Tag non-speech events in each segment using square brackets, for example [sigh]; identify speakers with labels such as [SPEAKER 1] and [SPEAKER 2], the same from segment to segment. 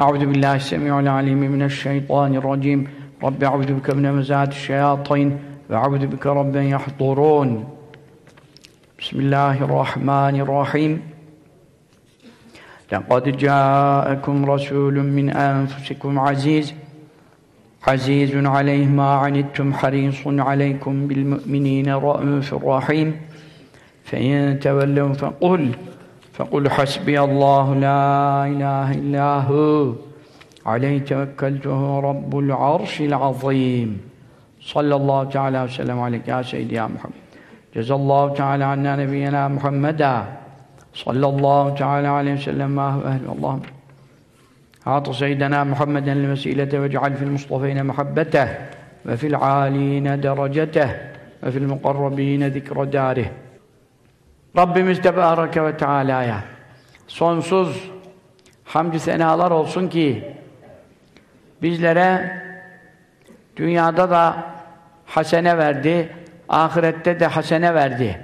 [SPEAKER 1] أعوذ بالله السميع العليم من الشيطان الرجيم. رب أعوذ بك من مزات الشياطين وأعوذ بك رب يحضرون. بسم الله الرحمن الرحيم. لقد جاءكم رسول من أنفسكم عزيز. عزيز عليه ما عنتم حريص عليكم بالمؤمنين رؤوف رحيم. فإن تولوا فقل فقل حسبي الله لا إله إلا هو. عليه توكلته رب العرش العظيم. صلى الله تعالى وسلم عليك يا سيدي يا محمد. جزا الله تعالى عنا نبينا محمدا. صلى الله تعالى عليه وسلم. ما هو أهل اللهم أعط سيدنا محمدا الوسيلة واجعل في المصطفين محبته وفي العالين درجته وفي المقربين ذكر داره. Rabbimiz Tebareke ve Teala'ya sonsuz hamdü senalar olsun ki bizlere dünyada da hasene verdi, ahirette de hasene verdi.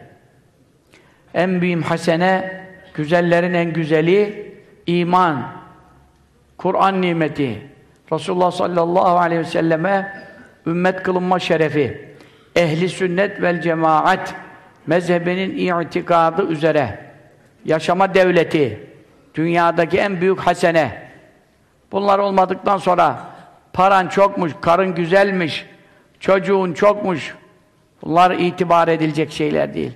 [SPEAKER 1] En büyük hasene, güzellerin en güzeli iman, Kur'an nimeti, Resulullah sallallahu aleyhi ve selleme ümmet kılınma şerefi, ehli sünnet vel cemaat, mezhebinin itikadı üzere yaşama devleti, dünyadaki en büyük hasene. Bunlar olmadıktan sonra paran çokmuş, karın güzelmiş, çocuğun çokmuş. Bunlar itibar edilecek şeyler değil.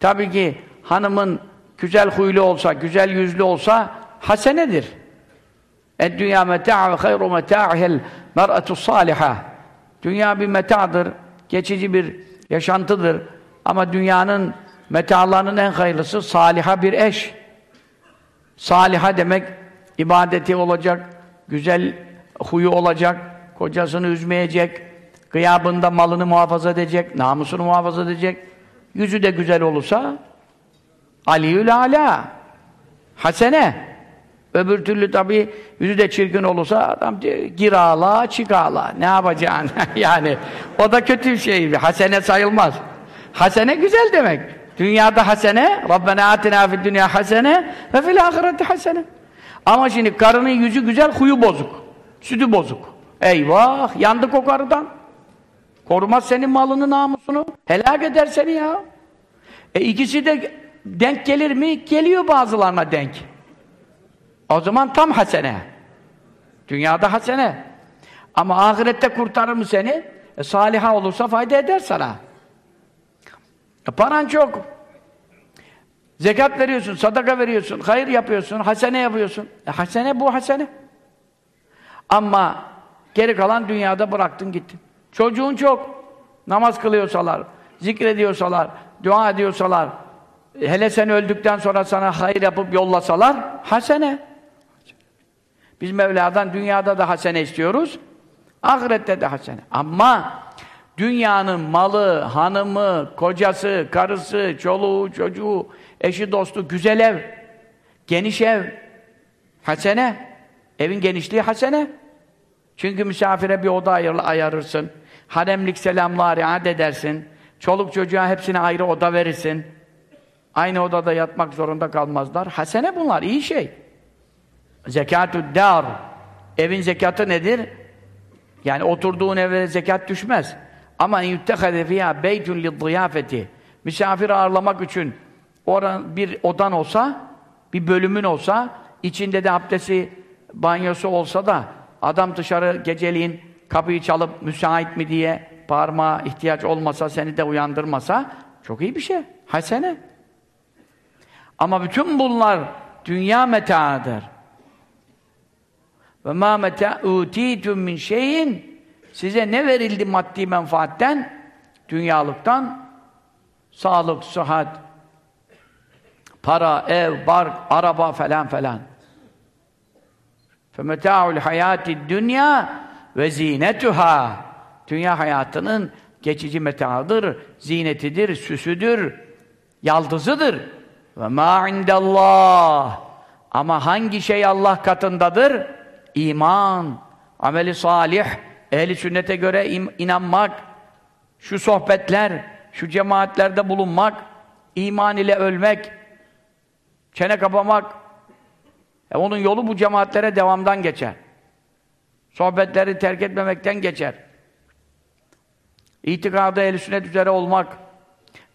[SPEAKER 1] Tabii ki hanımın güzel huylu olsa, güzel yüzlü olsa hasenedir. Dünya meta' ve hayru meta'ihel mer'atu saliha. Dünya bir metadır, geçici bir yaşantıdır. Ama dünyanın metalarının en hayırlısı saliha bir eş. Saliha demek ibadeti olacak, güzel huyu olacak, kocasını üzmeyecek, gıyabında malını muhafaza edecek, namusunu muhafaza edecek. Yüzü de güzel olursa Aliül Ala. Hasene. Öbür türlü tabii yüzü de çirkin olursa adam diyor, gir ağla, çık ağla. Ne yapacaksın? [laughs] yani o da kötü bir şey. Hasene sayılmaz. Hasene güzel demek. Dünyada hasene, Rabbena atina fid dünya hasene ve fil ahireti hasene. Ama şimdi karının yüzü güzel, huyu bozuk. Sütü bozuk. Eyvah! Yandık o karıdan. Korumaz senin malını, namusunu. Helak eder seni ya. E ikisi de denk gelir mi? Geliyor bazılarına denk. O zaman tam hasene. Dünyada hasene. Ama ahirette kurtarır mı seni? E, saliha olursa fayda eder sana. E, paran çok. Zekat veriyorsun, sadaka veriyorsun, hayır yapıyorsun, hasene yapıyorsun. E, hasene bu hasene. Ama geri kalan dünyada bıraktın gittin. Çocuğun çok. Namaz kılıyorsalar, zikrediyorsalar, dua ediyorsalar, hele sen öldükten sonra sana hayır yapıp yollasalar, hasene. Biz Mevla'dan dünyada da hasene istiyoruz, ahirette de hasene. Ama dünyanın malı, hanımı, kocası, karısı, çoluğu, çocuğu, eşi, dostu, güzel ev, geniş ev, hasene. Evin genişliği hasene. Çünkü misafire bir oda ayır, ayarırsın. Haremlik selamlar riayet edersin. Çoluk çocuğa hepsine ayrı oda verirsin. Aynı odada yatmak zorunda kalmazlar. Hasene bunlar, iyi şey. Zekatü dar. Evin zekatı nedir? Yani oturduğun eve zekat düşmez. Ama yuttehade fiyâ beytun liddiyâfeti. Misafir ağırlamak için oran bir odan olsa, bir bölümün olsa, içinde de abdesti, banyosu olsa da adam dışarı geceliğin kapıyı çalıp müsait mi diye parmağa ihtiyaç olmasa, seni de uyandırmasa çok iyi bir şey. Hasene. Ama bütün bunlar dünya metaadır. Ve mâ meta'ûtîtüm min şeyin size ne verildi maddi menfaatten? Dünyalıktan sağlık, sıhhat, para, ev, bark, araba falan falan. فَمَتَاعُ الْحَيَاتِ dünya ve zinetuha. Dünya hayatının geçici metaadır, zinetidir, süsüdür, yaldızıdır. Ve ma indallah. Ama hangi şey Allah katındadır? İman, ameli salih, ehli sünnete göre inanmak, şu sohbetler, şu cemaatlerde bulunmak, iman ile ölmek, çene kapamak. E onun yolu bu cemaatlere devamdan geçer. Sohbetleri terk etmemekten geçer. İtikadı ehl sünnet üzere olmak,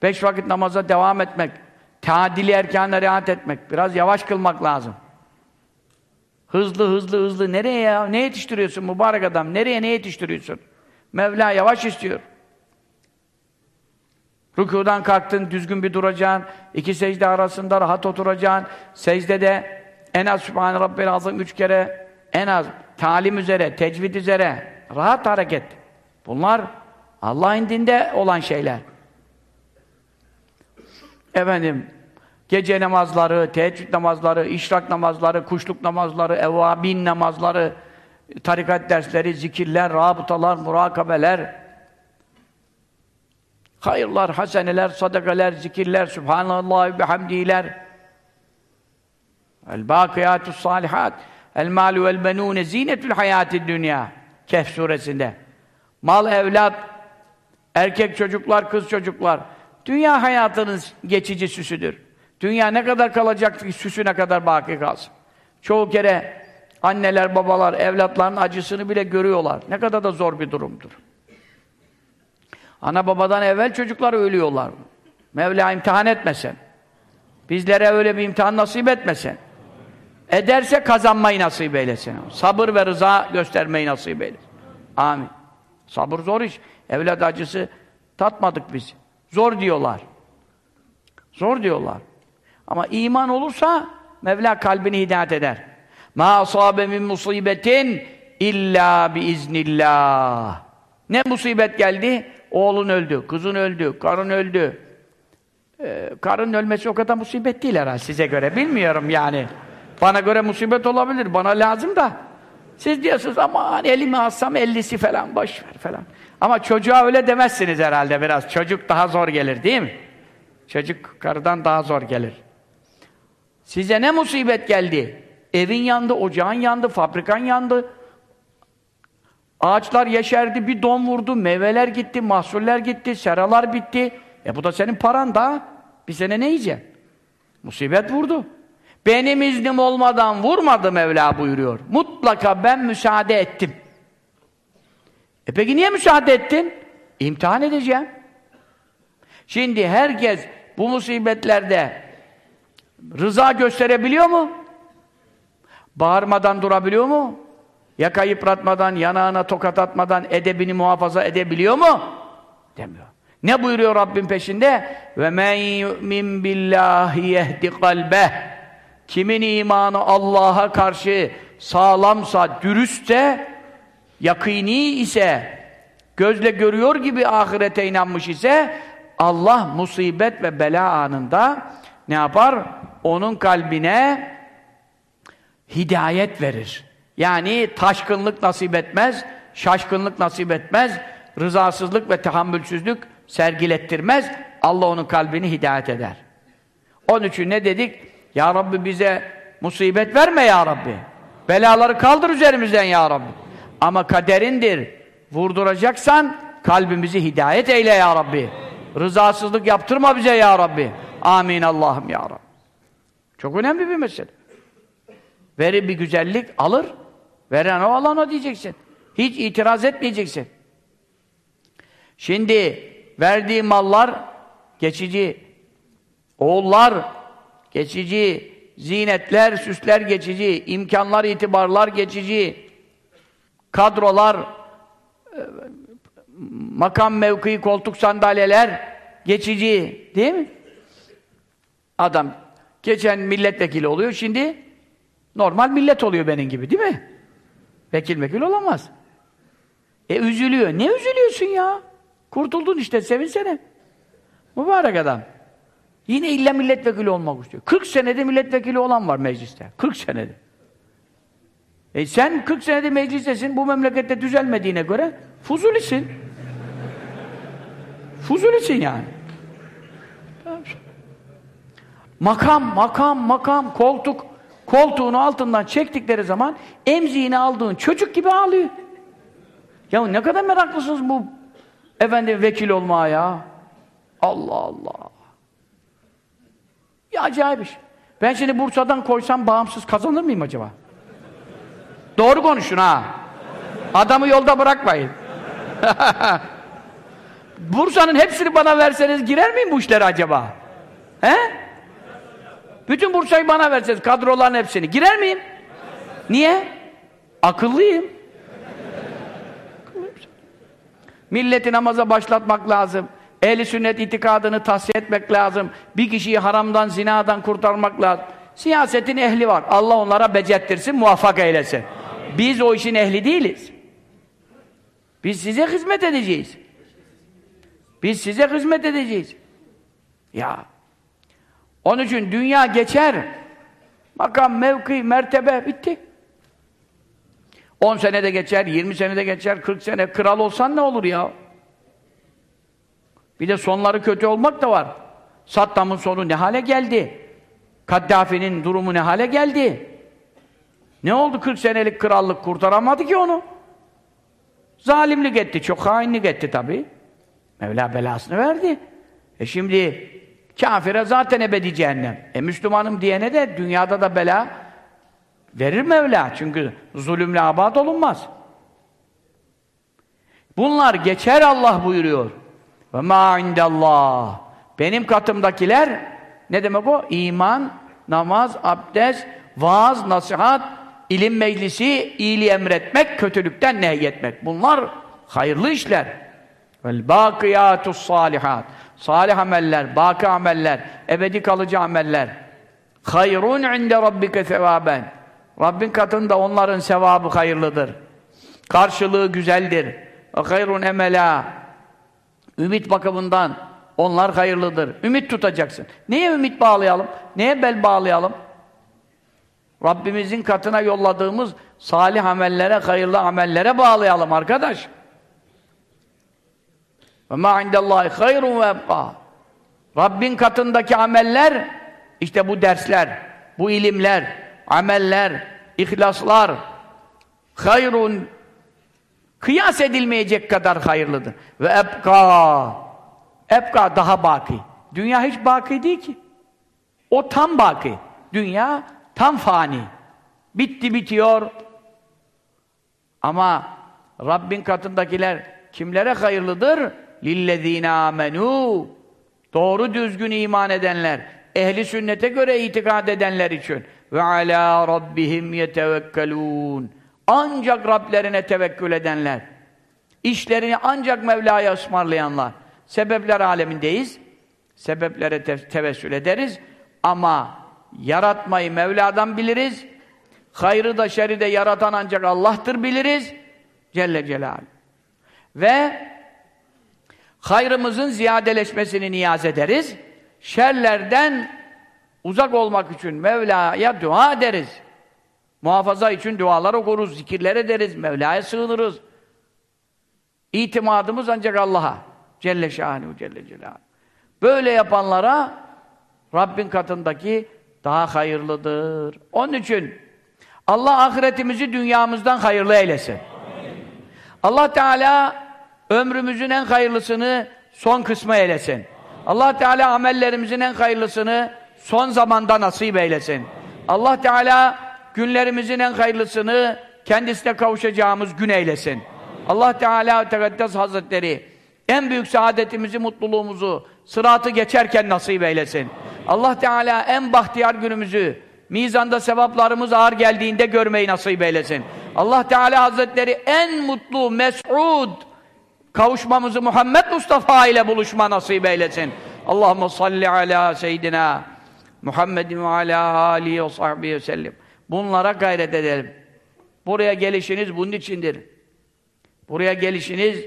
[SPEAKER 1] beş vakit namaza devam etmek, tadili erkanına riayet etmek, biraz yavaş kılmak lazım. Hızlı hızlı hızlı nereye ya? Ne yetiştiriyorsun mübarek adam? Nereye ne yetiştiriyorsun? Mevla yavaş istiyor. Rükudan kalktın, düzgün bir duracaksın. iki secde arasında rahat oturacaksın. Secdede en az Sübhane Rabbel Azim üç kere, en az talim üzere, tecvid üzere, rahat hareket. Bunlar Allah indinde olan şeyler. Efendim, gece namazları, teheccüd namazları, işrak namazları, kuşluk namazları, evvabin namazları, tarikat dersleri, zikirler, rabıtalar, murakabeler, hayırlar, haseneler, sadakaler, zikirler, subhanallah ve bihamdiler, el-bâkıyâtus salihat, el-mâlu vel-benûne zînetül hayâtid dünya. Kehf suresinde. Mal, evlat, erkek çocuklar, kız çocuklar. Dünya hayatının geçici süsüdür. Dünya ne kadar kalacak ki süsüne kadar baki kalsın. Çoğu kere anneler, babalar, evlatların acısını bile görüyorlar. Ne kadar da zor bir durumdur. Ana babadan evvel çocuklar ölüyorlar. Mevla imtihan etmesen. Bizlere öyle bir imtihan nasip etmesen. Ederse kazanmayı nasip eylesin. Sabır ve rıza göstermeyi nasip eylesin. Amin. Sabır zor iş. Evlat acısı tatmadık biz. Zor diyorlar. Zor diyorlar. Ama iman olursa Mevla kalbini hidayet eder. Ma asabe min musibetin illa bi iznillah. Ne musibet geldi? Oğlun öldü, kızın öldü, karın öldü. Ee, karın ölmesi o kadar musibet değil herhalde size göre. Bilmiyorum yani. Bana göre musibet olabilir, bana lazım da. Siz diyorsunuz ama elimi alsam ellisi falan, boş ver falan. Ama çocuğa öyle demezsiniz herhalde biraz. Çocuk daha zor gelir değil mi? Çocuk karıdan daha zor gelir. Size ne musibet geldi? Evin yandı, ocağın yandı, fabrikan yandı. Ağaçlar yeşerdi, bir don vurdu, meyveler gitti, mahsuller gitti, seralar bitti. E bu da senin paran da. Bir sene ne yiyeceksin? Musibet vurdu. Benim iznim olmadan vurmadı Mevla buyuruyor. Mutlaka ben müsaade ettim. E peki niye müsaade ettin? İmtihan edeceğim. Şimdi herkes bu musibetlerde rıza gösterebiliyor mu? Bağırmadan durabiliyor mu? Yaka yıpratmadan, yanağına tokat atmadan edebini muhafaza edebiliyor mu? Demiyor. Ne buyuruyor Rabbim peşinde? Ve men yu'min billahi yehdi kalbeh. Kimin imanı Allah'a karşı sağlamsa, dürüstse, yakini ise, gözle görüyor gibi ahirete inanmış ise Allah musibet ve bela anında ne yapar? Onun kalbine hidayet verir. Yani taşkınlık nasip etmez, şaşkınlık nasip etmez, rızasızlık ve tahammülsüzlük sergilettirmez. Allah onun kalbini hidayet eder. Onun için ne dedik? Ya Rabbi bize musibet verme ya Rabbi. Belaları kaldır üzerimizden ya Rabbi. Ama kaderindir. Vurduracaksan kalbimizi hidayet eyle ya Rabbi. Rızasızlık yaptırma bize ya Rabbi. Amin Allah'ım ya Rabbi. Çok önemli bir mesele. Veri bir güzellik alır. Veren o alan o diyeceksin. Hiç itiraz etmeyeceksin. Şimdi verdiği mallar geçici. Oğullar geçici. Zinetler, süsler geçici. imkanlar, itibarlar geçici. Kadrolar e, makam, mevki, koltuk, sandalyeler geçici. Değil mi? Adam geçen milletvekili oluyor, şimdi normal millet oluyor benim gibi, değil mi? Vekil vekil olamaz. E üzülüyor. Ne üzülüyorsun ya? Kurtuldun işte, sevinsene. Mübarek adam. Yine illa milletvekili olmak istiyor. 40 senede milletvekili olan var mecliste. 40 senede. E sen 40 senede meclistesin, bu memlekette düzelmediğine göre fuzulisin. fuzulisin yani. Makam, makam, makam, koltuk. Koltuğunu altından çektikleri zaman emziğini aldığın çocuk gibi ağlıyor. Ya ne kadar meraklısınız bu efendim vekil olmaya ya. Allah Allah. Ya acayip iş. Ben şimdi Bursa'dan koysam bağımsız kazanır mıyım acaba? Doğru konuşun ha. Adamı yolda bırakmayın. [laughs] Bursa'nın hepsini bana verseniz girer miyim bu işlere acaba? He? Bütün Bursa'yı bana verseniz, kadroların hepsini. Girer miyim? Niye? Akıllıyım. Milleti namaza başlatmak lazım. Ehli sünnet itikadını tahsiye etmek lazım. Bir kişiyi haramdan, zinadan kurtarmak lazım. Siyasetin ehli var. Allah onlara becettirsin, muvaffak eylesin. Biz o işin ehli değiliz. Biz size hizmet edeceğiz. Biz size hizmet edeceğiz. Ya. Onun için dünya geçer. Makam, mevki, mertebe bitti. 10 senede geçer, 20 senede geçer, 40 sene kral olsan ne olur ya? Bir de sonları kötü olmak da var. Saddam'ın sonu ne hale geldi? Kaddafi'nin durumu ne hale geldi? Ne oldu 40 senelik krallık kurtaramadı ki onu? Zalimlik etti, çok hainlik etti tabi. Mevla belasını verdi. E şimdi kafire zaten ebedi cehennem. E Müslümanım diyene de dünyada da bela verir Mevla. Çünkü zulümle abad olunmaz. Bunlar geçer Allah buyuruyor. Ve ma indallah. Benim katımdakiler ne demek o? İman, namaz, abdest, vaaz, nasihat, ilim meclisi, iyiliği emretmek, kötülükten nehyetmek. Bunlar hayırlı işler. Vel bakiyatus salihat. Salih ameller, baki ameller, ebedi kalıcı ameller. Hayrun inde rabbike sevaben. Rabbin katında onların sevabı hayırlıdır. Karşılığı güzeldir. Hayrun emela. Ümit bakımından onlar hayırlıdır. Ümit tutacaksın. Neye ümit bağlayalım? Neye bel bağlayalım? Rabbimizin katına yolladığımız salih amellere, hayırlı amellere bağlayalım arkadaş. Ve ma indallahi hayrun ve ebqa. Rabbin katındaki ameller işte bu dersler, bu ilimler, ameller, ihlaslar hayrun kıyas edilmeyecek kadar hayırlıdır. Ve ebka ebka daha baki. Dünya hiç baki değil ki. O tam baki. Dünya tam fani. Bitti bitiyor. Ama Rabbin katındakiler kimlere hayırlıdır? لِلَّذ۪ينَ آمَنُوا Doğru düzgün iman edenler, ehli sünnete göre itikad edenler için ve ala rabbihim yetevekkelun. Ancak Rablerine tevekkül edenler, işlerini ancak Mevla'ya ısmarlayanlar. Sebepler alemindeyiz. Sebeplere te tevessül ederiz ama yaratmayı Mevla'dan biliriz. Hayrı da şerri de yaratan ancak Allah'tır biliriz. Celle Celaluhu. Ve hayrımızın ziyadeleşmesini niyaz ederiz. Şerlerden uzak olmak için Mevla'ya dua ederiz. Muhafaza için dualar okuruz, zikirler ederiz, Mevla'ya sığınırız. İtimadımız ancak Allah'a. Celle şanuhu celle celaluhu. Böyle yapanlara Rabbin katındaki daha hayırlıdır. Onun için Allah ahiretimizi dünyamızdan hayırlı eylesin. Amin. Allah Teala ömrümüzün en hayırlısını son kısmı eylesin. Allah Teala amellerimizin en hayırlısını son zamanda nasip eylesin. Allah Teala günlerimizin en hayırlısını kendisine kavuşacağımız gün eylesin. Allah Teala Tekaddes Hazretleri en büyük saadetimizi, mutluluğumuzu sıratı geçerken nasip eylesin. Allah Teala en bahtiyar günümüzü mizanda sevaplarımız ağır geldiğinde görmeyi nasip eylesin. Allah Teala Hazretleri en mutlu, mes'ud kavuşmamızı Muhammed Mustafa ile buluşma nasip eylesin. Allahumme salli ala seyyidina Muhammedin ve ala alihi ve sahbihi ve sellem. Bunlara gayret edelim. Buraya gelişiniz bunun içindir. Buraya gelişiniz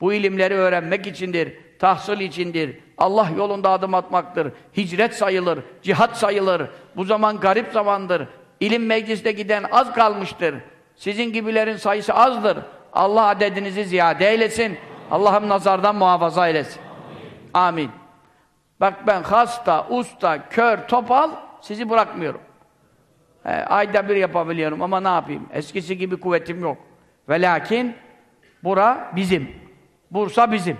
[SPEAKER 1] bu ilimleri öğrenmek içindir. Tahsil içindir. Allah yolunda adım atmaktır. Hicret sayılır, cihat sayılır. Bu zaman garip zamandır. İlim mecliste giden az kalmıştır. Sizin gibilerin sayısı azdır. Allah adedinizi ziyade eylesin. Allah'ım nazardan muhafaza eylesin. Amin. Bak ben hasta, usta, kör, topal sizi bırakmıyorum. He, ayda bir yapabiliyorum ama ne yapayım? Eskisi gibi kuvvetim yok. Ve lakin bura bizim. Bursa bizim.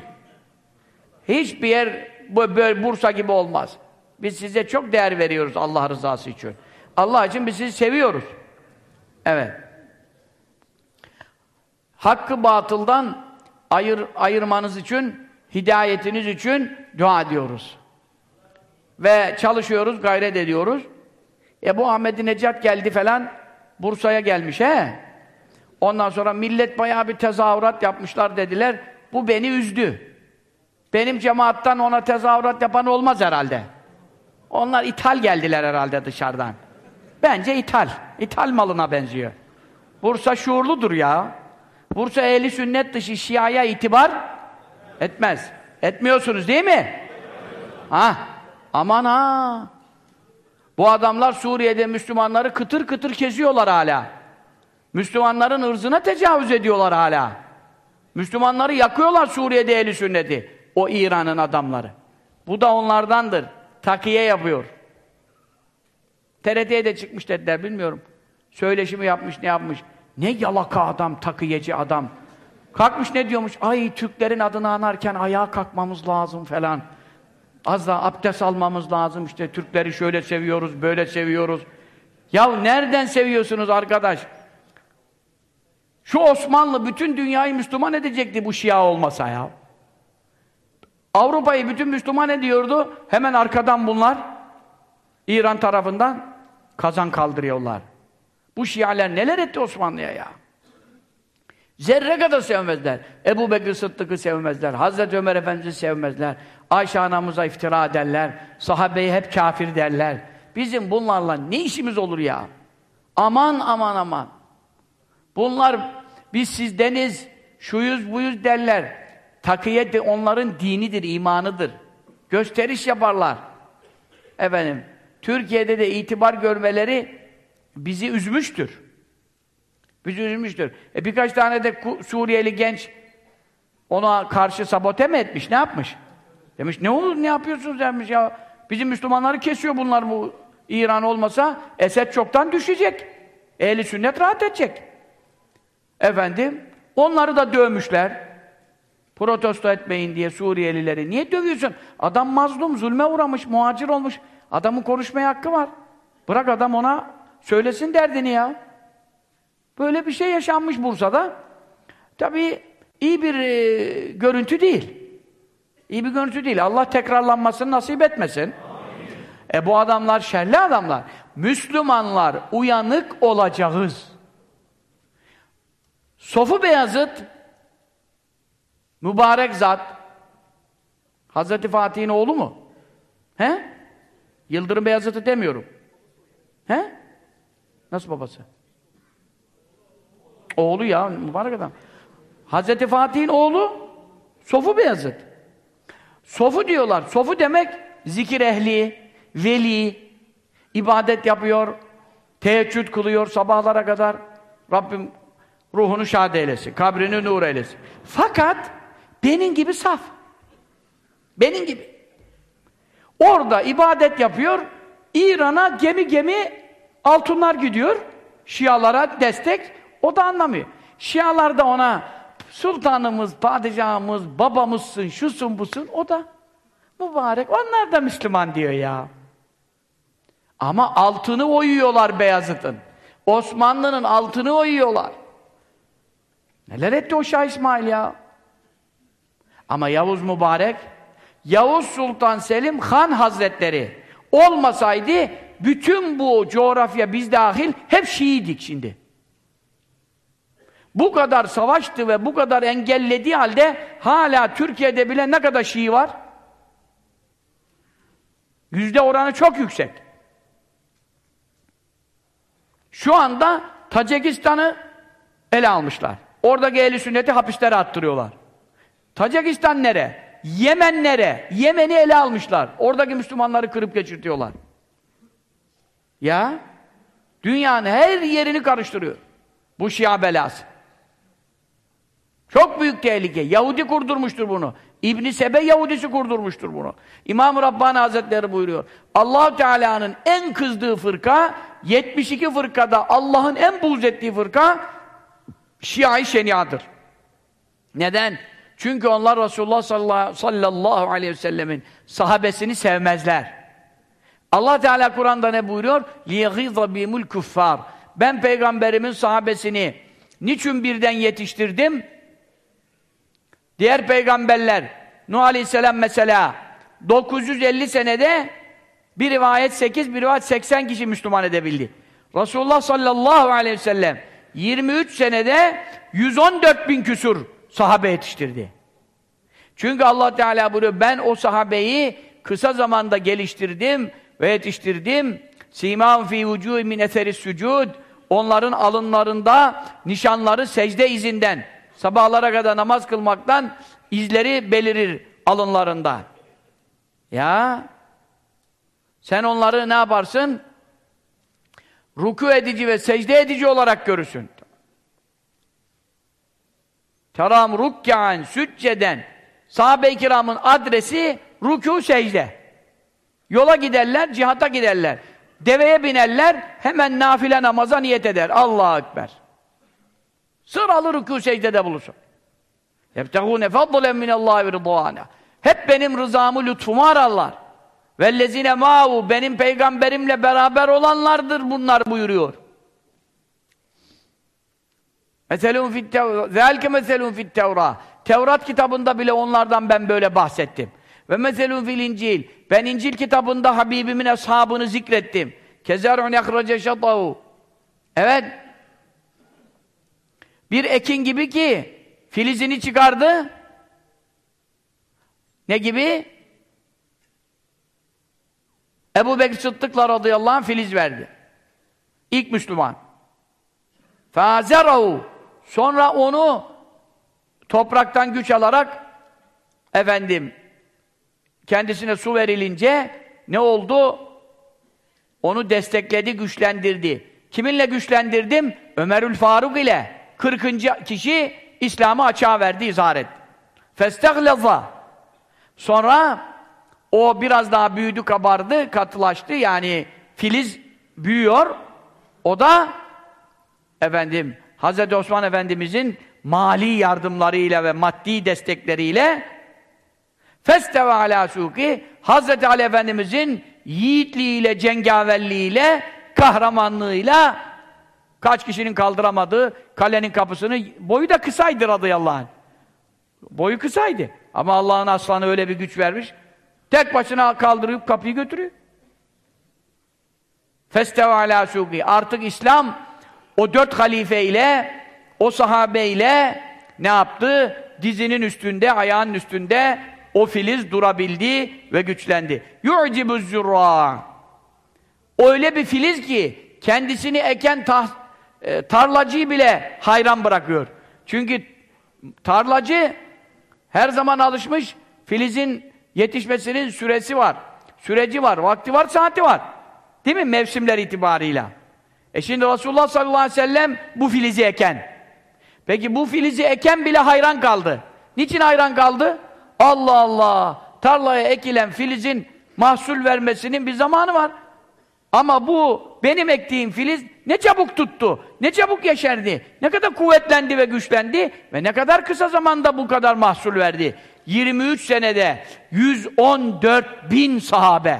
[SPEAKER 1] Hiçbir yer böyle Bursa gibi olmaz. Biz size çok değer veriyoruz Allah rızası için. Allah için biz sizi seviyoruz. Evet. Hakkı batıldan ayır, ayırmanız için, hidayetiniz için dua ediyoruz. Ve çalışıyoruz, gayret ediyoruz. E bu Ahmet Necat geldi falan, Bursa'ya gelmiş he. Ondan sonra millet bayağı bir tezahürat yapmışlar dediler. Bu beni üzdü. Benim cemaattan ona tezahürat yapan olmaz herhalde. Onlar ithal geldiler herhalde dışarıdan. Bence ithal. İthal malına benziyor. Bursa şuurludur ya. Bursa ehli sünnet dışı şiaya itibar etmez. Etmiyorsunuz değil mi? Ha, aman ha. Bu adamlar Suriye'de Müslümanları kıtır kıtır keziyorlar hala. Müslümanların ırzına tecavüz ediyorlar hala. Müslümanları yakıyorlar Suriye'de ehli sünneti. O İran'ın adamları. Bu da onlardandır. Takiye yapıyor. TRT'ye de çıkmış dediler bilmiyorum. Söyleşimi yapmış ne yapmış. Ne yalaka adam, takiyeci adam. Kalkmış ne diyormuş? Ay Türklerin adını anarken ayağa kalkmamız lazım falan. Az da abdest almamız lazım işte Türkleri şöyle seviyoruz, böyle seviyoruz. Ya nereden seviyorsunuz arkadaş? Şu Osmanlı bütün dünyayı Müslüman edecekti bu Şia olmasa ya. Avrupa'yı bütün Müslüman ediyordu. Hemen arkadan bunlar İran tarafından kazan kaldırıyorlar. Bu Şialer neler etti Osmanlı'ya ya? Zerre kadar sevmezler. Ebu Bekir Sıddık'ı sevmezler. Hazreti Ömer Efendimiz'i sevmezler. Ayşe anamıza iftira ederler. Sahabeyi hep kafir derler. Bizim bunlarla ne işimiz olur ya? Aman aman aman. Bunlar biz sizdeniz, şuyuz buyuz derler. Takiye de onların dinidir, imanıdır. Gösteriş yaparlar. Efendim, Türkiye'de de itibar görmeleri bizi üzmüştür. Bizi üzmüştür. E birkaç tane de Suriyeli genç ona karşı sabote mi etmiş, ne yapmış? Demiş, ne olur, ne yapıyorsunuz demiş ya. Bizim Müslümanları kesiyor bunlar bu İran olmasa Esed çoktan düşecek. Ehli sünnet rahat edecek. Efendim, onları da dövmüşler. Protesto etmeyin diye Suriyelileri. Niye dövüyorsun? Adam mazlum, zulme uğramış, muhacir olmuş. Adamın konuşmaya hakkı var. Bırak adam ona söylesin derdini ya. Böyle bir şey yaşanmış Bursa'da. Tabii iyi bir e, görüntü değil. İyi bir görüntü değil. Allah tekrarlanmasını nasip etmesin. Amin. E bu adamlar şerli adamlar. Müslümanlar uyanık olacağız. Sofu Beyazıt mübarek zat Hazreti Fatih'in oğlu mu? He? Yıldırım Beyazıt'ı demiyorum. He? Nasıl babası? Oğlu ya, mübarek adam. Hazreti Fatih'in oğlu Sofu Beyazıt. Sofu diyorlar. Sofu demek zikir ehli, veli, ibadet yapıyor, teheccüd kılıyor sabahlara kadar. Rabbim ruhunu şad eylesin, kabrini nur eylesin. Fakat benim gibi saf. Benim gibi. Orada ibadet yapıyor, İran'a gemi gemi altınlar gidiyor, Şialara destek, o da anlamıyor. Şialar da ona sultanımız, padişahımız, babamızsın, şusun busun, o da mübarek, onlar da Müslüman diyor ya. Ama altını oyuyorlar Beyazıt'ın. Osmanlı'nın altını oyuyorlar. Neler etti o Şah İsmail ya? Ama Yavuz Mübarek, Yavuz Sultan Selim Han Hazretleri olmasaydı bütün bu coğrafya biz dahil hep Şii'dik şimdi. Bu kadar savaştı ve bu kadar engellediği halde hala Türkiye'de bile ne kadar Şii var? Yüzde oranı çok yüksek. Şu anda Tacikistan'ı ele almışlar. Oradaki ehli sünneti hapislere attırıyorlar. Tacikistan nere? Yemen nere? Yemen'i ele almışlar. Oradaki Müslümanları kırıp geçirtiyorlar. Ya dünyanın her yerini karıştırıyor. Bu Şia belası. Çok büyük tehlike. Yahudi kurdurmuştur bunu. İbn Sebe Yahudisi kurdurmuştur bunu. İmam-ı Rabbani Hazretleri buyuruyor. allah Teala'nın en kızdığı fırka 72 fırkada Allah'ın en buğz ettiği fırka Şia-i Şenia'dır. Neden? Çünkü onlar Resulullah sallallahu aleyhi ve sellemin sahabesini sevmezler. Allah Teala Kur'an'da ne buyuruyor? لِيَغِيظَ بِهِمُ الْكُفَّارِ Ben peygamberimin sahabesini niçin birden yetiştirdim? Diğer peygamberler, Nuh Aleyhisselam mesela 950 senede bir rivayet 8, bir rivayet 80 kişi Müslüman edebildi. Resulullah sallallahu aleyhi ve sellem 23 senede 114 bin küsur sahabe yetiştirdi. Çünkü Allah Teala buyuruyor, ben o sahabeyi kısa zamanda geliştirdim ve yetiştirdim. Simâun fî vücûi min eseris sucud. Onların alınlarında nişanları secde izinden, sabahlara kadar namaz kılmaktan izleri belirir alınlarında. Ya sen onları ne yaparsın? Ruku edici ve secde edici olarak görürsün. Teram rukkâen, sücceden sahabe-i kiramın adresi ruku secde. Yola giderler, cihata giderler. Deveye binerler, hemen nafile namaza niyet eder. Allahu Ekber. Sıralı rükû secdede bulursun. يَبْتَغُونَ فَضْلًا مِنَ اللّٰهِ وَرِضْوَانَ Hep benim rızamı, lütfumu ararlar. وَالَّذِينَ مَاهُ Benim peygamberimle beraber olanlardır bunlar buyuruyor. Meselun fit Tevrat. Zelke meselun fit Tevrat. Tevrat kitabında bile onlardan ben böyle bahsettim. Ve meselun fil İncil. Ben İncil kitabında Habibimin ashabını zikrettim. Kezer'un yakrace şatahu. Evet. Bir ekin gibi ki filizini çıkardı. Ne gibi? Ebu Bekir Sıddık'la radıyallahu anh filiz verdi. İlk Müslüman. Fazerahu. Sonra onu topraktan güç alarak efendim kendisine su verilince ne oldu? Onu destekledi, güçlendirdi. Kiminle güçlendirdim? Ömerül Faruk ile. 40. kişi İslam'ı açığa verdi, izah etti. Festehlaza. Sonra o biraz daha büyüdü, kabardı, katılaştı. Yani filiz büyüyor. O da efendim Hz. Osman Efendimizin mali yardımlarıyla ve maddi destekleriyle Festeve ala suki Hazreti Ali Efendimizin yiğitliğiyle, cengaverliğiyle, kahramanlığıyla kaç kişinin kaldıramadığı kalenin kapısını boyu da kısaydı radıyallahu anh. Boyu kısaydı. Ama Allah'ın aslanı öyle bir güç vermiş. Tek başına kaldırıp kapıyı götürüyor. Festeve ala suki. Artık İslam o dört halife ile o sahabe ile ne yaptı? Dizinin üstünde, ayağının üstünde o filiz durabildi ve güçlendi. يُعْجِبُ الزُّرَّا Öyle bir filiz ki kendisini eken tah, e, tarlacıyı bile hayran bırakıyor. Çünkü tarlacı her zaman alışmış filizin yetişmesinin süresi var. Süreci var, vakti var, saati var. Değil mi? Mevsimler itibarıyla. E şimdi Resulullah sallallahu aleyhi ve sellem bu filizi eken. Peki bu filizi eken bile hayran kaldı. Niçin hayran kaldı? Allah Allah! Tarlaya ekilen filizin mahsul vermesinin bir zamanı var. Ama bu benim ektiğim filiz ne çabuk tuttu, ne çabuk yeşerdi, ne kadar kuvvetlendi ve güçlendi ve ne kadar kısa zamanda bu kadar mahsul verdi. 23 senede 114 bin sahabe.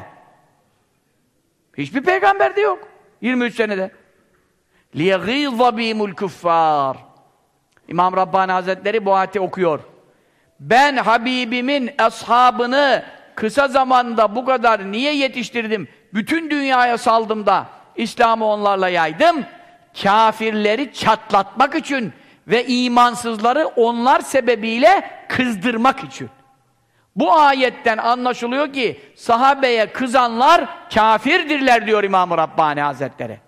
[SPEAKER 1] Hiçbir peygamber de yok. 23 senede. لِيَغِيظَ بِهِمُ الْكُفَّارِ İmam Rabbani Hazretleri bu ayeti okuyor ben Habibimin ashabını kısa zamanda bu kadar niye yetiştirdim? Bütün dünyaya saldım da İslam'ı onlarla yaydım. Kafirleri çatlatmak için ve imansızları onlar sebebiyle kızdırmak için. Bu ayetten anlaşılıyor ki sahabeye kızanlar kafirdirler diyor İmam-ı Rabbani Hazretleri.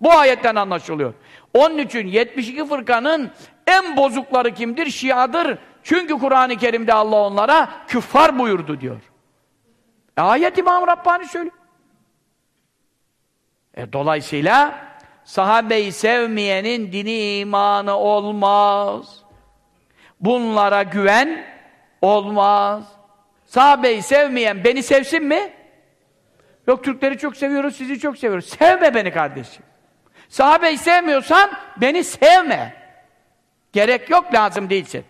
[SPEAKER 1] Bu ayetten anlaşılıyor. Onun için 72 fırkanın en bozukları kimdir? Şiadır. Çünkü Kur'an-ı Kerim'de Allah onlara küffar buyurdu diyor. E, ayet İmam Rabbani söylüyor. E, dolayısıyla sahabeyi sevmeyenin dini imanı olmaz. Bunlara güven olmaz. Sahabeyi sevmeyen beni sevsin mi? Yok Türkleri çok seviyoruz, sizi çok seviyoruz. Sevme beni kardeşim. Sahabeyi sevmiyorsan beni sevme. Gerek yok, lazım değilsin.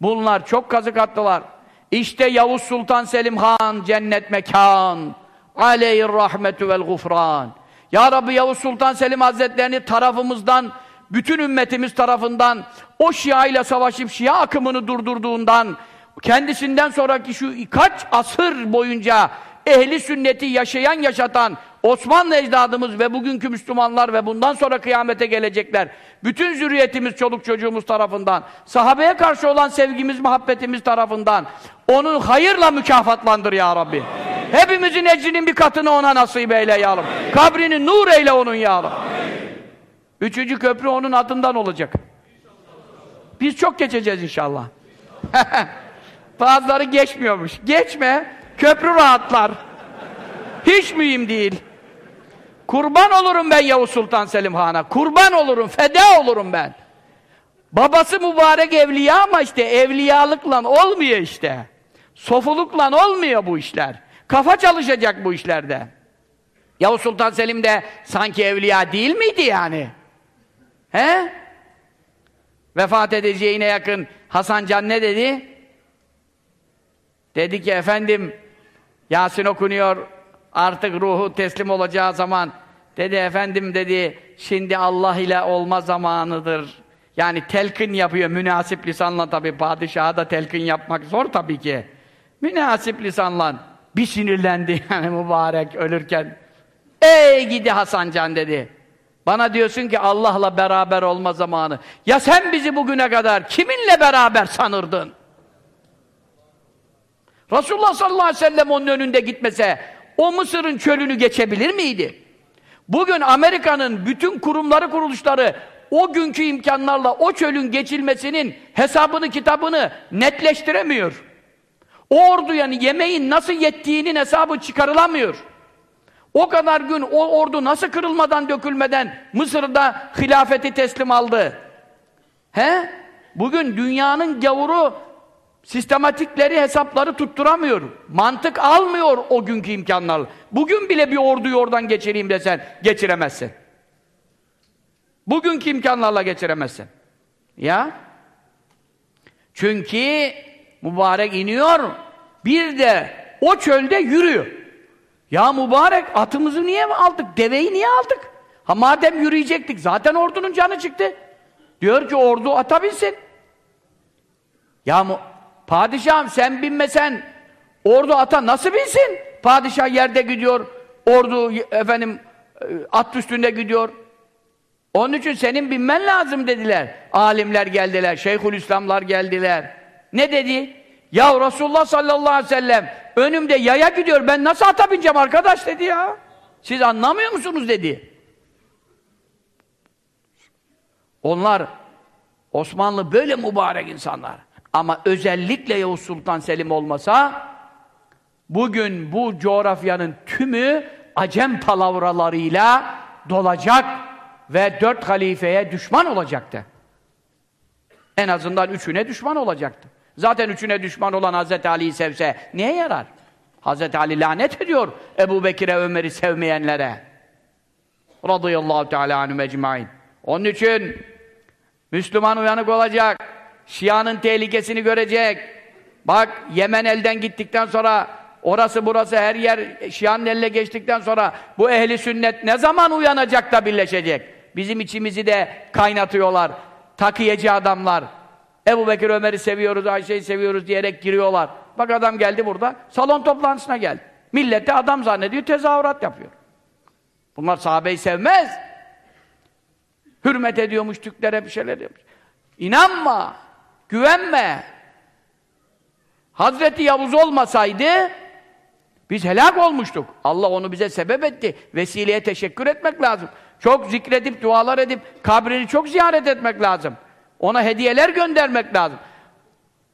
[SPEAKER 1] Bunlar çok kazık attılar. İşte Yavuz Sultan Selim Han cennet mekan. Aleyhir rahmetü vel gufran. Ya Rabbi Yavuz Sultan Selim Hazretlerini tarafımızdan, bütün ümmetimiz tarafından o Şia ile savaşıp Şia akımını durdurduğundan, kendisinden sonraki şu kaç asır boyunca ehli sünneti yaşayan yaşatan Osmanlı ecdadımız ve bugünkü Müslümanlar ve bundan sonra kıyamete gelecekler. Bütün zürriyetimiz, çoluk çocuğumuz tarafından, sahabeye karşı olan sevgimiz, muhabbetimiz tarafından onu hayırla mükafatlandır ya Rabbi. Hepimizin ecrinin bir katını ona nasip eyle ya Rabbi. Kabrini nur eyle onun ya Rabbi. Üçüncü köprü onun adından olacak. Biz çok geçeceğiz inşallah. [laughs] Bazıları geçmiyormuş. Geçme, köprü rahatlar. Hiç mühim değil. Kurban olurum ben Yavuz Sultan Selim Han'a. Kurban olurum, feda olurum ben. Babası mübarek evliya ama işte evliyalıkla olmuyor işte. Sofulukla olmuyor bu işler. Kafa çalışacak bu işlerde. Yavuz Sultan Selim de sanki evliya değil miydi yani? He? Vefat edeceğine yakın Hasan Can ne dedi? Dedi ki efendim Yasin okunuyor artık ruhu teslim olacağı zaman dedi efendim dedi şimdi Allah ile olma zamanıdır. Yani telkin yapıyor münasip lisanla tabi padişaha da telkin yapmak zor tabii ki. Münasip lisanla bir sinirlendi [laughs] yani mübarek ölürken. Ey gidi Hasan Can dedi. Bana diyorsun ki Allah'la beraber olma zamanı. Ya sen bizi bugüne kadar kiminle beraber sanırdın? Resulullah sallallahu aleyhi ve sellem onun önünde gitmese o Mısır'ın çölünü geçebilir miydi? Bugün Amerika'nın bütün kurumları kuruluşları o günkü imkanlarla o çölün geçilmesinin hesabını kitabını netleştiremiyor. O orduya yani yemeğin nasıl yettiğinin hesabı çıkarılamıyor. O kadar gün o ordu nasıl kırılmadan dökülmeden Mısır'da hilafeti teslim aldı? He? Bugün dünyanın gavuru sistematikleri, hesapları tutturamıyor. Mantık almıyor o günkü imkanlarla. Bugün bile bir orduyu oradan geçireyim desen geçiremezsin. Bugünkü imkanlarla geçiremezsin. Ya? Çünkü mübarek iniyor, bir de o çölde yürüyor. Ya mübarek atımızı niye aldık? Deveyi niye aldık? Ha madem yürüyecektik zaten ordunun canı çıktı. Diyor ki ordu ata binsin. Ya padişahım sen binmesen ordu ata nasıl binsin? Padişah yerde gidiyor, ordu efendim e, at üstünde gidiyor. Onun için senin binmen lazım dediler. Alimler geldiler, Şeyhülislamlar geldiler. Ne dedi? Ya Resulullah sallallahu aleyhi ve sellem önümde yaya gidiyor ben nasıl ata bineceğim arkadaş dedi ya. Siz anlamıyor musunuz dedi. Onlar Osmanlı böyle mübarek insanlar. Ama özellikle Yavuz Sultan Selim olmasa bugün bu coğrafyanın tümü Acem palavralarıyla dolacak ve dört halifeye düşman olacaktı. En azından üçüne düşman olacaktı. Zaten üçüne düşman olan Hazreti Ali'yi sevse niye yarar? Hazreti Ali lanet ediyor Ebu Bekir'e, Ömer'i sevmeyenlere. Radıyallahu teala anü mecmain. Onun için Müslüman uyanık olacak. Şia'nın tehlikesini görecek. Bak Yemen elden gittikten sonra orası burası her yer Şia'nın eline geçtikten sonra bu ehli sünnet ne zaman uyanacak da birleşecek? Bizim içimizi de kaynatıyorlar. Takiyeci adamlar. Ebu Bekir Ömer'i seviyoruz, Ayşe'yi seviyoruz diyerek giriyorlar. Bak adam geldi burada, salon toplantısına geldi. Millete adam zannediyor, tezahürat yapıyor. Bunlar sahabeyi sevmez. Hürmet ediyormuş, Türklere bir şeyler yapmış. İnanma, güvenme. Hazreti Yavuz olmasaydı, biz helak olmuştuk. Allah onu bize sebep etti. Vesileye teşekkür etmek lazım. Çok zikredip, dualar edip, kabrini çok ziyaret etmek lazım. Ona hediyeler göndermek lazım.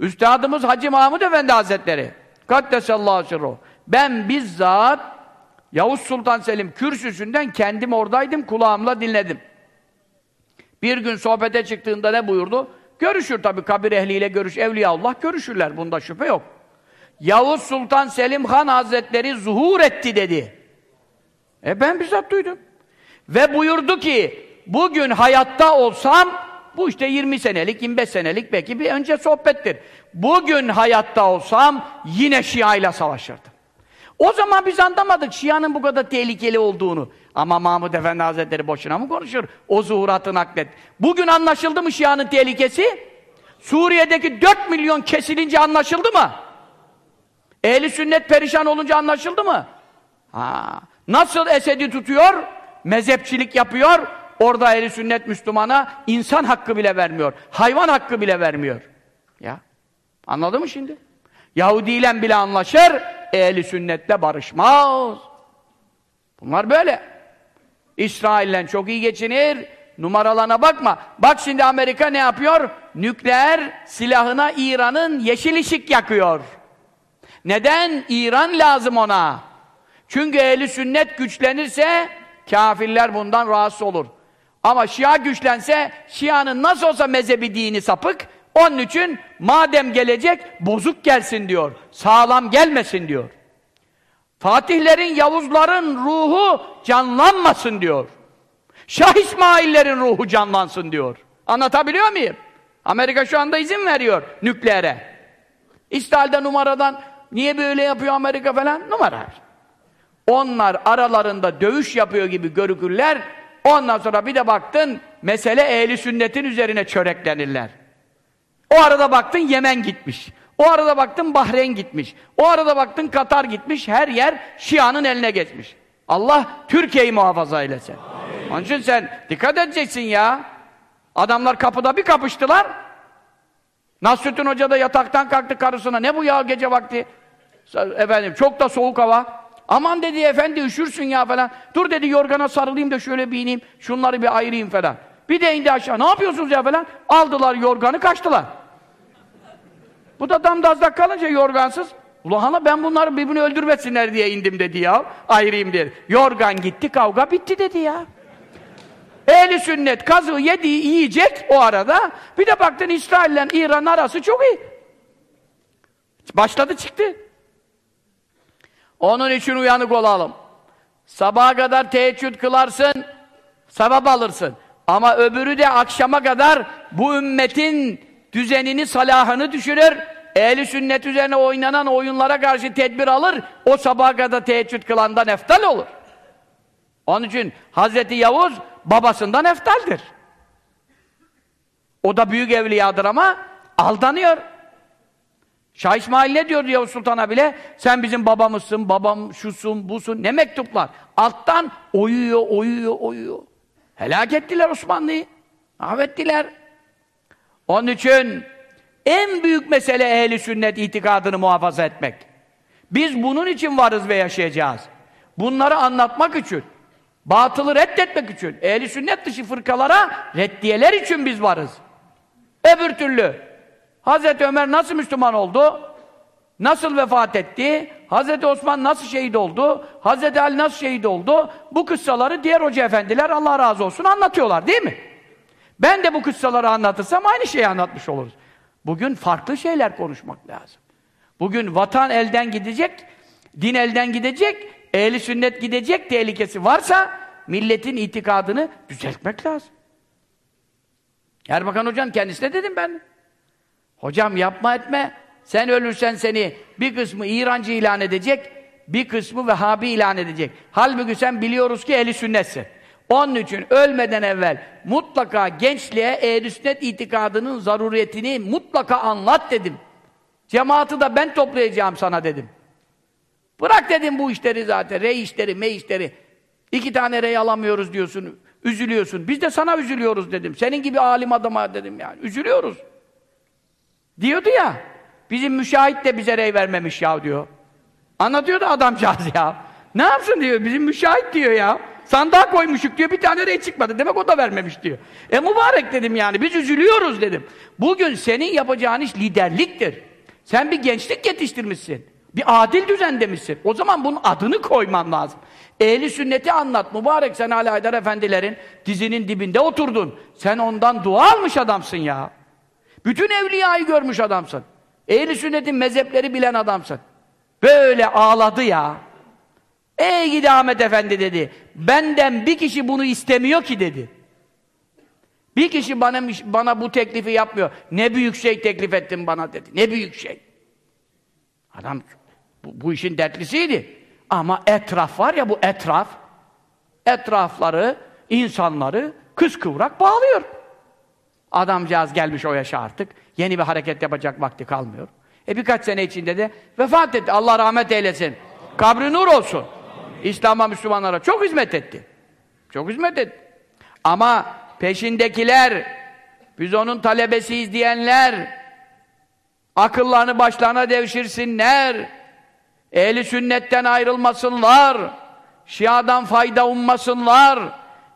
[SPEAKER 1] Üstadımız Hacı Mahmud Efendi Hazretleri Kaddesallahu sirruh. Ben bizzat Yavuz Sultan Selim kürsüsünden kendim oradaydım, kulağımla dinledim. Bir gün sohbete çıktığında ne buyurdu? Görüşür tabi kabir ehliyle görüş, evliyaullah görüşürler, bunda şüphe yok. Yavuz Sultan Selim Han Hazretleri zuhur etti dedi. E ben bizzat duydum. Ve buyurdu ki, bugün hayatta olsam, bu işte 20 senelik, 25 senelik belki bir önce sohbettir. Bugün hayatta olsam, yine Şia ile savaşırdım. O zaman biz anlamadık Şia'nın bu kadar tehlikeli olduğunu. Ama Mahmud Efendi Hazretleri boşuna mı konuşur? O zuhuratı naklet. Bugün anlaşıldı mı Şia'nın tehlikesi? Suriye'deki 4 milyon kesilince anlaşıldı mı? Ehli sünnet perişan olunca anlaşıldı mı? Ha. Nasıl Esed'i tutuyor? Mezhepçilik yapıyor. Orada ehli sünnet Müslümana insan hakkı bile vermiyor. Hayvan hakkı bile vermiyor. Ya. Anladın mı şimdi? Yahudi ile bile anlaşır, ehli sünnetle barışmaz. Bunlar böyle. İsrail'le çok iyi geçinir, numaralarına bakma. Bak şimdi Amerika ne yapıyor? Nükleer silahına İran'ın yeşil ışık yakıyor. Neden? İran lazım ona. Çünkü ehli sünnet güçlenirse kafirler bundan rahatsız olur. Ama Şia güçlense Şia'nın nasıl olsa mezhebi dini sapık onun için madem gelecek bozuk gelsin diyor. Sağlam gelmesin diyor. Fatihlerin, Yavuzların ruhu canlanmasın diyor. Şah İsmail'lerin ruhu canlansın diyor. Anlatabiliyor muyum? Amerika şu anda izin veriyor nükleere. İsrail'de numaradan niye böyle yapıyor Amerika falan? Numara. Onlar aralarında dövüş yapıyor gibi görükürler. Ondan sonra bir de baktın mesele ehli sünnetin üzerine çöreklenirler. O arada baktın Yemen gitmiş. O arada baktın Bahreyn gitmiş. O arada baktın Katar gitmiş. Her yer Şia'nın eline geçmiş. Allah Türkiye'yi muhafaza eylesin. Amin. Onun için sen dikkat edeceksin ya. Adamlar kapıda bir kapıştılar. Nasrettin Hoca da yataktan kalktı karısına. Ne bu ya gece vakti? Efendim çok da soğuk hava. Aman dedi efendi üşürsün ya falan. Dur dedi yorgana sarılayım da şöyle bir ineyim. Şunları bir ayırayım falan. Bir de indi aşağı. Ne yapıyorsunuz ya falan? Aldılar yorganı kaçtılar. Bu da damdazda kalınca yorgansız. Ulan ben bunları birbirini öldürmesinler diye indim dedi ya. Ayırayım dedi. Yorgan gitti, kavga bitti dedi ya. Ehli sünnet kazığı yediği yiyecek o arada. Bir de baktın İsrail ile İran arası çok iyi. Başladı çıktı. Onun için uyanık olalım. Sabaha kadar teheccüd kılarsın, sevap alırsın. Ama öbürü de akşama kadar bu ümmetin düzenini, salahını düşürür. Ehli sünnet üzerine oynanan oyunlara karşı tedbir alır. O sabaha kadar teheccüd kılandan eftal olur. Onun için Hazreti Yavuz babasından eftaldir. O da büyük evliyadır ama aldanıyor. Şah İsmail ne diyordu Yavuz Sultan'a bile? Sen bizim babamızsın, babam şusun, busun. Ne mektuplar? Alttan oyuyor, oyuyor, oyuyor. Helak ettiler Osmanlı'yı. Mahvettiler. Onun için en büyük mesele ehli sünnet itikadını muhafaza etmek. Biz bunun için varız ve yaşayacağız. Bunları anlatmak için, batılı reddetmek için, ehli sünnet dışı fırkalara reddiyeler için biz varız. Öbür türlü Hazreti Ömer nasıl Müslüman oldu? Nasıl vefat etti? Hazreti Osman nasıl şehit oldu? Hazreti Ali nasıl şehit oldu? Bu kıssaları diğer hoca efendiler Allah razı olsun anlatıyorlar değil mi? Ben de bu kıssaları anlatırsam aynı şeyi anlatmış oluruz. Bugün farklı şeyler konuşmak lazım. Bugün vatan elden gidecek, din elden gidecek, ehli sünnet gidecek tehlikesi varsa milletin itikadını düzeltmek lazım. Erbakan Hocam kendisine dedim ben. Hocam yapma etme. Sen ölürsen seni bir kısmı İrancı ilan edecek, bir kısmı Vehhabi ilan edecek. Halbuki sen biliyoruz ki ehli sünnetsin. Onun için ölmeden evvel mutlaka gençliğe ehl itikadının zaruriyetini mutlaka anlat dedim. Cemaati da ben toplayacağım sana dedim. Bırak dedim bu işleri zaten, rey işleri, me işleri. İki tane rey alamıyoruz diyorsun, üzülüyorsun. Biz de sana üzülüyoruz dedim. Senin gibi alim adama dedim yani, üzülüyoruz. Diyordu ya, bizim müşahit de bize rey vermemiş ya diyor. Anlatıyordu adamcağız ya. Ne yapsın diyor, bizim müşahit diyor ya. Sandığa koymuşuk diyor, bir tane rey çıkmadı. Demek o da vermemiş diyor. E mübarek dedim yani, biz üzülüyoruz dedim. Bugün senin yapacağın iş liderliktir. Sen bir gençlik yetiştirmişsin. Bir adil düzen demişsin. O zaman bunun adını koyman lazım. Ehli sünneti anlat. Mübarek sen Ali Haydar Efendilerin dizinin dibinde oturdun. Sen ondan dua almış adamsın ya. Bütün evliyayı görmüş adamsın. Ehli sünnetin mezhepleri bilen adamsın. Böyle ağladı ya. Ey gidi Ahmet Efendi dedi. Benden bir kişi bunu istemiyor ki dedi. Bir kişi bana bana bu teklifi yapmıyor. Ne büyük şey teklif ettin bana dedi. Ne büyük şey. Adam bu, bu işin dertlisiydi. Ama etraf var ya bu etraf etrafları, insanları kıskıvrak bağlıyor. Adamcağız gelmiş o yaşa artık. Yeni bir hareket yapacak vakti kalmıyor. E birkaç sene içinde de vefat etti. Allah rahmet eylesin. Kabri nur olsun. İslam'a, Müslümanlara çok hizmet etti. Çok hizmet etti. Ama peşindekiler, biz onun talebesiyiz diyenler, akıllarını başlarına devşirsinler, ehli sünnetten ayrılmasınlar, şiadan fayda ummasınlar,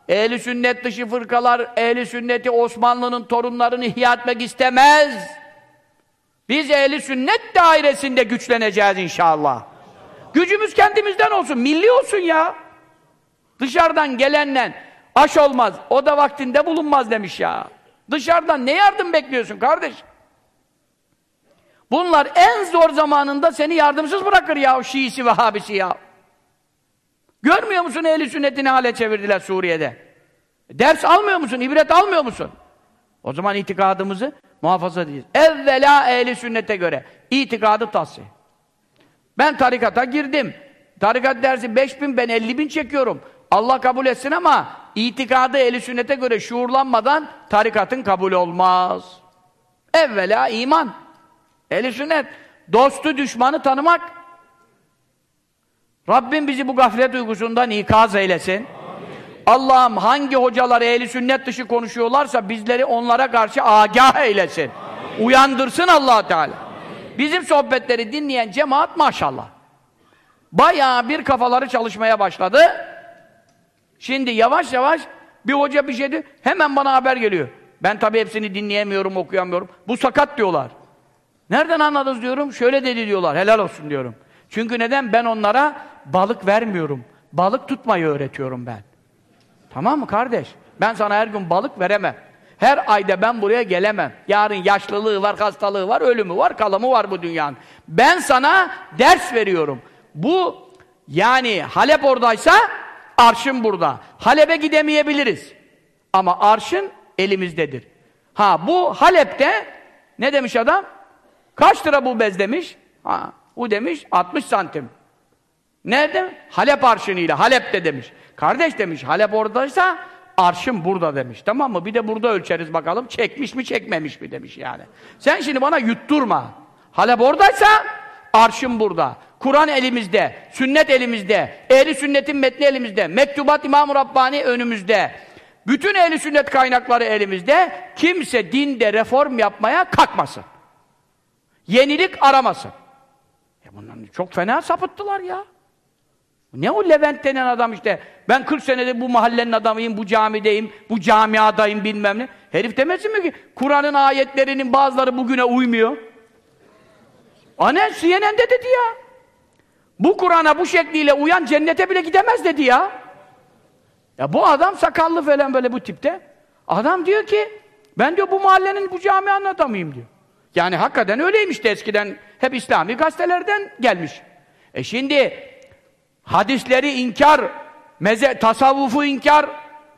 [SPEAKER 1] ehli sünnet dışı fırkalar, ehli sünneti Osmanlı'nın torunlarını ihya etmek istemez. Biz ehli sünnet dairesinde güçleneceğiz inşallah. Gücümüz kendimizden olsun, milli olsun ya. Dışarıdan gelenle aş olmaz, o da vaktinde bulunmaz demiş ya. Dışarıdan ne yardım bekliyorsun kardeş? Bunlar en zor zamanında seni yardımsız bırakır ya o Şiisi ve Habisi ya. Görmüyor musun ehli sünnetini hale çevirdiler Suriye'de? Ders almıyor musun? İbret almıyor musun? O zaman itikadımızı muhafaza edeceğiz. Evvela ehli sünnete göre itikadı tahsih. Ben tarikata girdim. Tarikat dersi 5 bin, ben 50 bin çekiyorum. Allah kabul etsin ama itikadı ehli sünnete göre şuurlanmadan tarikatın kabul olmaz. Evvela iman. Ehli sünnet. Dostu düşmanı tanımak. Rabbim bizi bu gaflet duygusundan ikaz eylesin. Allah'ım hangi hocalar ehli sünnet dışı konuşuyorlarsa bizleri onlara karşı agah eylesin. Amin. Uyandırsın allah Teala. Bizim sohbetleri dinleyen cemaat maşallah. Bayağı bir kafaları çalışmaya başladı. Şimdi yavaş yavaş bir hoca bir şeydi, hemen bana haber geliyor. Ben tabii hepsini dinleyemiyorum, okuyamıyorum. Bu sakat diyorlar. Nereden anladınız diyorum, şöyle dedi diyorlar, helal olsun diyorum. Çünkü neden? Ben onlara balık vermiyorum. Balık tutmayı öğretiyorum ben. Tamam mı kardeş? Ben sana her gün balık veremem. Her ayda ben buraya gelemem. Yarın yaşlılığı var, hastalığı var, ölümü var, kalımı var bu dünyanın. Ben sana ders veriyorum. Bu yani Halep oradaysa arşın burada. Halep'e gidemeyebiliriz. Ama arşın elimizdedir. Ha bu Halep'te ne demiş adam? Kaç lira bu bez demiş? Ha, bu demiş 60 santim. Nerede? Halep arşınıyla, Halep'te demiş. Kardeş demiş, Halep oradaysa arşım burada demiş. Tamam mı? Bir de burada ölçeriz bakalım. Çekmiş mi, çekmemiş mi demiş yani. Sen şimdi bana yutturma. Halep oradaysa arşım burada. Kur'an elimizde, sünnet elimizde, ehli sünnetin metni elimizde, mektubat İmam-ı Rabbani önümüzde. Bütün ehli sünnet kaynakları elimizde. Kimse dinde reform yapmaya kalkmasın. Yenilik aramasın. E bunlar çok fena sapıttılar ya. Ne o Levent denen adam işte, ben 40 senedir bu mahallenin adamıyım, bu camideyim, bu camiadayım bilmem ne. Herif demesin mi ki, Kur'an'ın ayetlerinin bazıları bugüne uymuyor. Anen CNN'de dedi ya. Bu Kur'an'a bu şekliyle uyan cennete bile gidemez dedi ya. Ya bu adam sakallı falan böyle bu tipte. Adam diyor ki, ben diyor bu mahallenin, bu camianın adamıyım diyor. Yani hakikaten öyleymiş de eskiden hep İslami gazetelerden gelmiş. E şimdi hadisleri inkar, meze tasavvufu inkar,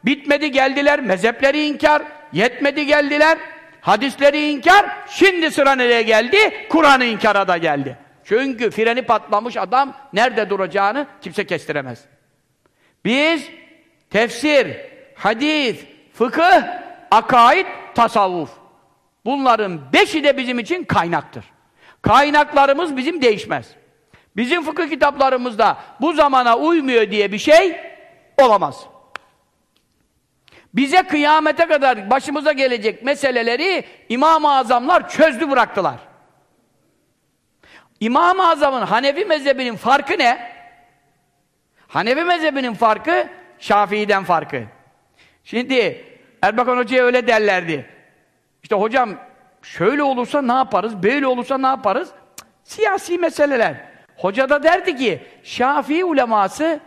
[SPEAKER 1] bitmedi geldiler, mezhepleri inkar, yetmedi geldiler, hadisleri inkar, şimdi sıra nereye geldi? Kur'an'ı inkara da geldi. Çünkü freni patlamış adam nerede duracağını kimse kestiremez. Biz tefsir, hadis, fıkıh, akaid, tasavvuf. Bunların beşi de bizim için kaynaktır. Kaynaklarımız bizim değişmez. Bizim fıkıh kitaplarımızda bu zamana uymuyor diye bir şey olamaz. Bize kıyamete kadar başımıza gelecek meseleleri İmam-ı Azamlar çözdü bıraktılar. İmam-ı Azam'ın Hanefi mezhebinin farkı ne? Hanefi mezhebinin farkı Şafii'den farkı. Şimdi Erbakan Hoca'ya öyle derlerdi. İşte hocam şöyle olursa ne yaparız, böyle olursa ne yaparız? Cık, siyasi meseleler. Hoca da derdi ki, Şafii uleması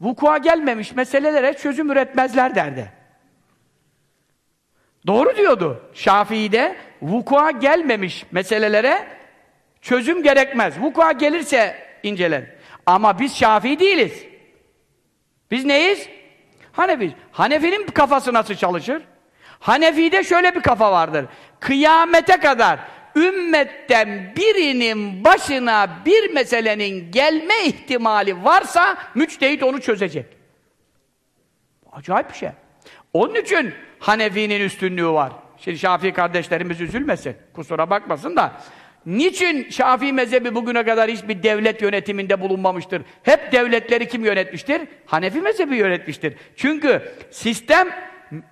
[SPEAKER 1] vukua gelmemiş meselelere çözüm üretmezler derdi. Doğru diyordu. Şafii'de vukua gelmemiş meselelere çözüm gerekmez. Vukua gelirse inceler. Ama biz Şafii değiliz. Biz neyiz? Hanefi. Hanefi'nin kafası nasıl çalışır? Hanefi'de şöyle bir kafa vardır. Kıyamete kadar ümmetten birinin başına bir meselenin gelme ihtimali varsa müçtehit onu çözecek. Acayip bir şey. Onun için Hanefi'nin üstünlüğü var. Şimdi Şafii kardeşlerimiz üzülmesin, kusura bakmasın da niçin Şafii mezhebi bugüne kadar hiçbir devlet yönetiminde bulunmamıştır? Hep devletleri kim yönetmiştir? Hanefi mezhebi yönetmiştir. Çünkü sistem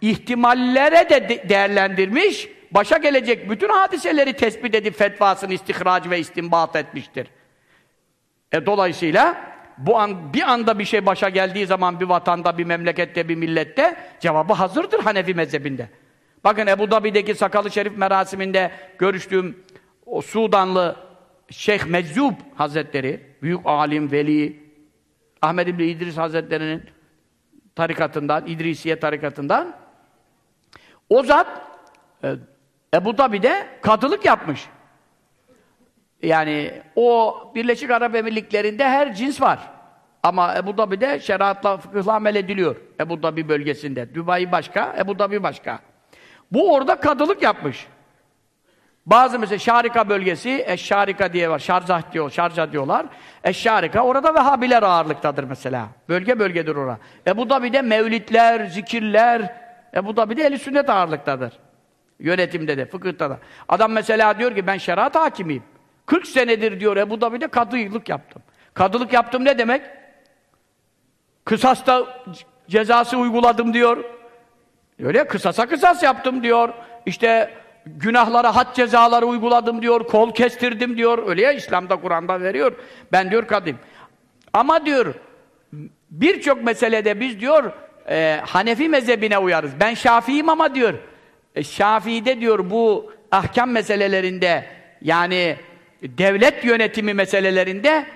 [SPEAKER 1] ihtimallere de değerlendirmiş, başa gelecek bütün hadiseleri tespit edip fetvasını istihraç ve istinbat etmiştir. E, dolayısıyla bu an bir anda bir şey başa geldiği zaman bir vatanda, bir memlekette, bir millette cevabı hazırdır Hanefi mezhebinde. Bakın Ebu Dabi'deki Sakalı Şerif merasiminde görüştüğüm o Sudanlı Şeyh Meczub Hazretleri, büyük alim, veli, Ahmed İbni İdris Hazretleri'nin tarikatından, İdrisiye tarikatından o zat e, Ebu Dabi'de kadılık yapmış. Yani o Birleşik Arap Emirlikleri'nde her cins var. Ama Ebu Dabi'de şeriatla, fıkıhla amel ediliyor. Ebu Dabi bölgesinde. Dubai başka, Ebu Dabi başka. Bu orada kadılık yapmış. Bazı mesela Şarika bölgesi, Eşşarika diye var, Şarjah diyor, Şarja diyorlar. Eşşarika, orada Vehhabiler ağırlıktadır mesela. Bölge bölgedir orada. Ebu Dabi'de mevlitler, zikirler, Ebu Dabi'de eli sünnet ağırlıktadır. Yönetimde de, fıkıhta da. Adam mesela diyor ki ben şeriat hakimiyim. 40 senedir diyor Ebu Dabi'de kadılık yaptım. Kadılık yaptım ne demek? Kısasta cezası uyguladım diyor. Öyle kısasa kısas yaptım diyor. İşte günahlara had cezaları uyguladım diyor. Kol kestirdim diyor. Öyle ya İslam'da Kur'an'da veriyor. Ben diyor kadim. Ama diyor birçok meselede biz diyor e, Hanefi mezhebine uyarız. Ben Şafii'yim ama diyor e, Şafii'de diyor bu ahkam meselelerinde yani devlet yönetimi meselelerinde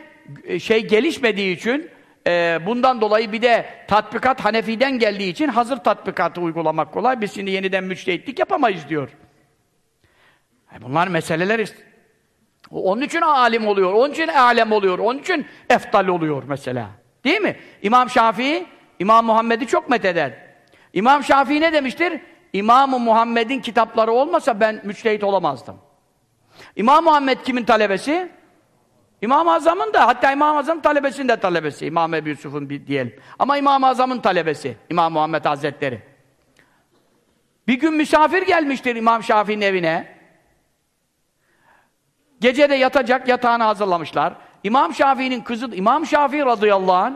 [SPEAKER 1] e, şey gelişmediği için e, bundan dolayı bir de tatbikat Hanefi'den geldiği için hazır tatbikatı uygulamak kolay. Biz şimdi yeniden müçtehitlik yapamayız diyor. E bunlar meseleler onun için alim oluyor, onun için alem oluyor, onun için eftal oluyor mesela. Değil mi? İmam Şafii, İmam Muhammed'i çok metheder. İmam Şafii ne demiştir? İmam-ı Muhammed'in kitapları olmasa ben müçtehit olamazdım. İmam Muhammed kimin talebesi? İmam-ı Azam'ın da, hatta İmam-ı Azam'ın talebesinin de talebesi. İmam Ebu Yusuf'un diyelim. Ama İmam-ı Azam'ın talebesi. İmam Muhammed Hazretleri. Bir gün misafir gelmiştir İmam Şafii'nin evine. Gece de yatacak yatağını hazırlamışlar. İmam Şafii'nin kızı, İmam Şafii radıyallahu anh,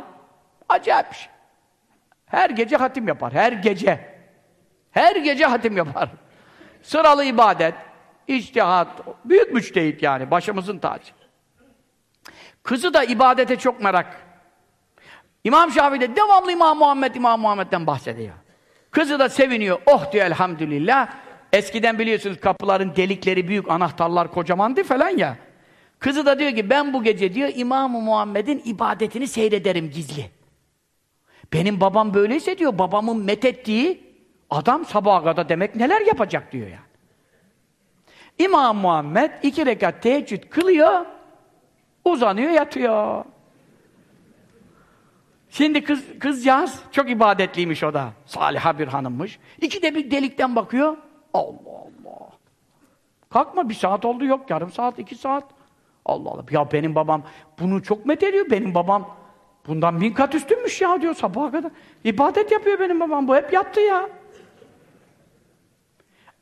[SPEAKER 1] acayip bir şey. Her gece hatim yapar, her gece. Her gece hatim yapar. Sıralı ibadet, içtihat, büyük müçtehit yani, başımızın tacı. Kızı da ibadete çok merak. İmam Şafii de devamlı İmam Muhammed, İmam Muhammed'den bahsediyor. Kızı da seviniyor, oh diyor elhamdülillah. Eskiden biliyorsunuz kapıların delikleri büyük, anahtarlar kocamandı falan ya. Kızı da diyor ki ben bu gece diyor İmam-ı Muhammed'in ibadetini seyrederim gizli. Benim babam böyleyse diyor babamın methettiği adam sabaha kadar demek neler yapacak diyor yani. İmam Muhammed iki rekat teheccüd kılıyor, uzanıyor, yatıyor. Şimdi kız, kızcağız çok ibadetliymiş o da. Saliha bir hanımmış. İki de bir delikten bakıyor. Allah Allah. Kalkma bir saat oldu yok. Yarım saat, iki saat. Allah Allah. Ya benim babam bunu çok met ediyor. Benim babam bundan bin kat üstünmüş ya diyor sabaha kadar. İbadet yapıyor benim babam. Bu hep yattı ya.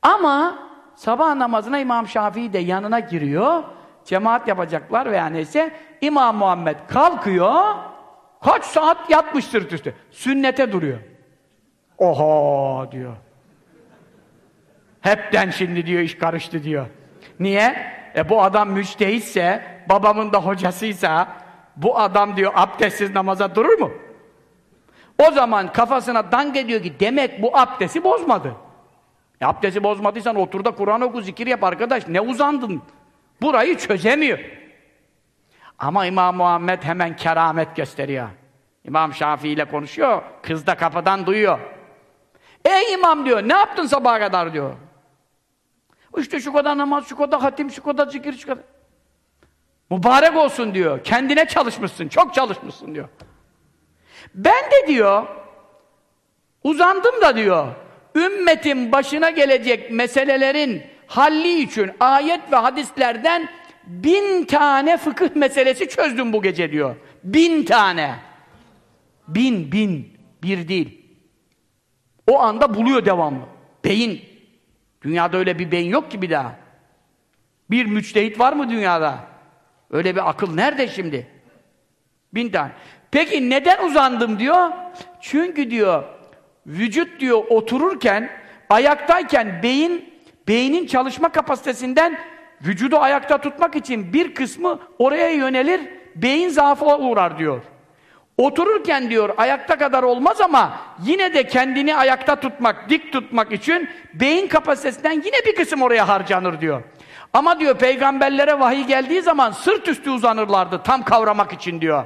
[SPEAKER 1] Ama sabah namazına İmam Şafii de yanına giriyor. Cemaat yapacaklar veya neyse. İmam Muhammed kalkıyor. Kaç saat yatmıştır üstü. Sünnete duruyor. Oha diyor. Hepten şimdi diyor iş karıştı diyor. Niye? E bu adam müçtehitse, babamın da hocasıysa, bu adam diyor abdestsiz namaza durur mu? O zaman kafasına dank ediyor ki demek bu abdesti bozmadı. E abdesti bozmadıysan otur da Kur'an oku, zikir yap arkadaş. Ne uzandın? Burayı çözemiyor. Ama İmam Muhammed hemen keramet gösteriyor. İmam Şafii ile konuşuyor, kız da kapıdan duyuyor. Ey imam diyor, ne yaptın sabaha kadar diyor. İşte şu kadar namaz, şu kadar hatim, şu kadar zikir, şu kadar. Mübarek olsun diyor. Kendine çalışmışsın, çok çalışmışsın diyor. Ben de diyor, uzandım da diyor, ümmetin başına gelecek meselelerin halli için ayet ve hadislerden bin tane fıkıh meselesi çözdüm bu gece diyor. Bin tane. Bin, bin. Bir değil. O anda buluyor devamlı. Beyin. Dünyada öyle bir beyin yok ki bir daha. Bir müçtehit var mı dünyada? Öyle bir akıl nerede şimdi? Bin tane. Peki neden uzandım diyor? Çünkü diyor, vücut diyor otururken, ayaktayken beyin, beynin çalışma kapasitesinden vücudu ayakta tutmak için bir kısmı oraya yönelir, beyin zaafı uğrar diyor. Otururken diyor ayakta kadar olmaz ama yine de kendini ayakta tutmak, dik tutmak için beyin kapasitesinden yine bir kısım oraya harcanır diyor. Ama diyor peygamberlere vahiy geldiği zaman sırt üstü uzanırlardı tam kavramak için diyor.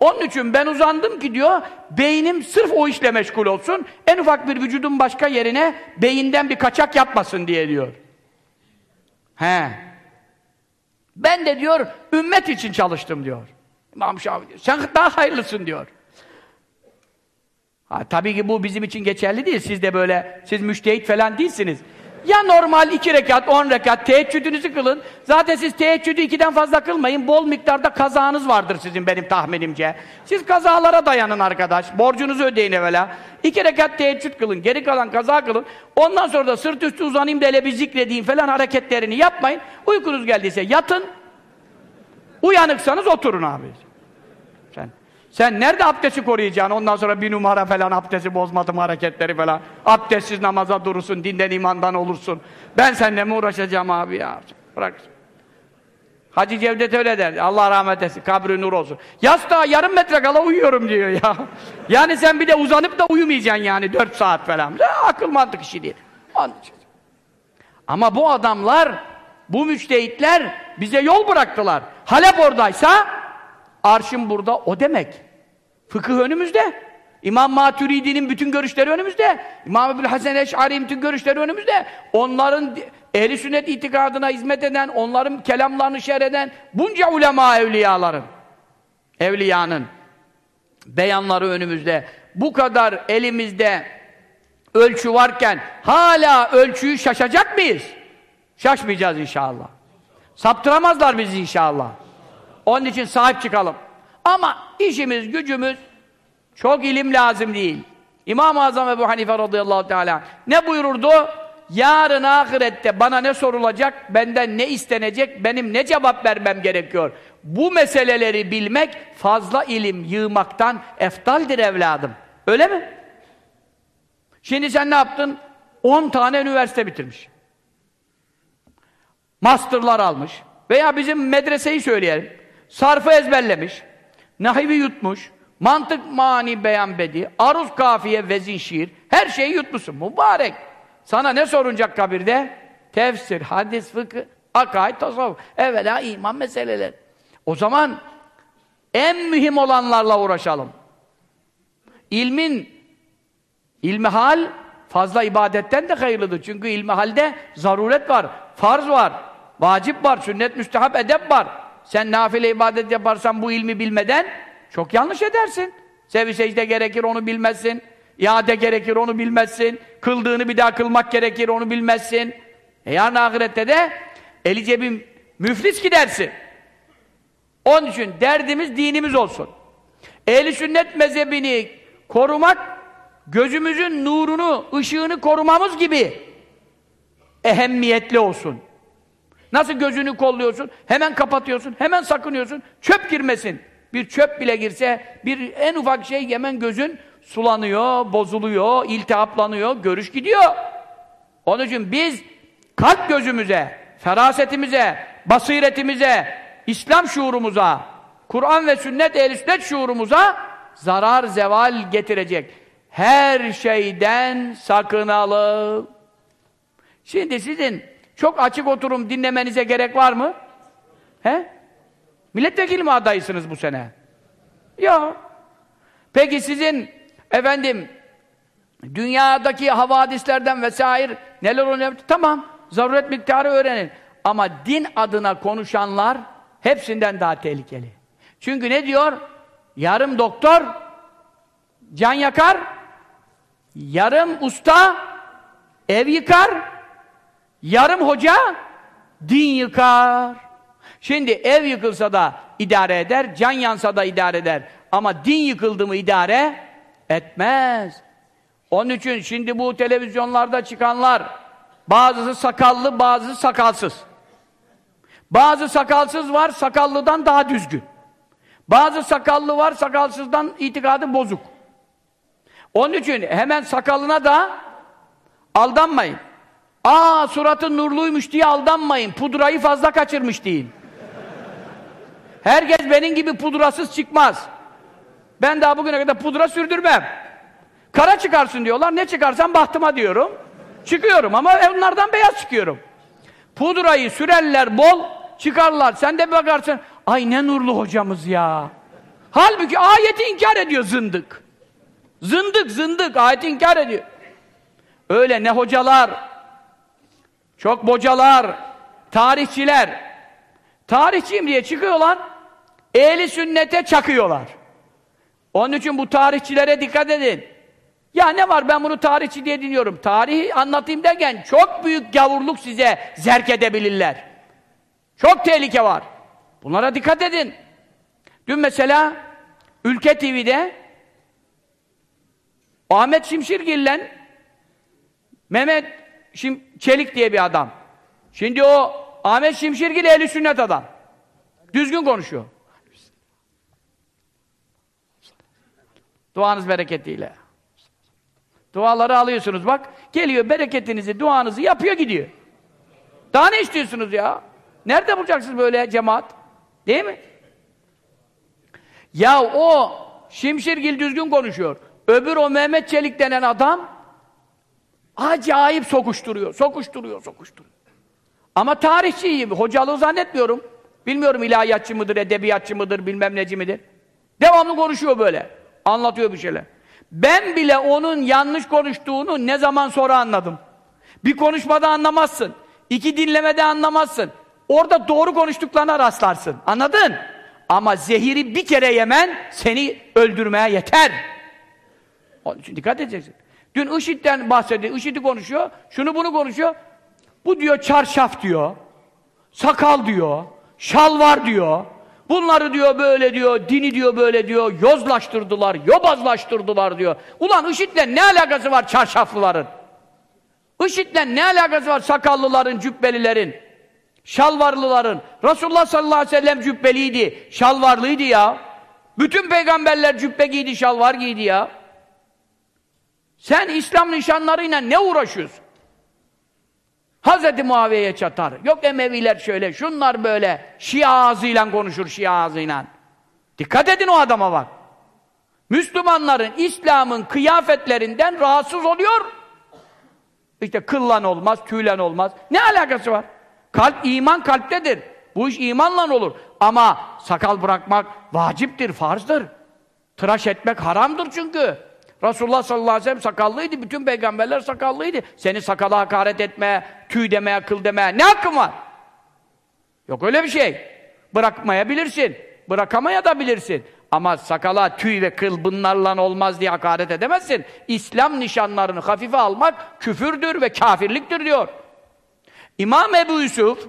[SPEAKER 1] Onun için ben uzandım ki diyor, beynim sırf o işle meşgul olsun, en ufak bir vücudun başka yerine beyinden bir kaçak yapmasın diye diyor. He. Ben de diyor, ümmet için çalıştım diyor. İmam Şafii diyor, sen daha hayırlısın diyor. Ha, tabii ki bu bizim için geçerli değil, siz de böyle, siz müştehit falan değilsiniz. Ya normal iki rekat, on rekat teheccüdünüzü kılın. Zaten siz teheccüdü ikiden fazla kılmayın. Bol miktarda kazanız vardır sizin benim tahminimce. Siz kazalara dayanın arkadaş. Borcunuzu ödeyin evvela. İki rekat teheccüd kılın. Geri kalan kaza kılın. Ondan sonra da sırt üstü uzanayım da hele bir zikredeyim falan hareketlerini yapmayın. Uykunuz geldiyse yatın. Uyanıksanız oturun abi. Sen nerede abdesti koruyacaksın? Ondan sonra bir numara falan abdesti bozmadım hareketleri falan. Abdestsiz namaza durursun, dinden imandan olursun. Ben seninle mi uğraşacağım abi ya? Bırak. Hacı Cevdet öyle der. Allah rahmet etsin, kabri nur olsun. Yastığa yarım metre kala uyuyorum diyor ya. [laughs] Yani sen bir de uzanıp da uyumayacaksın yani dört saat falan. Ya, akıl mantık işi değil. Ama bu adamlar, bu müçtehitler bize yol bıraktılar. Halep oradaysa Arşın burada o demek. Fıkıh önümüzde. İmam Maturidi'nin bütün görüşleri önümüzde. İmam Ebu'l Hasan Eş'ari'nin bütün görüşleri önümüzde. Onların ehli sünnet itikadına hizmet eden, onların kelamlarını şerh eden bunca ulema evliyaların, evliyanın beyanları önümüzde. Bu kadar elimizde ölçü varken hala ölçüyü şaşacak mıyız? Şaşmayacağız inşallah. Saptıramazlar bizi inşallah. Onun için sahip çıkalım. Ama işimiz, gücümüz çok ilim lazım değil. İmam-ı Azam Ebu Hanife radıyallahu teala ne buyururdu? Yarın ahirette bana ne sorulacak, benden ne istenecek, benim ne cevap vermem gerekiyor? Bu meseleleri bilmek fazla ilim yığmaktan eftaldir evladım. Öyle mi? Şimdi sen ne yaptın? 10 tane üniversite bitirmiş. Masterlar almış. Veya bizim medreseyi söyleyelim. Sarfı ezberlemiş, nahivi yutmuş, mantık mani beyan bedi, aruz kafiye vezin şiir, her şeyi yutmuşsun. Mübarek. Sana ne sorunacak kabirde? Tefsir, hadis, fıkıh, akaid, tasavvuf. Evvela iman meseleleri. O zaman en mühim olanlarla uğraşalım. İlmin, ilmihal fazla ibadetten de hayırlıdır. Çünkü ilmihalde zaruret var, farz var, vacip var, sünnet, müstehap, edep var. Sen nafile ibadet yaparsan bu ilmi bilmeden çok yanlış edersin. Sevi secde gerekir onu bilmezsin. İade gerekir onu bilmezsin. Kıldığını bir daha kılmak gerekir onu bilmezsin. E yarın ahirette de eli cebim müflis gidersin. Onun için derdimiz dinimiz olsun. Ehli sünnet mezhebini korumak gözümüzün nurunu, ışığını korumamız gibi ehemmiyetli olsun. Nasıl gözünü kolluyorsun? Hemen kapatıyorsun, hemen sakınıyorsun. Çöp girmesin. Bir çöp bile girse, bir en ufak şey hemen gözün sulanıyor, bozuluyor, iltihaplanıyor, görüş gidiyor. Onun için biz kalp gözümüze, ferasetimize, basiretimize, İslam şuurumuza, Kur'an ve sünnet ehl sünnet şuurumuza zarar zeval getirecek. Her şeyden sakınalım. Şimdi sizin çok açık oturum dinlemenize gerek var mı? He? Milletvekili mi adaysınız bu sene? Ya. Peki sizin efendim dünyadaki havadislerden vesaire neler oluyor? Tamam. Zaruret miktarı öğrenin. Ama din adına konuşanlar hepsinden daha tehlikeli. Çünkü ne diyor? Yarım doktor can yakar, yarım usta ev yıkar, yarım hoca din yıkar. Şimdi ev yıkılsa da idare eder, can yansa da idare eder. Ama din yıkıldı mı idare etmez. Onun için şimdi bu televizyonlarda çıkanlar bazısı sakallı, bazısı sakalsız. Bazı sakalsız var, sakallıdan daha düzgün. Bazı sakallı var, sakalsızdan itikadı bozuk. Onun için hemen sakalına da aldanmayın. Aa suratı nurluymuş diye aldanmayın. Pudrayı fazla kaçırmış deyin. Herkes benim gibi pudrasız çıkmaz. Ben daha bugüne kadar pudra sürdürmem. Kara çıkarsın diyorlar. Ne çıkarsam bahtıma diyorum. Çıkıyorum ama onlardan beyaz çıkıyorum. Pudrayı sürerler bol, çıkarlar. Sen de bakarsın, ay ne nurlu hocamız ya. Halbuki ayeti inkar ediyor zındık. Zındık, zındık, ayeti inkar ediyor. Öyle ne hocalar, çok bocalar, tarihçiler, tarihçiyim diye çıkıyorlar, ehli sünnete çakıyorlar. Onun için bu tarihçilere dikkat edin. Ya ne var ben bunu tarihçi diye dinliyorum. Tarihi anlatayım derken çok büyük gavurluk size zerk edebilirler. Çok tehlike var. Bunlara dikkat edin. Dün mesela Ülke TV'de Ahmet Şimşirgil'le Mehmet Şim Çelik diye bir adam. Şimdi o Ahmet Şimşirgil ehli sünnet adam. Düzgün konuşuyor. Duanız bereketiyle. Duaları alıyorsunuz bak. Geliyor bereketinizi, duanızı yapıyor gidiyor. Daha ne istiyorsunuz ya? Nerede bulacaksınız böyle cemaat? Değil mi? Ya o Şimşirgil düzgün konuşuyor. Öbür o Mehmet Çelik denen adam acayip sokuşturuyor, sokuşturuyor, sokuşturuyor. Ama tarihçi iyi, hocalığı zannetmiyorum. Bilmiyorum ilahiyatçı mıdır, edebiyatçı mıdır, bilmem neci midir. Devamlı konuşuyor böyle. Anlatıyor bir şeyler. Ben bile onun yanlış konuştuğunu ne zaman sonra anladım. Bir konuşmada anlamazsın. iki dinlemede anlamazsın. Orada doğru konuştuklarına rastlarsın. Anladın? Ama zehiri bir kere yemen seni öldürmeye yeter. Onun için dikkat edeceksin. Dün IŞİD'den bahsediyor. IŞİD'i konuşuyor. Şunu bunu konuşuyor. Bu diyor çarşaf diyor. Sakal diyor. Şal var diyor. Bunları diyor böyle diyor, dini diyor böyle diyor, yozlaştırdılar, yobazlaştırdılar diyor. Ulan IŞİD'le ne alakası var çarşaflıların? IŞİD'le ne alakası var sakallıların, cübbelilerin, şalvarlıların? Resulullah sallallahu aleyhi ve sellem cübbeliydi, şalvarlıydı ya. Bütün peygamberler cübbe giydi, şalvar giydi ya. Sen İslam nişanlarıyla ne uğraşıyorsun? Hazreti Muaviye'ye çatar. Yok Emeviler şöyle, şunlar böyle. Şia ağzıyla konuşur, Şia ağzıyla. Dikkat edin o adama bak. Müslümanların, İslam'ın kıyafetlerinden rahatsız oluyor. İşte kıllan olmaz, tüylen olmaz. Ne alakası var? Kalp, iman kalptedir. Bu iş imanla olur. Ama sakal bırakmak vaciptir, farzdır. Tıraş etmek haramdır çünkü. Resulullah sallallahu aleyhi ve sellem sakallıydı, bütün peygamberler sakallıydı. Seni sakala hakaret etmeye, tüy demeye, kıl demeye ne hakkın var? Yok öyle bir şey. Bırakmayabilirsin. Bırakamaya da bilirsin. Ama sakala, tüy ve kıl bunlarla olmaz diye hakaret edemezsin. İslam nişanlarını hafife almak küfürdür ve kafirliktir diyor. İmam Ebu Yusuf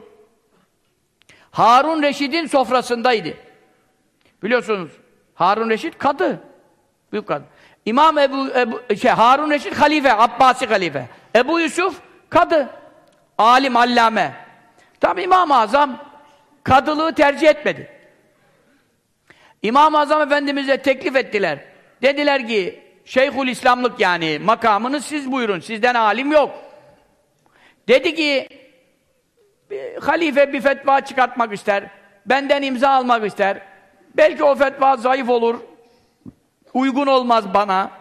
[SPEAKER 1] Harun Reşid'in sofrasındaydı. Biliyorsunuz Harun Reşid kadı. Büyük kadı. İmam Ebu, Ebu şey, Harun Reşid halife, Abbasi halife. Ebu Yusuf kadı. Alim, allame. Tabi İmam-ı Azam kadılığı tercih etmedi. İmam-ı Azam Efendimiz'e teklif ettiler. Dediler ki, Şeyhül İslamlık yani makamını siz buyurun, sizden alim yok. Dedi ki, halife bir fetva çıkartmak ister, benden imza almak ister. Belki o fetva zayıf olur, uygun olmaz bana.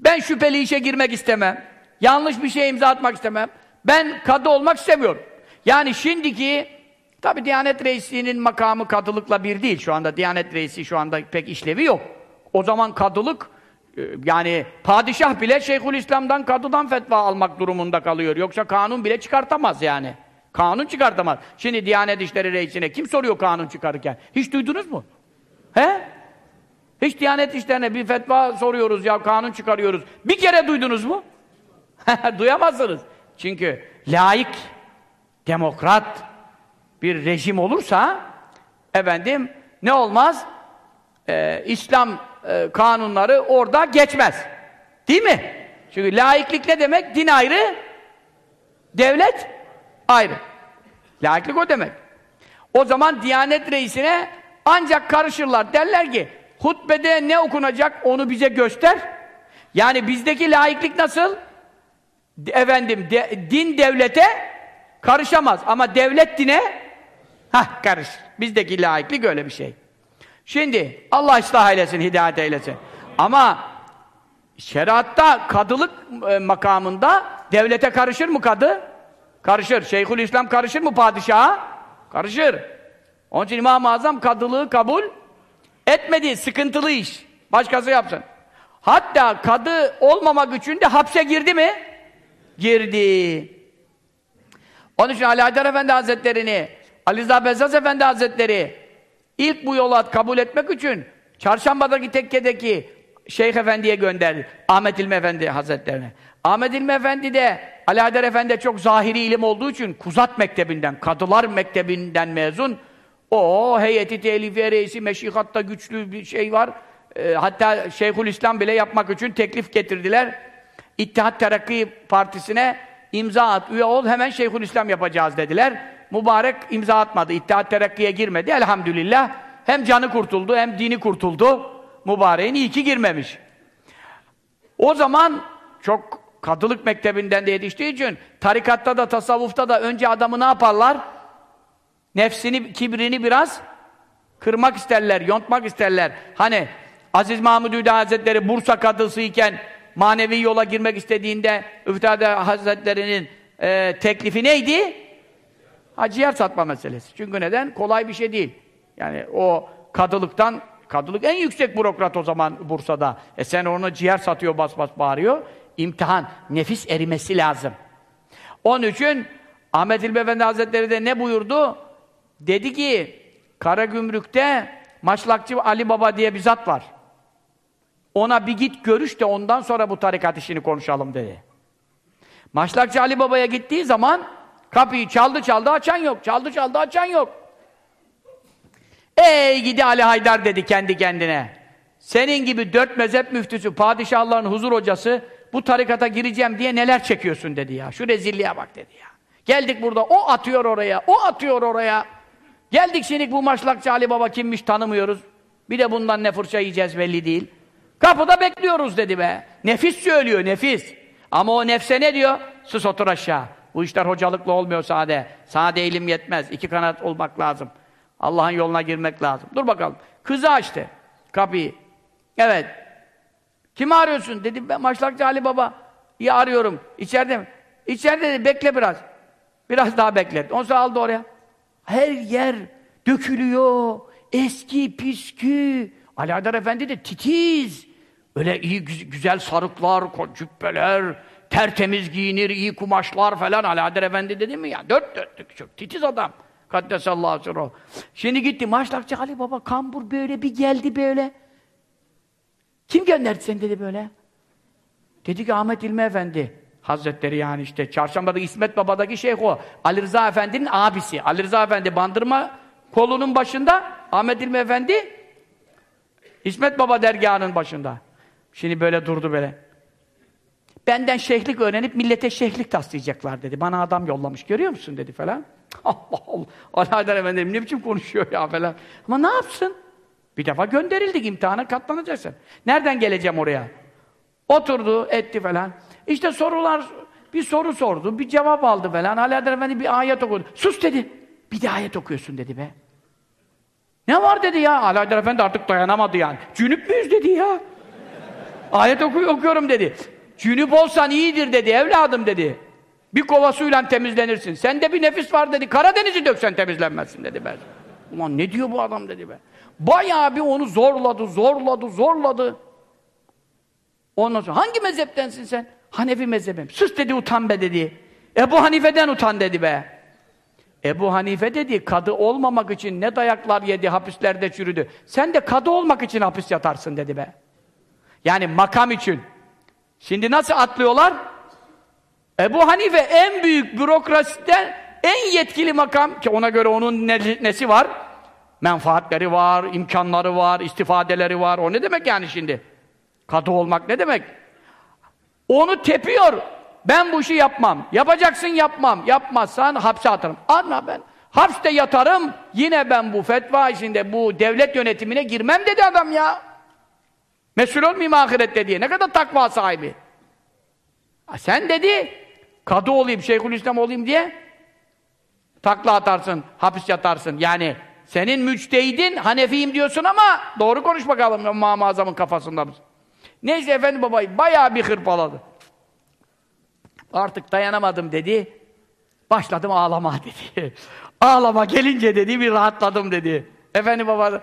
[SPEAKER 1] Ben şüpheli işe girmek istemem. Yanlış bir şeye imza atmak istemem. Ben kadı olmak istemiyorum. Yani şimdiki Tabi Diyanet Reisliğinin makamı kadılıkla bir değil. Şu anda Diyanet Reisi şu anda pek işlevi yok. O zaman kadılık e, yani padişah bile Şeyhülislam'dan kadıdan fetva almak durumunda kalıyor. Yoksa kanun bile çıkartamaz yani. Kanun çıkartamaz. Şimdi Diyanet İşleri Reisi'ne kim soruyor kanun çıkarırken? Hiç duydunuz mu? He? Hiç Diyanet İşleri'ne bir fetva soruyoruz ya kanun çıkarıyoruz. Bir kere duydunuz mu? [laughs] Duyamazsınız. Çünkü laik, demokrat bir rejim olursa efendim ne olmaz? Ee, İslam e, kanunları orada geçmez. Değil mi? Çünkü laiklik ne demek? Din ayrı, devlet ayrı. Laiklik o demek. O zaman Diyanet Reisi'ne ancak karışırlar. Derler ki, hutbede ne okunacak onu bize göster. Yani bizdeki laiklik nasıl? Efendim, de, din devlete karışamaz. Ama devlet dine hah karış. Bizdeki laiklik öyle bir şey. Şimdi Allah ıslah eylesin, hidayet eylesin. Ama şeriatta kadılık e, makamında devlete karışır mı kadı? Karışır. Şeyhül İslam karışır mı padişaha? Karışır. Onun için İmam-ı Azam kadılığı kabul etmedi. Sıkıntılı iş. Başkası yapsın. Hatta kadı olmamak için de hapse girdi mi? Girdi. Onun için Ali Haydar Efendi Hazretleri'ni, Ali Rıza Efendi Hazretleri ilk bu yola kabul etmek için Çarşamba'daki tekkedeki Şeyh Efendi'ye gönderdi. Ahmet İlmi Efendi Hazretlerine. Ahmet İlmi Efendi de Ali Haydar Efendi çok zahiri ilim olduğu için Kuzat Mektebi'nden, Kadılar Mektebi'nden mezun. O heyeti telifiye reisi, meşikatta güçlü bir şey var. E, hatta Şeyhülislam bile yapmak için teklif getirdiler. İttihat Terakki Partisi'ne imza at, üye ol, hemen Şeyhülislam yapacağız dediler. Mübarek imza atmadı, İttihat Terakki'ye girmedi elhamdülillah. Hem canı kurtuldu, hem dini kurtuldu. Mübareğin iyi ki girmemiş. O zaman çok kadılık mektebinden de yetiştiği için tarikatta da tasavvufta da önce adamı ne yaparlar? Nefsini, kibrini biraz kırmak isterler, yontmak isterler. Hani Aziz Mahmud Hüda Hazretleri Bursa kadısı iken manevi yola girmek istediğinde Üftade Hazretleri'nin e, teklifi neydi? Ha ciğer satma meselesi. Çünkü neden? Kolay bir şey değil. Yani o kadılıktan, kadılık en yüksek bürokrat o zaman Bursa'da. E sen ona ciğer satıyor, bas bas bağırıyor. İmtihan, nefis erimesi lazım. Onun için Ahmet İlmi Efendi Hazretleri de ne buyurdu? Dedi ki, Karagümrük'te Maçlakçı Ali Baba diye bir zat var. Ona bir git görüş de ondan sonra bu tarikat işini konuşalım dedi. Maçlakçı Ali Baba'ya gittiği zaman kapıyı çaldı çaldı açan yok. Çaldı çaldı açan yok. Ey gidi Ali Haydar dedi kendi kendine. Senin gibi dört mezhep müftüsü, padişahların huzur hocası bu tarikata gireceğim diye neler çekiyorsun dedi ya. Şu rezilliğe bak dedi ya. Geldik burada, o atıyor oraya, o atıyor oraya. Geldik şimdi bu maçlakçı Ali Baba kimmiş tanımıyoruz. Bir de bundan ne fırça yiyeceğiz belli değil. Kapıda bekliyoruz dedi be. Nefis söylüyor, nefis. Ama o nefse ne diyor? Sus otur aşağı. Bu işler hocalıkla olmuyor sade. Sade ilim yetmez. İki kanat olmak lazım. Allah'ın yoluna girmek lazım. Dur bakalım. Kızı açtı kapıyı. Evet. Kimi arıyorsun? Dedi ben Maçlakçı Ali Baba. İyi arıyorum. İçeride mi? İçeride dedi bekle biraz. Biraz daha beklet. Ondan sonra aldı oraya. Her yer dökülüyor. Eski, püskü. Ali Haydar Efendi de titiz. Öyle iyi güzel sarıklar, cübbeler, tertemiz giyinir, iyi kumaşlar falan. Ali Haydar Efendi dedi mi ya? Dört dörtlük çok titiz adam. Kaddesallahu sırrı. Şimdi gitti Maçlakçı Ali Baba kambur böyle bir geldi böyle. Kim gönderdi seni dedi böyle. Dedi ki Ahmet İlmi Efendi. Hazretleri yani işte Çarşamba'daki İsmet Baba'daki şeyh o. Ali Rıza Efendi'nin abisi. Ali Rıza Efendi bandırma kolunun başında. Ahmet İlmi Efendi İsmet Baba dergahının başında. Şimdi böyle durdu böyle. Benden şeyhlik öğrenip millete şeyhlik taslayacaklar dedi. Bana adam yollamış görüyor musun dedi falan. [laughs] Allah Allah. Ali Haydar Efendim ne biçim konuşuyor ya falan. Ama ne yapsın? Bir defa gönderildik imtihana katlanacaksın. Nereden geleceğim oraya? Oturdu, etti falan. İşte sorular, bir soru sordu, bir cevap aldı falan. Ali Efendi bir ayet okudu. Sus dedi. Bir de ayet okuyorsun dedi be. Ne var dedi ya? Ali Efendi artık dayanamadı yani. Cünüp müyüz dedi ya. ayet oku okuyorum dedi. Cünüp olsan iyidir dedi evladım dedi. Bir kova suyla temizlenirsin. Sende bir nefis var dedi. Karadeniz'i döksen temizlenmezsin dedi ben. Ulan ne diyor bu adam dedi be. Bayağı bir onu zorladı, zorladı, zorladı. Ondan sonra hangi mezheptensin sen? Hanefi mezhebim. Sus dedi utan be dedi. Ebu Hanife'den utan dedi be. Ebu Hanife dedi kadı olmamak için ne dayaklar yedi, hapislerde çürüdü. Sen de kadı olmak için hapis yatarsın dedi be. Yani makam için. Şimdi nasıl atlıyorlar? Ebu Hanife en büyük bürokrasiden en yetkili makam ki ona göre onun ne, nesi var? Menfaatleri var, imkanları var, istifadeleri var. O ne demek yani şimdi? Kadı olmak ne demek? Onu tepiyor. Ben bu işi yapmam. Yapacaksın yapmam. Yapmazsan hapse atarım. Anla ben. Hapiste yatarım. Yine ben bu fetva işinde bu devlet yönetimine girmem dedi adam ya. Mesul olmayayım ahirette diye. Ne kadar takva sahibi. Ha sen dedi kadı olayım, Şeyhülislam olayım diye takla atarsın, hapis yatarsın. Yani senin müçtehidin Hanefiyim diyorsun ama doğru konuş bakalım İmam-ı Azam'ın kafasında mısın? Neyse efendi babayı bayağı bir hırpaladı. Artık dayanamadım dedi. Başladım ağlama [laughs] dedi. ağlama gelince dedi bir rahatladım dedi. Efendi baba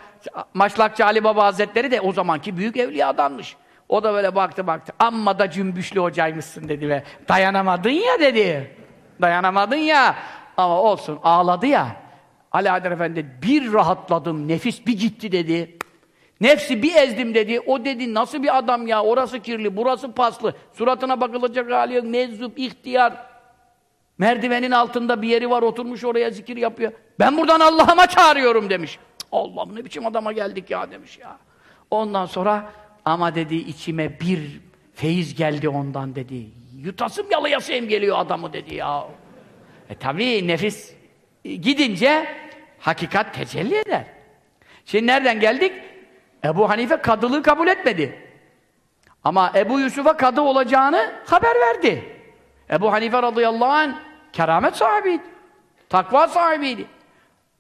[SPEAKER 1] Maşlakçı Ali Baba Hazretleri de o zamanki büyük evliya adammış. O da böyle baktı baktı. Amma da cümbüşlü hocaymışsın dedi ve dayanamadın ya dedi. Dayanamadın ya. Ama olsun ağladı ya. Ali Adem Efendi bir rahatladım, nefis bir gitti dedi. Nefsi bir ezdim dedi. O dedi nasıl bir adam ya? Orası kirli, burası paslı. Suratına bakılacak hali yok. Meczup, ihtiyar. Merdivenin altında bir yeri var, oturmuş oraya zikir yapıyor. Ben buradan Allah'ıma çağırıyorum demiş. Allah'ım ne biçim adama geldik ya demiş ya. Ondan sonra ama dedi içime bir feyiz geldi ondan dedi. Yutasım yalayasım geliyor adamı dedi ya. E tabi nefis gidince hakikat tecelli eder. Şimdi nereden geldik? Ebu Hanife kadılığı kabul etmedi. Ama Ebu Yusuf'a kadı olacağını haber verdi. Ebu Hanife radıyallahu anh keramet sahibiydi. Takva sahibiydi.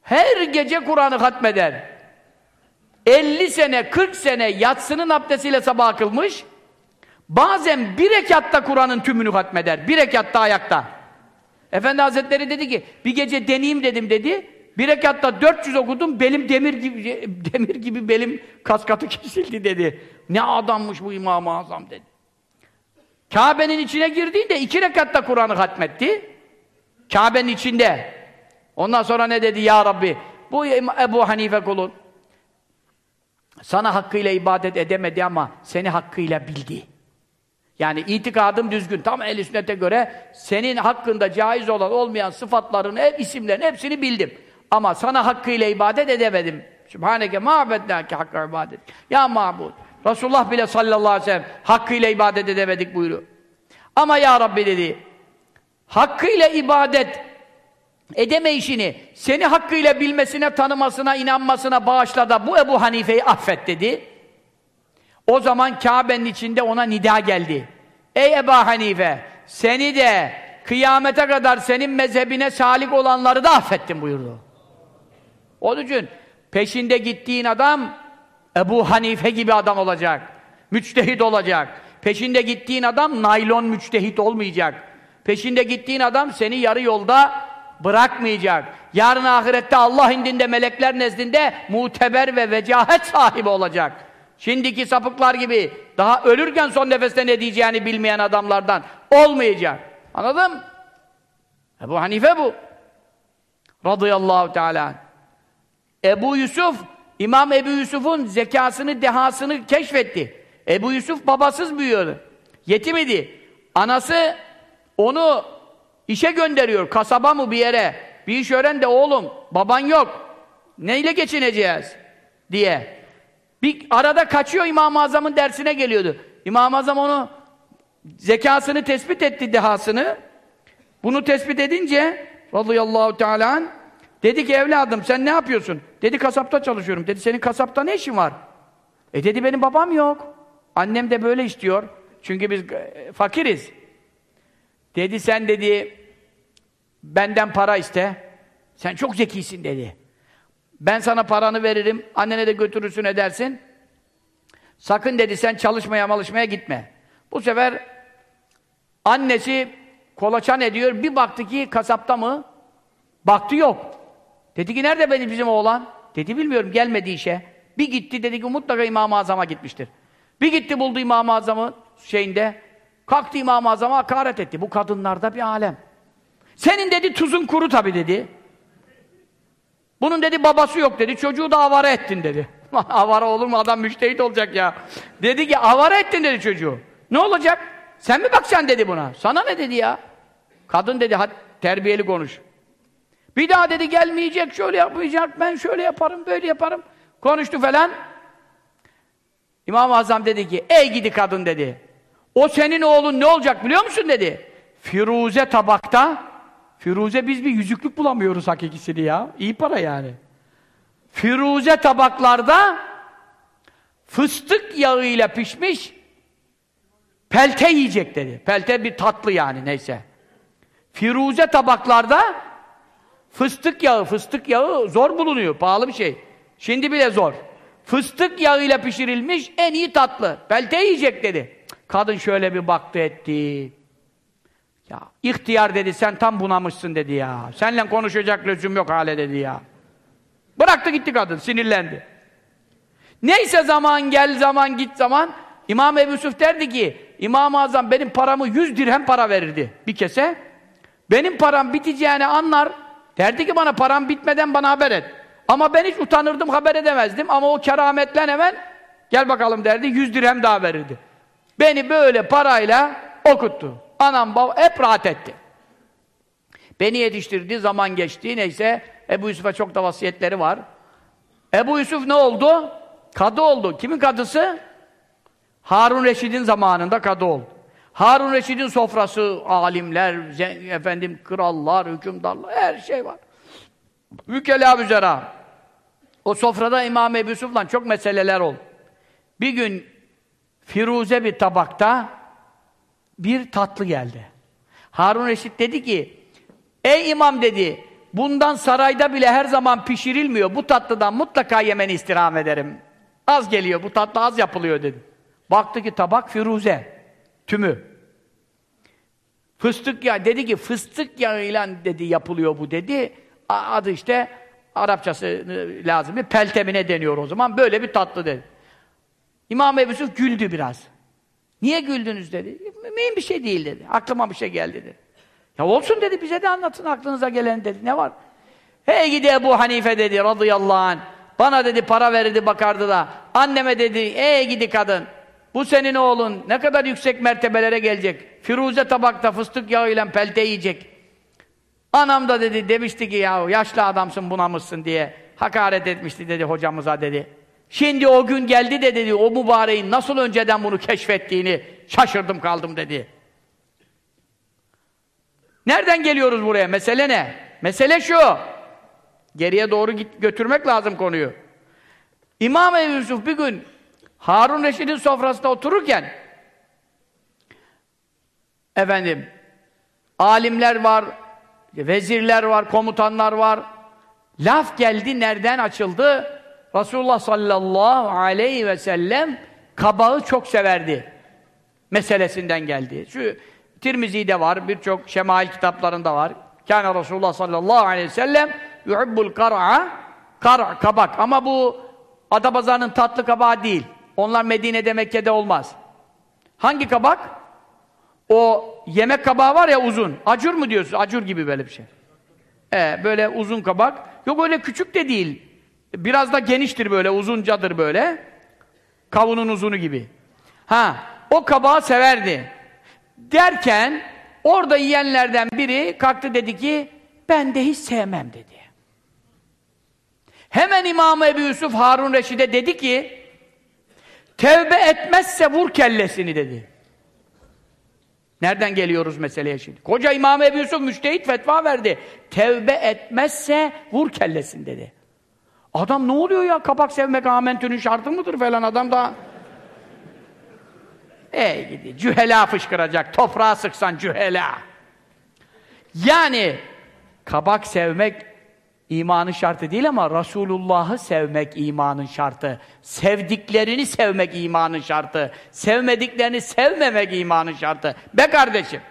[SPEAKER 1] Her gece Kur'an'ı hatmeder. 50 sene, 40 sene yatsının abdestiyle sabah kılmış. Bazen bir rekatta Kur'an'ın tümünü hatmeder. Bir rekatta ayakta. Efendi Hazretleri dedi ki, bir gece deneyeyim dedim dedi. Bir rekatta 400 okudum, belim demir gibi, [laughs] demir gibi belim kaskatı kesildi dedi. Ne adammış bu İmam-ı Azam dedi. Kabe'nin içine girdiğinde iki rekatta Kur'an'ı hatmetti. Kabe'nin içinde. Ondan sonra ne dedi? Ya Rabbi, bu Ebu Hanife kulun sana hakkıyla ibadet edemedi ama seni hakkıyla bildi. Yani itikadım düzgün. Tam el sünnete göre senin hakkında caiz olan olmayan sıfatların, hep isimlerin hepsini bildim. Ama sana hakkıyla ibadet edemedim. Sübhaneke ma'abednâke hakkı ibadet. Ya ma'bud. Resulullah bile sallallahu aleyhi ve sellem hakkıyla ibadet edemedik buyuruyor. Ama ya Rabbi dedi, hakkıyla ibadet edemeyişini seni hakkıyla bilmesine, tanımasına, inanmasına bağışla da bu Ebu Hanife'yi affet dedi. O zaman Kabe'nin içinde ona nida geldi. Ey Ebu Hanife, seni de kıyamete kadar senin mezhebine salik olanları da affettim buyurdu. Onun için peşinde gittiğin adam Ebu Hanife gibi adam olacak. Müçtehit olacak. Peşinde gittiğin adam naylon müçtehit olmayacak. Peşinde gittiğin adam seni yarı yolda bırakmayacak. Yarın ahirette Allah indinde, melekler nezdinde muteber ve vecahet sahibi olacak. Şimdiki sapıklar gibi daha ölürken son nefeste ne diyeceğini bilmeyen adamlardan olmayacak. Anladın Ebu Hanife bu. Radıyallahu Teala. Ebu Yusuf, İmam Ebu Yusuf'un zekasını, dehasını keşfetti. Ebu Yusuf babasız büyüyordu. Yetim idi. Anası onu işe gönderiyor. Kasaba mı bir yere. Bir iş öğren de oğlum, baban yok. Neyle geçineceğiz? diye. Bir arada kaçıyor İmam-ı Azam'ın dersine geliyordu. İmam-ı Azam onu zekasını tespit etti, dehasını. Bunu tespit edince radıyallahu teala dedi ki evladım sen ne yapıyorsun? Dedi kasapta çalışıyorum. Dedi senin kasapta ne işin var? E dedi benim babam yok. Annem de böyle istiyor. Çünkü biz e, fakiriz. Dedi sen dedi benden para iste. Sen çok zekisin dedi. Ben sana paranı veririm, annene de götürürsün edersin. Sakın dedi sen çalışmaya malışmaya gitme. Bu sefer annesi kolaçan ediyor. Bir baktı ki kasapta mı? Baktı yok. Dedi ki nerede benim bizim oğlan? Dedi bilmiyorum gelmedi işe. Bir gitti dedi ki mutlaka İmam-ı Azam'a gitmiştir. Bir gitti buldu İmam-ı Azam'ı şeyinde. Kalktı İmam-ı Azam'a hakaret etti. Bu kadınlarda bir alem. Senin dedi tuzun kuru tabi dedi. Bunun dedi babası yok dedi. Çocuğu da avara ettin dedi. [laughs] avara olur mu? Adam müştehit olacak ya. Dedi ki avara ettin dedi çocuğu. Ne olacak? Sen mi bakacaksın dedi buna. Sana ne dedi ya? Kadın dedi hadi terbiyeli konuş. Bir daha dedi gelmeyecek, şöyle yapmayacak, ben şöyle yaparım, böyle yaparım. Konuştu falan. İmam-ı Azam dedi ki, ey gidi kadın dedi. O senin oğlun ne olacak biliyor musun dedi. Firuze tabakta, Firuze biz bir yüzüklük bulamıyoruz hakikisini ya. İyi para yani. Firuze tabaklarda fıstık yağıyla pişmiş pelte yiyecek dedi. Pelte bir tatlı yani neyse. Firuze tabaklarda fıstık yağı, fıstık yağı zor bulunuyor, pahalı bir şey. Şimdi bile zor. Fıstık yağıyla pişirilmiş en iyi tatlı. Pelte yiyecek dedi. Kadın şöyle bir baktı etti. Ya ihtiyar dedi sen tam bunamışsın dedi ya. Seninle konuşacak lüzum yok hale dedi ya. Bıraktı gitti kadın sinirlendi. Neyse zaman gel zaman git zaman İmam Ebu Yusuf derdi ki İmam-ı Azam benim paramı yüz dirhem para verirdi bir kese. Benim param biteceğini anlar. Derdi ki bana param bitmeden bana haber et. Ama ben hiç utanırdım haber edemezdim ama o kerametle hemen gel bakalım derdi yüz dirhem daha verirdi. Beni böyle parayla okuttu. Anam baba hep rahat etti. Beni yetiştirdi, zaman geçti. Neyse Ebu Yusuf'a çok da vasiyetleri var. Ebu Yusuf ne oldu? Kadı oldu. Kimin kadısı? Harun Reşid'in zamanında kadı oldu. Harun Reşid'in sofrası, alimler, efendim krallar, hükümdarlar, her şey var. Vükela üzere. O sofrada İmam Ebu Yusuf'la çok meseleler oldu. Bir gün Firuze bir tabakta bir tatlı geldi. Harun Reşit dedi ki, ey imam dedi, bundan sarayda bile her zaman pişirilmiyor, bu tatlıdan mutlaka yemeni istirham ederim. Az geliyor, bu tatlı az yapılıyor dedi. Baktı ki tabak Firuze, tümü. Fıstık ya dedi ki fıstık yağıyla dedi yapılıyor bu dedi. Adı işte Arapçası lazım bir peltemine deniyor o zaman. Böyle bir tatlı dedi. İmam Ebu Yusuf güldü biraz. Niye güldünüz dedi. Mühim bir şey değil dedi. Aklıma bir şey geldi dedi. Ya olsun dedi bize de anlatın aklınıza gelen dedi. Ne var? Hey gidi Ebu Hanife dedi radıyallahu anh. Bana dedi para verirdi bakardı da. Anneme dedi ey gidi kadın. Bu senin oğlun ne kadar yüksek mertebelere gelecek. Firuze tabakta fıstık yağıyla pelte yiyecek. Anam da dedi demişti ki ya yaşlı adamsın bunamışsın diye hakaret etmişti dedi hocamıza dedi. Şimdi o gün geldi de dedi, o mübareğin nasıl önceden bunu keşfettiğini şaşırdım kaldım dedi. Nereden geliyoruz buraya? Mesele ne? Mesele şu. Geriye doğru git, götürmek lazım konuyu. İmam Ebu Yusuf bir gün Harun Reşid'in sofrasında otururken efendim alimler var, vezirler var, komutanlar var. Laf geldi, nereden açıldı? Resulullah sallallahu aleyhi ve sellem kabağı çok severdi. Meselesinden geldi. Şu Tirmizi'de var, birçok şemail kitaplarında var. Kâne Resulullah sallallahu aleyhi ve sellem yuhibbul kar'a kar kabak. Ama bu Adapazarı'nın tatlı kabağı değil. Onlar Medine'de, Mekke'de olmaz. Hangi kabak? O yemek kabağı var ya uzun. Acur mu diyorsun? Acur gibi böyle bir şey. Ee, böyle uzun kabak. Yok öyle küçük de değil. Biraz da geniştir böyle, uzuncadır böyle. Kavunun uzunu gibi. Ha, o kabağı severdi. Derken, orada yiyenlerden biri kalktı dedi ki, ben de hiç sevmem dedi. Hemen İmam Ebu Yusuf Harun Reşid'e dedi ki, tevbe etmezse vur kellesini dedi. Nereden geliyoruz meseleye şimdi? Koca İmam Ebu Yusuf müştehit fetva verdi. Tevbe etmezse vur kellesini dedi. Adam ne oluyor ya? Kabak sevmek amentünün şartı mıdır falan adam da Ey gidi, cühela fışkıracak, toprağa sıksan cühela. Yani kabak sevmek imanın şartı değil ama Resulullah'ı sevmek imanın şartı. Sevdiklerini sevmek imanın şartı. Sevmediklerini sevmemek imanın şartı. Be kardeşim,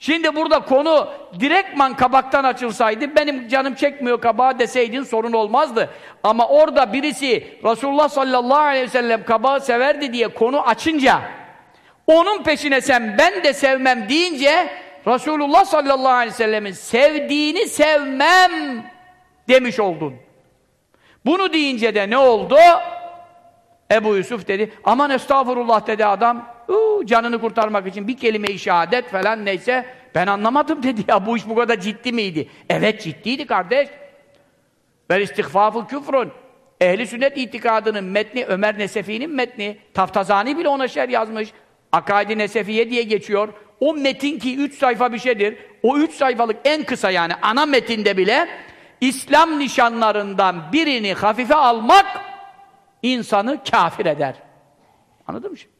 [SPEAKER 1] Şimdi burada konu direktman kabaktan açılsaydı benim canım çekmiyor kabağı deseydin sorun olmazdı. Ama orada birisi Resulullah sallallahu aleyhi ve sellem kabağı severdi diye konu açınca onun peşine sen ben de sevmem deyince Resulullah sallallahu aleyhi ve sellemin sevdiğini sevmem demiş oldun. Bunu deyince de ne oldu? Ebu Yusuf dedi, aman estağfurullah dedi adam, Uu, canını kurtarmak için bir kelime-i şehadet falan neyse, ben anlamadım [laughs] dedi ya, bu iş bu kadar ciddi miydi? Evet ciddiydi kardeş. Ve istihfafı küfrün. Ehli sünnet itikadının metni, Ömer Nesefi'nin metni, Taftazani bile ona şer yazmış. Akaidi Nesefiye diye geçiyor. O metin ki üç sayfa bir şeydir. O üç sayfalık en kısa yani ana metinde bile İslam nişanlarından birini hafife almak insanı kafir eder. Anladın mı şimdi?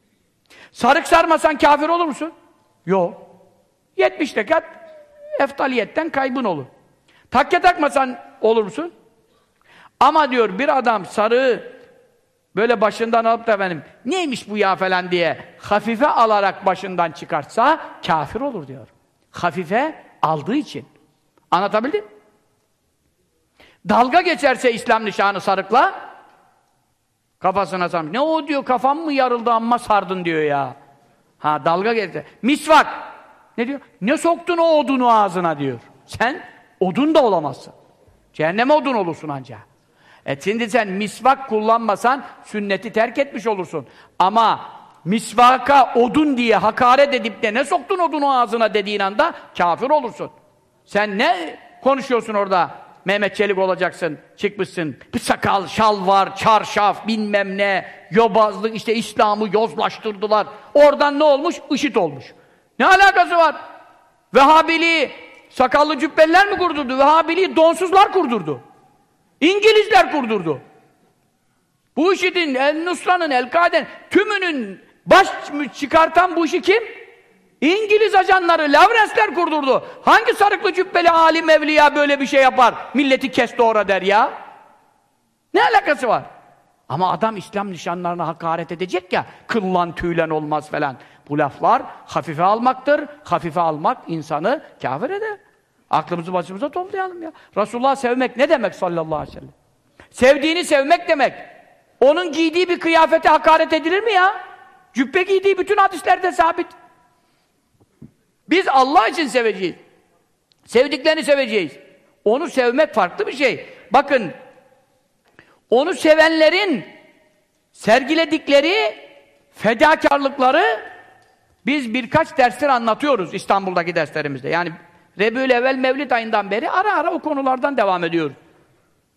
[SPEAKER 1] Sarık sarmasan kafir olur musun? Yok. 70 rekat eftaliyetten kaybın olur. Takke takmasan olur musun? Ama diyor bir adam sarığı böyle başından alıp da benim neymiş bu ya falan diye hafife alarak başından çıkartsa kafir olur diyor. Hafife aldığı için. Anlatabildim? Dalga geçerse İslam nişanı sarıkla kafasına sarmış. Ne o diyor kafam mı yarıldı amma sardın diyor ya. Ha dalga geçti. Misvak. Ne diyor? Ne soktun o odunu ağzına diyor. Sen odun da olamazsın. Cehenneme odun olursun ancak. E şimdi sen misvak kullanmasan sünneti terk etmiş olursun. Ama misvaka odun diye hakaret edip de ne soktun odunu ağzına dediğin anda kafir olursun. Sen ne konuşuyorsun orada? Mehmet Çelik olacaksın, çıkmışsın. Bir sakal, şal var, çarşaf, bilmem ne, yobazlık, işte İslam'ı yozlaştırdılar. Oradan ne olmuş? IŞİD olmuş. Ne alakası var? Vehhabiliği sakallı cübbeller mi kurdurdu? Vehhabiliği donsuzlar kurdurdu. İngilizler kurdurdu. Bu IŞİD'in, El-Nusra'nın, El-Kaden tümünün baş çıkartan bu işi kim? İngiliz ajanları, Lavrensler kurdurdu. Hangi sarıklı cübbeli alim evliya böyle bir şey yapar? Milleti kes doğra der ya. Ne alakası var? Ama adam İslam nişanlarına hakaret edecek ya, kıllan tüylen olmaz falan. Bu laflar hafife almaktır. Hafife almak insanı kafir eder. Aklımızı başımıza toplayalım ya. Resulullah sevmek ne demek sallallahu aleyhi ve sellem? Sevdiğini sevmek demek. Onun giydiği bir kıyafete hakaret edilir mi ya? Cübbe giydiği bütün hadislerde sabit. Biz Allah için seveceğiz. Sevdiklerini seveceğiz. Onu sevmek farklı bir şey. Bakın, onu sevenlerin sergiledikleri fedakarlıkları biz birkaç dersler anlatıyoruz İstanbul'daki derslerimizde. Yani Rebül Evvel Mevlid ayından beri ara ara o konulardan devam ediyoruz.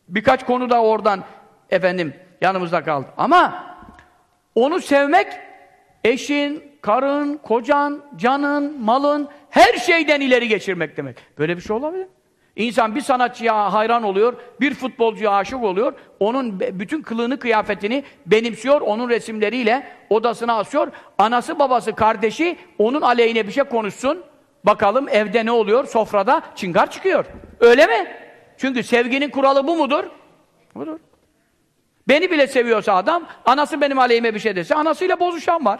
[SPEAKER 1] Birkaç konu da oradan efendim yanımızda kaldı. Ama onu sevmek eşin, karın, kocan, canın, malın her şeyden ileri geçirmek demek. Böyle bir şey olabilir İnsan bir sanatçıya hayran oluyor, bir futbolcuya aşık oluyor, onun bütün kılığını, kıyafetini benimsiyor, onun resimleriyle odasına asıyor. Anası, babası, kardeşi onun aleyhine bir şey konuşsun. Bakalım evde ne oluyor? Sofrada çıngar çıkıyor. Öyle mi? Çünkü sevginin kuralı bu mudur? Budur. Beni bile seviyorsa adam, anası benim aleyhime bir şey dese, anasıyla bozuşan var.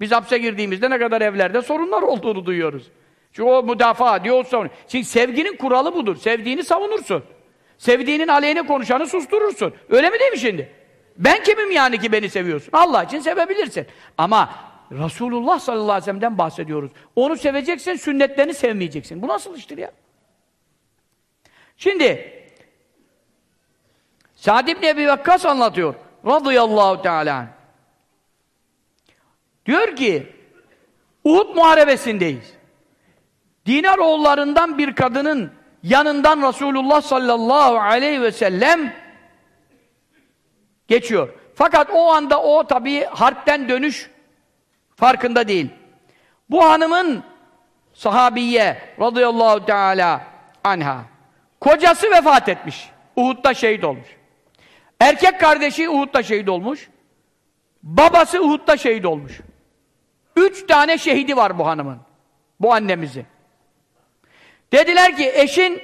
[SPEAKER 1] Biz hapse girdiğimizde ne kadar evlerde sorunlar olduğunu duyuyoruz. Çünkü o müdafaa diyor, o. Çünkü sevginin kuralı budur. Sevdiğini savunursun. Sevdiğinin aleyhine konuşanı susturursun. Öyle mi değil mi şimdi? Ben kimim yani ki beni seviyorsun? Allah için sevebilirsin. Ama Resulullah sallallahu aleyhi ve sellem'den bahsediyoruz. Onu seveceksin, sünnetlerini sevmeyeceksin. Bu nasıl iştir ya? Şimdi Sa'd ibn Ebi Vakkas anlatıyor. Radıyallahu teala. Diyor ki Uhud muharebesindeyiz. Dinar oğullarından bir kadının yanından Resulullah sallallahu aleyhi ve sellem geçiyor. Fakat o anda o tabii harpten dönüş farkında değil. Bu hanımın sahabiye radıyallahu teala anha kocası vefat etmiş. Uhud'da şehit olmuş. Erkek kardeşi Uhud'da şehit olmuş. Babası Uhud'da şehit olmuş. Üç tane şehidi var bu hanımın. Bu annemizi. Dediler ki eşin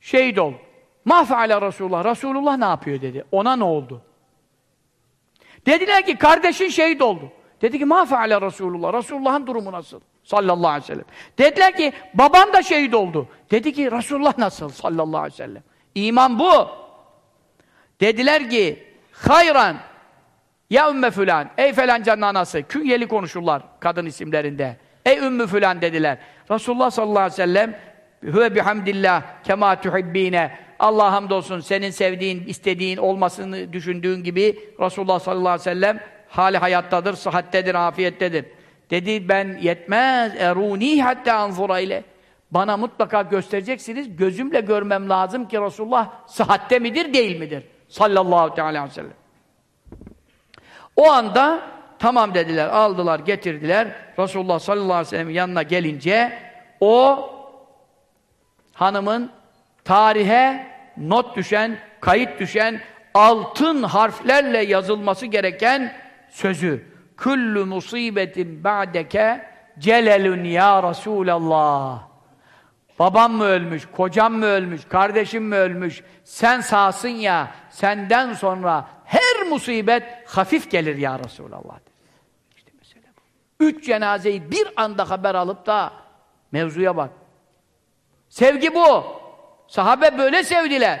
[SPEAKER 1] şehit ol. Mahfeale Resulullah. Resulullah ne yapıyor dedi. Ona ne oldu? Dediler ki kardeşin şehit oldu. Dedi ki mahfeale Resulullah. Resulullah'ın durumu nasıl? Sallallahu aleyhi ve sellem. Dediler ki baban da şehit oldu. Dedi ki Resulullah nasıl sallallahu aleyhi ve sellem. İman bu. Dediler ki hayran ya ümme filan ey felancanın anası künyeli konuşurlar kadın isimlerinde. Ey ümmü filan dediler. Resulullah sallallahu aleyhi ve sellem Hüve bihamdillah kema tuhibbine Allah hamdolsun senin sevdiğin, istediğin, olmasını düşündüğün gibi Resulullah sallallahu aleyhi ve sellem hali hayattadır, sıhhattedir, afiyettedir. Dedi ben yetmez eruni hatta anzura ile. Bana mutlaka göstereceksiniz. Gözümle görmem lazım ki Resulullah sıhhatte midir, değil midir? Sallallahu aleyhi ve sellem. O anda tamam dediler, aldılar, getirdiler. Resulullah sallallahu aleyhi ve sellem yanına gelince o hanımın tarihe not düşen, kayıt düşen altın harflerle yazılması gereken sözü Kullu musibetin ba'deke celelun ya Resulallah. Babam mı ölmüş, kocam mı ölmüş, kardeşim mi ölmüş, sen sağsın ya, senden sonra her musibet hafif gelir ya Resulallah. İşte mesele bu. Üç cenazeyi bir anda haber alıp da mevzuya bak. Sevgi bu. Sahabe böyle sevdiler.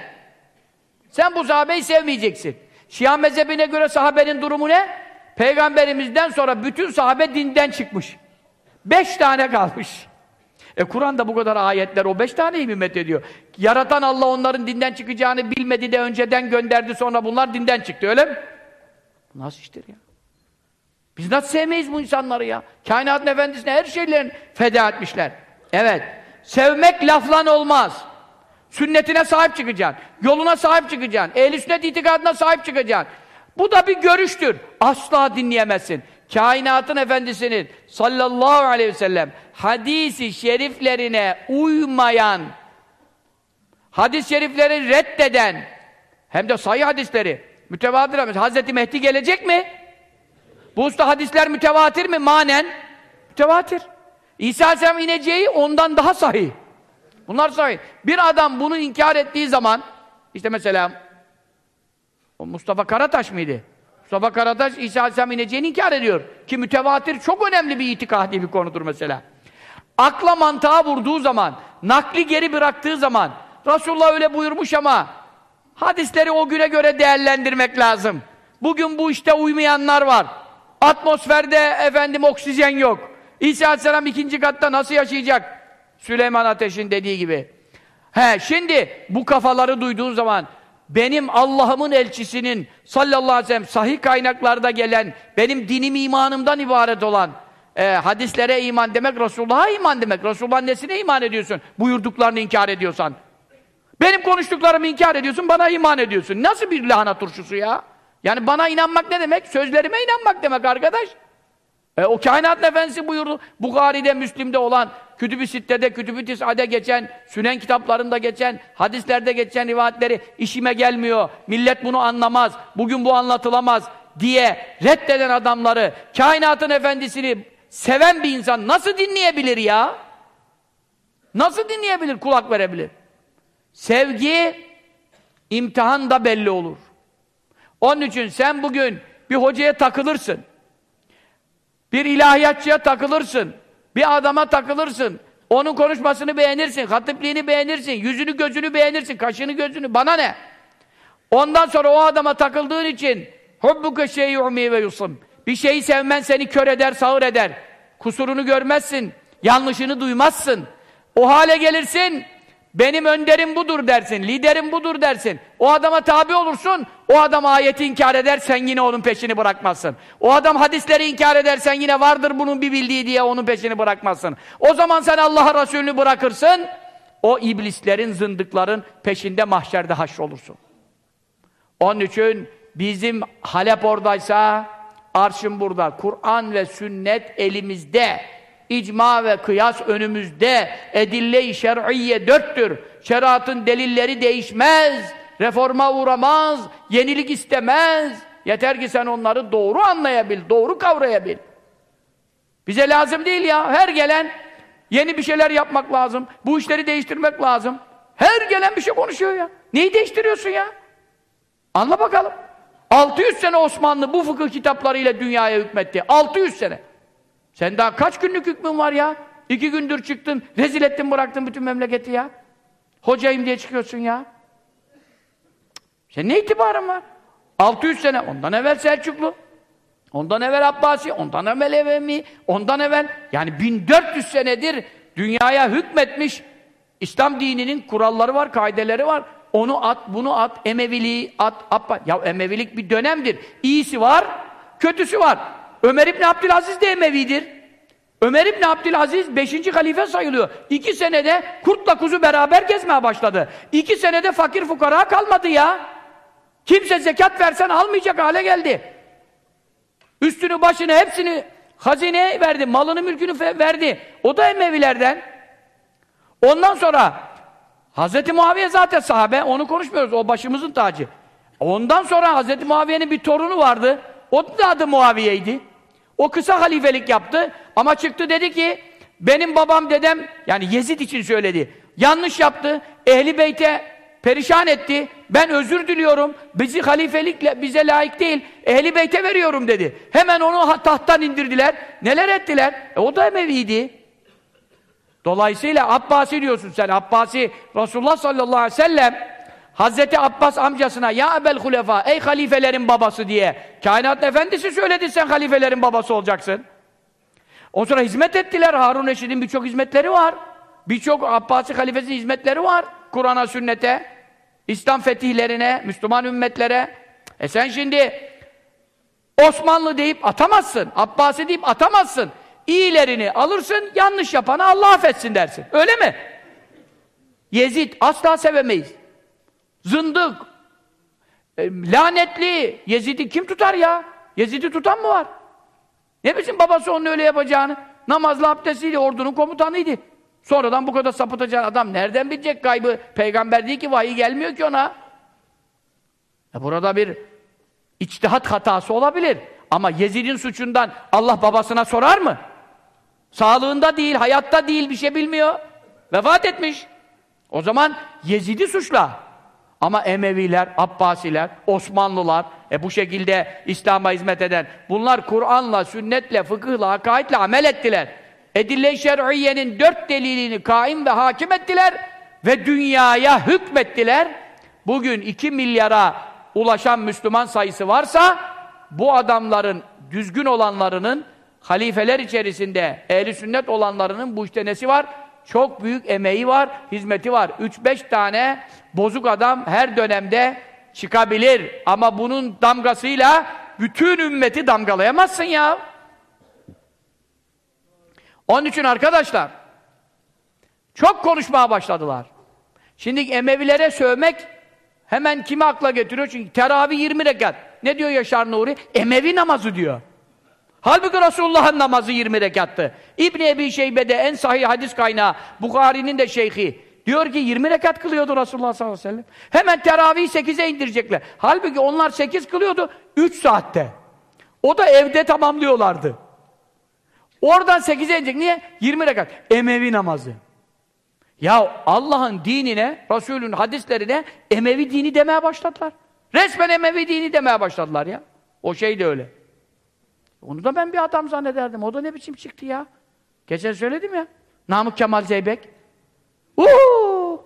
[SPEAKER 1] Sen bu sahabeyi sevmeyeceksin. Şia mezhebine göre sahabenin durumu ne? Peygamberimizden sonra bütün sahabe dinden çıkmış. Beş tane kalmış. E Kur'an'da bu kadar ayetler o beş taneyi mi ediyor? Yaratan Allah onların dinden çıkacağını bilmedi de önceden gönderdi sonra bunlar dinden çıktı öyle mi? Nasıl iştir ya? Biz nasıl sevmeyiz bu insanları ya? Kainatın efendisine her şeylerini feda etmişler. Evet. Sevmek laflan olmaz. Sünnetine sahip çıkacaksın. Yoluna sahip çıkacaksın. Ehl-i sünnet itikadına sahip çıkacaksın. Bu da bir görüştür. Asla dinleyemezsin. Kainatın efendisinin sallallahu aleyhi ve sellem hadisi şeriflerine uymayan, hadis-i şerifleri reddeden, hem de sayı hadisleri, mütevatir Hazreti Mehdi gelecek mi? Bu usta hadisler mütevatir mi manen? Mütevatir. İsa Aleyhisselam ineceği ondan daha sahih. Bunlar sahih. Bir adam bunu inkar ettiği zaman, işte mesela o Mustafa Karataş mıydı? Mustafa Karataş İsa Aleyhisselam ineceğini inkar ediyor. Ki mütevatir çok önemli bir itikadi bir konudur mesela. Akla mantığa vurduğu zaman, nakli geri bıraktığı zaman, Resulullah öyle buyurmuş ama hadisleri o güne göre değerlendirmek lazım. Bugün bu işte uymayanlar var. Atmosferde efendim oksijen yok. İsa Aleyhisselam ikinci katta nasıl yaşayacak? Süleyman Ateş'in dediği gibi. He, şimdi bu kafaları duyduğun zaman benim Allah'ımın elçisinin sallallahu aleyhi ve sellem sahih kaynaklarda gelen, benim dinim imanımdan ibaret olan e, hadislere iman demek, Resulullah'a iman demek. Resulullah'ın nesine iman ediyorsun? Buyurduklarını inkar ediyorsan. Benim konuştuklarımı inkar ediyorsun, bana iman ediyorsun. Nasıl bir lahana turşusu ya? Yani bana inanmak ne demek? Sözlerime inanmak demek arkadaş. E, o kainat efendisi buyurdu. Bukhari'de, Müslim'de olan, Kütüb-i Sitte'de, Kütüb-i Tis'ade geçen, Sünen kitaplarında geçen, hadislerde geçen rivayetleri işime gelmiyor. Millet bunu anlamaz. Bugün bu anlatılamaz diye reddeden adamları, kainatın efendisini seven bir insan nasıl dinleyebilir ya? Nasıl dinleyebilir, kulak verebilir? Sevgi imtihan da belli olur. Onun için sen bugün bir hocaya takılırsın. Bir ilahiyatçıya takılırsın. Bir adama takılırsın. Onun konuşmasını beğenirsin, hatipliğini beğenirsin, yüzünü gözünü beğenirsin, kaşını gözünü, bana ne? Ondan sonra o adama takıldığın için hubbuke şey'umi ve yusum. Bir şeyi sevmen seni kör eder, sağır eder. Kusurunu görmezsin, yanlışını duymazsın. O hale gelirsin, benim önderim budur dersin, liderim budur dersin. O adama tabi olursun, o adam ayeti inkar eder, sen yine onun peşini bırakmazsın. O adam hadisleri inkar edersen yine vardır bunun bir bildiği diye onun peşini bırakmazsın. O zaman sen Allah'a Resulünü bırakırsın, o iblislerin, zındıkların peşinde mahşerde olursun. Onun için bizim Halep oradaysa, arşın burada. Kur'an ve sünnet elimizde. İcma ve kıyas önümüzde. Edille-i şer'iyye dörttür. Şeriatın delilleri değişmez. Reforma uğramaz. Yenilik istemez. Yeter ki sen onları doğru anlayabil, doğru kavrayabil. Bize lazım değil ya. Her gelen yeni bir şeyler yapmak lazım. Bu işleri değiştirmek lazım. Her gelen bir şey konuşuyor ya. Neyi değiştiriyorsun ya? Anla bakalım. 600 sene Osmanlı bu fıkıh kitaplarıyla dünyaya hükmetti. 600 sene. Sen daha kaç günlük hükmün var ya? İki gündür çıktın, rezil ettin bıraktın bütün memleketi ya. Hocayım diye çıkıyorsun ya. Sen ne itibarın var? 600 sene, ondan evvel Selçuklu. Ondan evvel Abbasi, ondan evvel Evemi, ondan evvel yani 1400 senedir dünyaya hükmetmiş İslam dininin kuralları var, kaideleri var. Onu at, bunu at, Emeviliği at, Abba. Ya Emevilik bir dönemdir. İyisi var, kötüsü var. Ömer İbni Abdülaziz de Emevidir. Ömer İbni Abdülaziz 5. halife sayılıyor. İki senede kurtla kuzu beraber gezmeye başladı. İki senede fakir fukara kalmadı ya. Kimse zekat versen almayacak hale geldi. Üstünü başını hepsini hazineye verdi, malını mülkünü verdi. O da Emevilerden. Ondan sonra Hz. Muaviye zaten sahabe, onu konuşmuyoruz, o başımızın tacı. Ondan sonra Hz. Muaviye'nin bir torunu vardı, o da adı Muaviye'ydi. O kısa halifelik yaptı ama çıktı dedi ki, benim babam dedem, yani Yezid için söyledi, yanlış yaptı, Ehli Beyt'e perişan etti, ben özür diliyorum, bizi halifelikle bize layık değil, Ehli Beyt'e veriyorum dedi. Hemen onu tahttan indirdiler, neler ettiler? E, o da Emevi'ydi. Dolayısıyla Abbasi diyorsun sen. Abbasi Resulullah sallallahu aleyhi ve sellem Hazreti Abbas amcasına ya ebel hulefa ey halifelerin babası diye kainat efendisi söyledi sen halifelerin babası olacaksın. O sonra hizmet ettiler. Harun Reşid'in birçok hizmetleri var. Birçok Abbasi halifesinin hizmetleri var. Kur'an'a, sünnete, İslam fetihlerine, Müslüman ümmetlere. E sen şimdi Osmanlı deyip atamazsın. Abbasi deyip atamazsın. İyilerini alırsın, yanlış yapanı Allah affetsin dersin. Öyle mi? Yezid asla sevemeyiz. Zındık, e, lanetli, Yezid'i kim tutar ya? Yezid'i tutan mı var? Ne bilsin babası onun öyle yapacağını? Namazlı abdestiydi, ordunun komutanıydı. Sonradan bu kadar sapıtacağın adam nereden bilecek kaybı? Peygamber değil ki, vahiy gelmiyor ki ona. E burada bir içtihat hatası olabilir. Ama Yezid'in suçundan Allah babasına sorar mı? Sağlığında değil, hayatta değil, bir şey bilmiyor. Vefat etmiş. O zaman Yezid'i suçla. Ama Emeviler, Abbasiler, Osmanlılar, e bu şekilde İslam'a hizmet eden, bunlar Kur'an'la, sünnetle, fıkıhla, hakaidle amel ettiler. Edille-i şer'iyenin dört delilini kaim ve hakim ettiler ve dünyaya hükmettiler. Bugün iki milyara ulaşan Müslüman sayısı varsa, bu adamların, düzgün olanlarının halifeler içerisinde ehli sünnet olanlarının bu işte nesi var? Çok büyük emeği var, hizmeti var. 3-5 tane bozuk adam her dönemde çıkabilir. Ama bunun damgasıyla bütün ümmeti damgalayamazsın ya. Onun için arkadaşlar çok konuşmaya başladılar. Şimdi Emevilere sövmek hemen kimi akla getiriyor? Çünkü teravih 20 rekat. Ne diyor Yaşar Nuri? Emevi namazı diyor. Halbuki Resulullah'ın namazı 20 rekattı. İbn Ebi Şeybe'de en sahih hadis kaynağı, Bukhari'nin de şeyhi. Diyor ki 20 rekat kılıyordu Resulullah sallallahu aleyhi ve sellem. Hemen teravihi 8'e indirecekler. Halbuki onlar 8 kılıyordu 3 saatte. O da evde tamamlıyorlardı. Oradan 8'e inecek. Niye? 20 rekat. Emevi namazı. Ya Allah'ın dinine, Resul'ün hadislerine Emevi dini demeye başladılar. Resmen Emevi dini demeye başladılar ya. O şey de öyle. Onu da ben bir adam zannederdim. O da ne biçim çıktı ya? Geçen söyledim ya. Namık Kemal Zeybek. Uuu!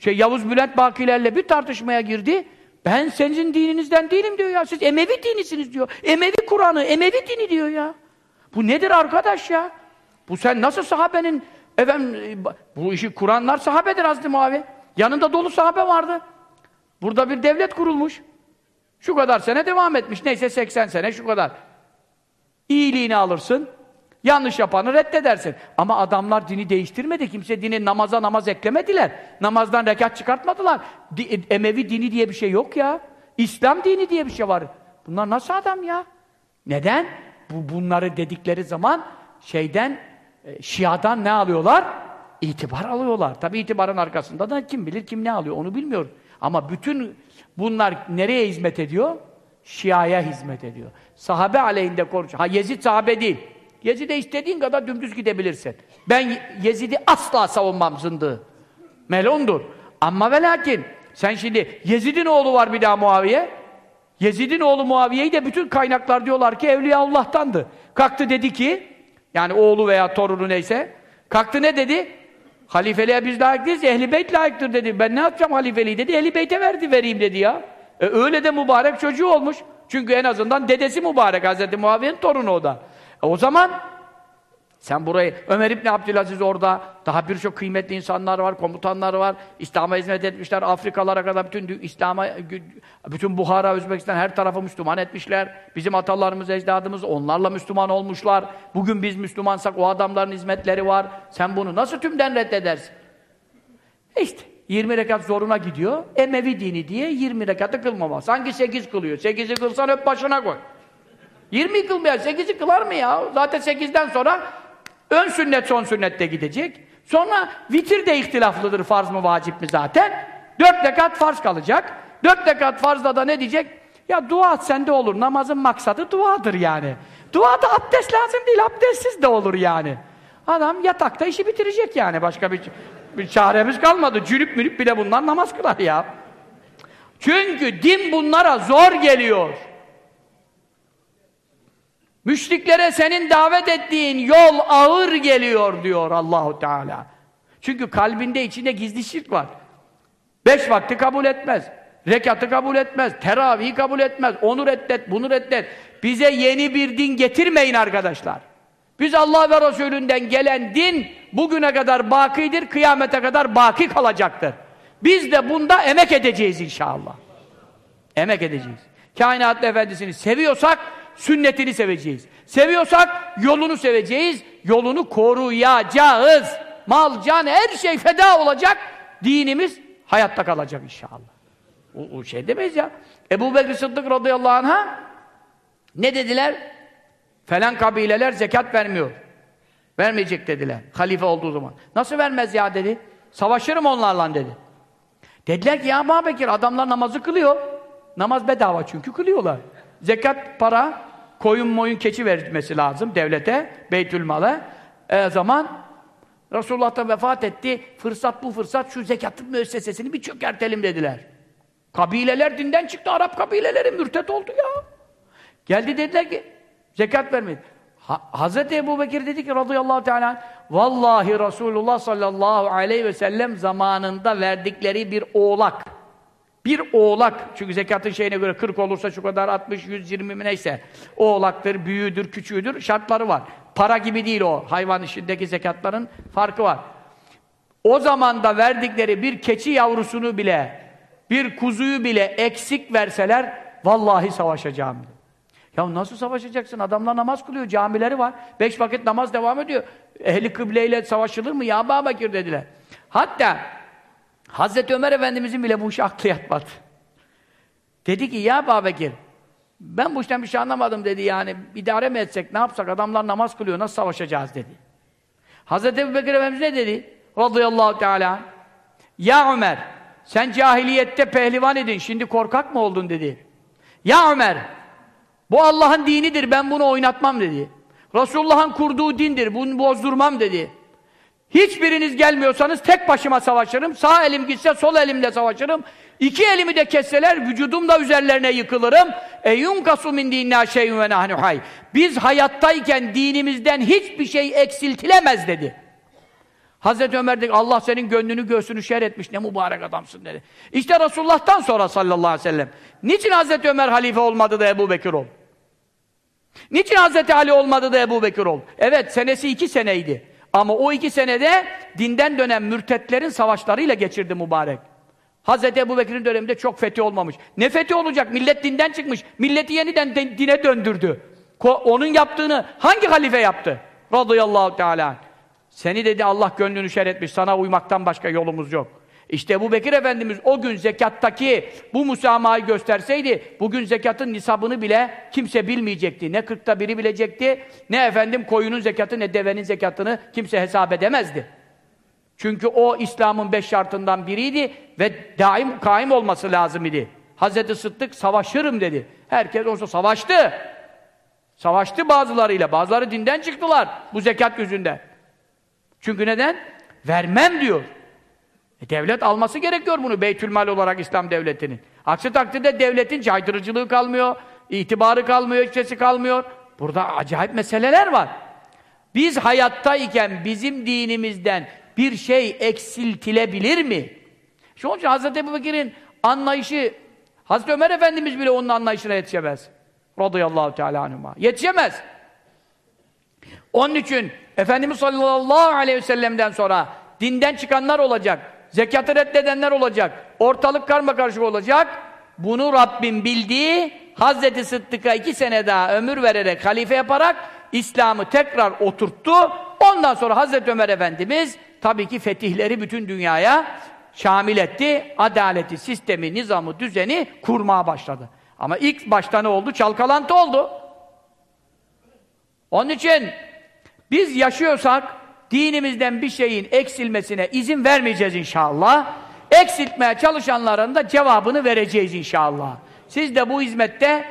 [SPEAKER 1] Şey Yavuz Bülent Bakilerle bir tartışmaya girdi. Ben senin dininizden değilim diyor ya. Siz Emevi dinisiniz diyor. Emevi Kur'an'ı, Emevi dini diyor ya. Bu nedir arkadaş ya? Bu sen nasıl sahabenin efendim bu işi Kur'anlar sahabedir Hazreti Muavi. Yanında dolu sahabe vardı. Burada bir devlet kurulmuş. Şu kadar sene devam etmiş. Neyse 80 sene şu kadar. İyiliğini alırsın. Yanlış yapanı reddedersin. Ama adamlar dini değiştirmedi. Kimse dini namaza namaz eklemediler. Namazdan rekat çıkartmadılar. Di Emevi dini diye bir şey yok ya. İslam dini diye bir şey var. Bunlar nasıl adam ya? Neden? Bu bunları dedikleri zaman şeyden e, Şia'dan ne alıyorlar? İtibar alıyorlar. Tabi itibarın arkasında da kim bilir kim ne alıyor onu bilmiyor. Ama bütün bunlar nereye hizmet ediyor? Şia'ya hizmet ediyor. Sahabe aleyhinde konuşuyor. Ha Yezid sahabe değil. Yezid'e istediğin kadar dümdüz gidebilirsin. Ben Yezid'i asla savunmam zındığı. Melondur. Ama ve lakin sen şimdi Yezid'in oğlu var bir daha Muaviye. Yezid'in oğlu Muaviye'yi de bütün kaynaklar diyorlar ki Evliyaullah'tandı. Kalktı dedi ki, yani oğlu veya torunu neyse, kalktı ne dedi? Halifeliğe biz layık değiliz, Ehl-i Beyt layıktır dedi. Ben ne yapacağım halifeliği dedi, Ehl-i Beyt'e verdi, vereyim dedi ya. E, öyle de mübarek çocuğu olmuş. Çünkü en azından dedesi mübarek, Hazreti Muaviye'nin torunu o da. E, o zaman sen burayı, Ömer İbni Abdülaziz orada, daha birçok kıymetli insanlar var, komutanlar var, İslam'a hizmet etmişler, Afrikalara kadar bütün İslam'a, bütün Buhara, Özbekistan her tarafı Müslüman etmişler. Bizim atalarımız, ecdadımız onlarla Müslüman olmuşlar. Bugün biz Müslümansak o adamların hizmetleri var. Sen bunu nasıl tümden reddedersin? İşte 20 rekat zoruna gidiyor, Emevi dini diye 20 rekatı kılmama. Sanki 8 kılıyor. 8'i kılsan öp başına koy. 20 kılmaya 8'i kılar mı ya? Zaten 8'den sonra Ön sünnet son sünnette gidecek. Sonra vitir de ihtilaflıdır farz mı vacip mi zaten. Dört rekat farz kalacak. Dört rekat farzda da ne diyecek? Ya dua et sende olur. Namazın maksadı duadır yani. Dua da abdest lazım değil. Abdestsiz de olur yani. Adam yatakta işi bitirecek yani. Başka bir, bir çaremiz kalmadı. Cünüp münüp bile bunlar namaz kılar ya. Çünkü din bunlara zor geliyor. Müşriklere senin davet ettiğin yol ağır geliyor diyor Allahu Teala. Çünkü kalbinde içinde gizli şirk var. Beş vakti kabul etmez. Rekatı kabul etmez. Teravihi kabul etmez. Onu reddet, bunu reddet. Bize yeni bir din getirmeyin arkadaşlar. Biz Allah ve Resulünden gelen din bugüne kadar bakidir, kıyamete kadar baki kalacaktır. Biz de bunda emek edeceğiz inşallah. Emek edeceğiz. Kainat efendisini seviyorsak sünnetini seveceğiz. Seviyorsak yolunu seveceğiz, yolunu koruyacağız. Mal, can, her şey feda olacak, dinimiz hayatta kalacak inşallah. O, o şey demeyiz ya. Ebu Bekir Sıddık radıyallahu anh'a ne dediler? Falan kabileler zekat vermiyor. Vermeyecek dediler. Halife olduğu zaman. Nasıl vermez ya dedi. Savaşırım onlarla dedi. Dediler ki ya Bekir adamlar namazı kılıyor. Namaz bedava çünkü kılıyorlar. Zekat para koyun moyun keçi vermesi lazım devlete, Beytülmal'a. E zaman Resulullah da vefat etti. Fırsat bu fırsat şu zekatın müessesesini bir çökertelim dediler. Kabileler dinden çıktı. Arap kabileleri mürtet oldu ya. Geldi dediler ki zekat vermedi. Ha, Hazreti Ebu Bekir dedi ki radıyallahu teala vallahi Resulullah sallallahu aleyhi ve sellem zamanında verdikleri bir oğlak bir oğlak, çünkü zekatın şeyine göre 40 olursa şu kadar 60, 120 mi neyse. Oğlaktır, büyüğüdür, küçüğüdür, şartları var. Para gibi değil o. Hayvan işindeki zekatların farkı var. O zaman da verdikleri bir keçi yavrusunu bile, bir kuzuyu bile eksik verseler, vallahi savaşacağım. Ya nasıl savaşacaksın? Adamlar namaz kılıyor, camileri var. Beş vakit namaz devam ediyor. Ehli kıbleyle savaşılır mı? Ya Babakir dediler. Hatta Hazreti Ömer Efendimizin bile bu işe aklı yatmadı. Dedi ki ya Babekir ben bu işten bir şey anlamadım dedi yani idare mi etsek ne yapsak adamlar namaz kılıyor nasıl savaşacağız dedi. Hazreti Ebu Bekir Efendimiz ne dedi? Radıyallahu Teala Ya Ömer sen cahiliyette pehlivan edin şimdi korkak mı oldun dedi. Ya Ömer bu Allah'ın dinidir ben bunu oynatmam dedi. Resulullah'ın kurduğu dindir bunu bozdurmam dedi. Hiçbiriniz gelmiyorsanız tek başıma savaşırım. Sağ elim gitse sol elimle savaşırım. İki elimi de kesseler vücudum da üzerlerine yıkılırım. Eyun kasu min dinna şeyun ve nahnu hay. Biz hayattayken dinimizden hiçbir şey eksiltilemez dedi. Hazreti Ömer dedi Allah senin gönlünü göğsünü şer etmiş ne mübarek adamsın dedi. İşte Resulullah'tan sonra sallallahu aleyhi ve sellem. Niçin Hazreti Ömer halife olmadı da Ebu Bekir oldu? Niçin Hazreti Ali olmadı da Ebu Bekir oldu? Evet senesi iki seneydi. Ama o iki senede dinden dönen mürtetlerin savaşlarıyla geçirdi mübarek. Hz. Ebu Bekir'in döneminde çok fethi olmamış. Ne fethi olacak? Millet dinden çıkmış. Milleti yeniden dine döndürdü. Onun yaptığını hangi halife yaptı? Radıyallahu Teala. Seni dedi Allah gönlünü şer etmiş. Sana uymaktan başka yolumuz yok. İşte bu Bekir Efendimiz o gün zekattaki bu müsamahayı gösterseydi, bugün zekatın nisabını bile kimse bilmeyecekti. Ne kırkta biri bilecekti, ne efendim koyunun zekatı, ne devenin zekatını kimse hesap edemezdi. Çünkü o İslam'ın beş şartından biriydi ve daim kaim olması lazım idi. Hazreti Sıddık savaşırım dedi. Herkes olsa savaştı. Savaştı bazılarıyla. Bazıları dinden çıktılar bu zekat yüzünden. Çünkü neden? Vermem diyor. E devlet alması gerekiyor bunu Beytülmal olarak İslam devletinin. Aksi takdirde devletin caydırıcılığı kalmıyor, itibarı kalmıyor, hiçbir kalmıyor. Burada acayip meseleler var. Biz hayattayken bizim dinimizden bir şey eksiltilebilir mi? Şu için Hz. Ebu anlayışı, Hz. Ömer Efendimiz bile onun anlayışına yetişemez. Radıyallahu teala anhuma. Yetişemez. Onun için Efendimiz sallallahu aleyhi ve sellem'den sonra dinden çıkanlar olacak, zekatı reddedenler olacak, ortalık karma karışık olacak. Bunu Rabbim bildiği Hazreti Sıddık'a iki sene daha ömür vererek, halife yaparak İslam'ı tekrar oturttu. Ondan sonra Hazreti Ömer Efendimiz tabii ki fetihleri bütün dünyaya şamil etti. Adaleti, sistemi, nizamı, düzeni kurmaya başladı. Ama ilk başta ne oldu? Çalkalantı oldu. Onun için biz yaşıyorsak dinimizden bir şeyin eksilmesine izin vermeyeceğiz inşallah. Eksiltmeye çalışanların da cevabını vereceğiz inşallah. Siz de bu hizmette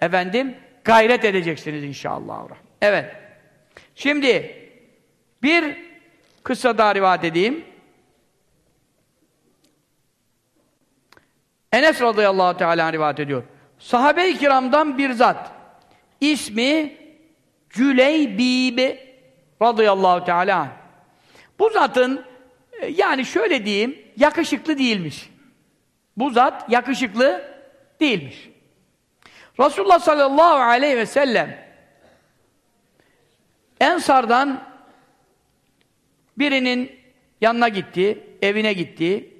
[SPEAKER 1] efendim gayret edeceksiniz inşallah. Evet. Şimdi bir kısa daha rivayet edeyim. Enes radıyallahu teala rivayet ediyor. Sahabe-i kiramdan bir zat. İsmi Cüleybib radıyallahu teala. Bu zatın e, yani şöyle diyeyim yakışıklı değilmiş. Bu zat yakışıklı değilmiş. Resulullah sallallahu aleyhi ve sellem Ensardan birinin yanına gitti, evine gitti.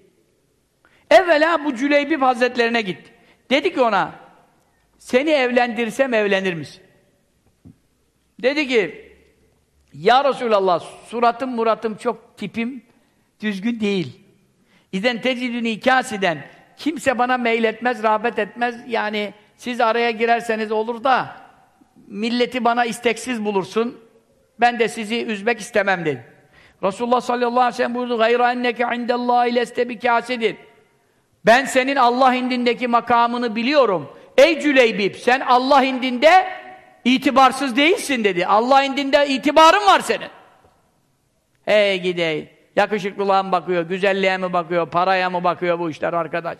[SPEAKER 1] Evvela bu Cüleybib Hazretlerine gitti. Dedi ki ona, seni evlendirsem evlenir misin? Dedi ki, ya Resulallah, suratım muratım çok tipim düzgün değil. İzen tecidünü kasiden kimse bana meyletmez, rağbet etmez. Yani siz araya girerseniz olur da milleti bana isteksiz bulursun. Ben de sizi üzmek istemem dedi. Resulullah sallallahu aleyhi ve sellem buyurdu gayra enneke indallahi leste bikâsidin. Ben senin Allah indindeki makamını biliyorum. Ey Cüleybib sen Allah indinde itibarsız değilsin dedi. Allah indinde itibarın var senin. Hey gidey. Yakışıklılığa mı bakıyor, güzelliğe mi bakıyor, paraya mı bakıyor bu işler arkadaş?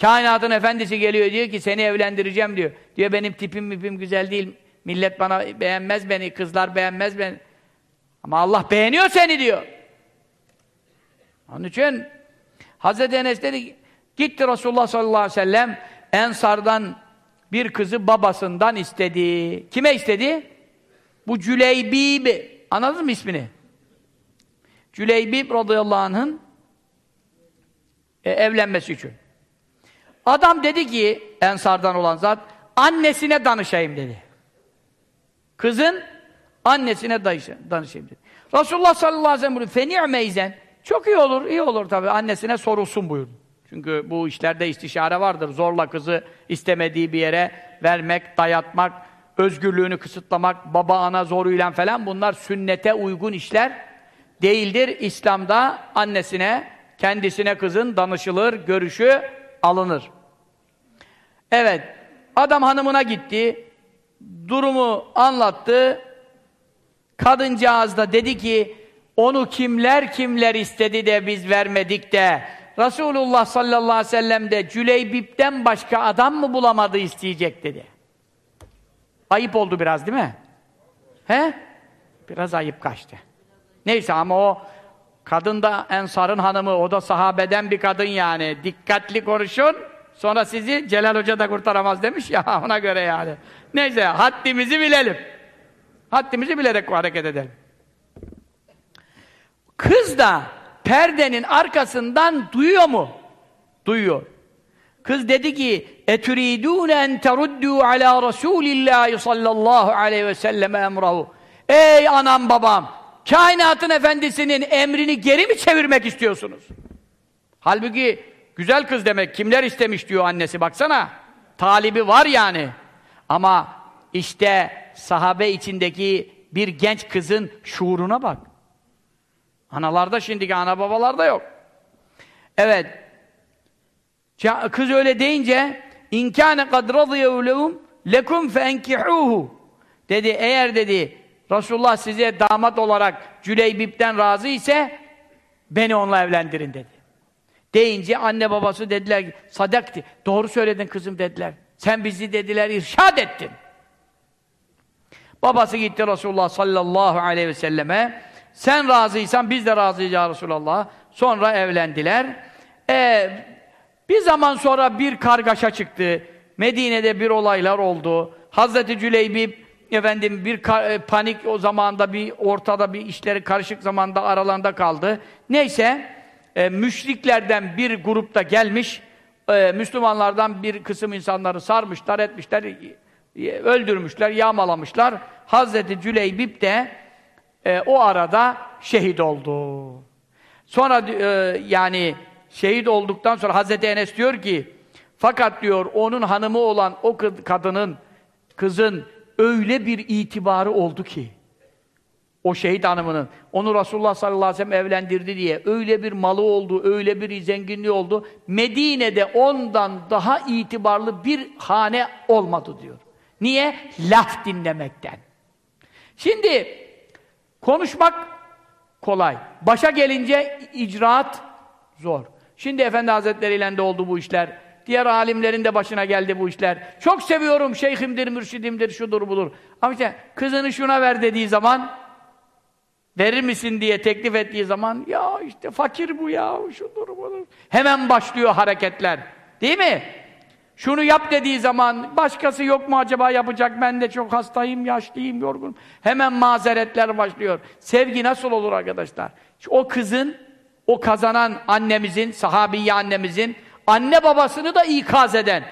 [SPEAKER 1] Kainatın efendisi geliyor diyor ki seni evlendireceğim diyor. Diyor benim tipim mipim güzel değil. Millet bana beğenmez beni, kızlar beğenmez beni. Ama Allah beğeniyor seni diyor. Onun için Hazreti Enes dedi gitti Resulullah sallallahu aleyhi ve sellem Ensardan bir kızı babasından istedi. Kime istedi? Bu Cüleybib. Anladın mı ismini? Cüleybib radıyallahu anh'ın e, evlenmesi için. Adam dedi ki Ensardan olan zat annesine danışayım dedi. Kızın annesine danışayım dedi. Resulullah sallallahu aleyhi ve sellem buyurdu. Feni'meyzen. Çok iyi olur, iyi olur tabii. Annesine sorulsun buyurdu. Çünkü bu işlerde istişare vardır. Zorla kızı istemediği bir yere vermek, dayatmak, özgürlüğünü kısıtlamak, baba ana zoruyla falan bunlar sünnete uygun işler değildir. İslam'da annesine, kendisine kızın danışılır, görüşü alınır. Evet, adam hanımına gitti, durumu anlattı. Kadıncağız da dedi ki, onu kimler kimler istedi de biz vermedik de, Resulullah sallallahu aleyhi ve sellem de Cüleybip'ten başka adam mı bulamadı isteyecek dedi. Ayıp oldu biraz değil mi? He? Biraz ayıp kaçtı. Neyse ama o kadın da Ensar'ın hanımı, o da sahabeden bir kadın yani. Dikkatli konuşun, sonra sizi Celal Hoca da kurtaramaz demiş ya [laughs] ona göre yani. Neyse haddimizi bilelim. Haddimizi bilerek hareket edelim. Kız da perdenin arkasından duyuyor mu? Duyuyor. Kız dedi ki eturidun en teruddu ala Resulillahi sallallahu aleyhi ve sellem emrahu. Ey anam babam kainatın efendisinin emrini geri mi çevirmek istiyorsunuz? Halbuki güzel kız demek kimler istemiş diyor annesi baksana. Talibi var yani. Ama işte sahabe içindeki bir genç kızın şuuruna bak. Analarda şimdiki ana babalarda yok. Evet. Kız öyle deyince inkâne kad radıyevû lehum lekum feenkihuhu dedi eğer dedi Resulullah size damat olarak Cüleybip'ten razı ise beni onunla evlendirin dedi. Deyince anne babası dediler ki, sadakti, doğru söyledin kızım dediler. Sen bizi dediler irşad ettin. Babası gitti Resulullah sallallahu aleyhi ve selleme. Sen razıysan biz de razıyız ya Resulallah. Sonra evlendiler. Ee, bir zaman sonra bir kargaşa çıktı. Medine'de bir olaylar oldu. Hazreti Cüleybi efendim bir e, panik o zamanda bir ortada bir işleri karışık zamanda aralarında kaldı. Neyse e, müşriklerden bir grupta gelmiş e, Müslümanlardan bir kısım insanları sarmışlar, etmişler, e, öldürmüşler, yağmalamışlar. Hazreti Cüleybip de e, o arada şehit oldu. Sonra e, yani şehit olduktan sonra Hazreti Enes diyor ki fakat diyor onun hanımı olan o kadının kızın öyle bir itibarı oldu ki o şehit hanımının onu Resulullah sallallahu aleyhi ve sellem evlendirdi diye öyle bir malı oldu, öyle bir zenginliği oldu. Medine'de ondan daha itibarlı bir hane olmadı diyor. Niye? Laf dinlemekten. Şimdi konuşmak kolay. Başa gelince icraat zor. Şimdi Efendi Hazretleri ile de oldu bu işler. Diğer alimlerin de başına geldi bu işler. Çok seviyorum, şeyhimdir, mürşidimdir, şudur budur. Ama işte kızını şuna ver dediği zaman verir misin diye teklif ettiği zaman ya işte fakir bu ya, şudur budur. Hemen başlıyor hareketler. Değil mi? Şunu yap dediği zaman başkası yok mu acaba yapacak? Ben de çok hastayım, yaşlıyım, yorgunum. Hemen mazeretler başlıyor. Sevgi nasıl olur arkadaşlar? O kızın, o kazanan annemizin, sahabiye annemizin anne babasını da ikaz eden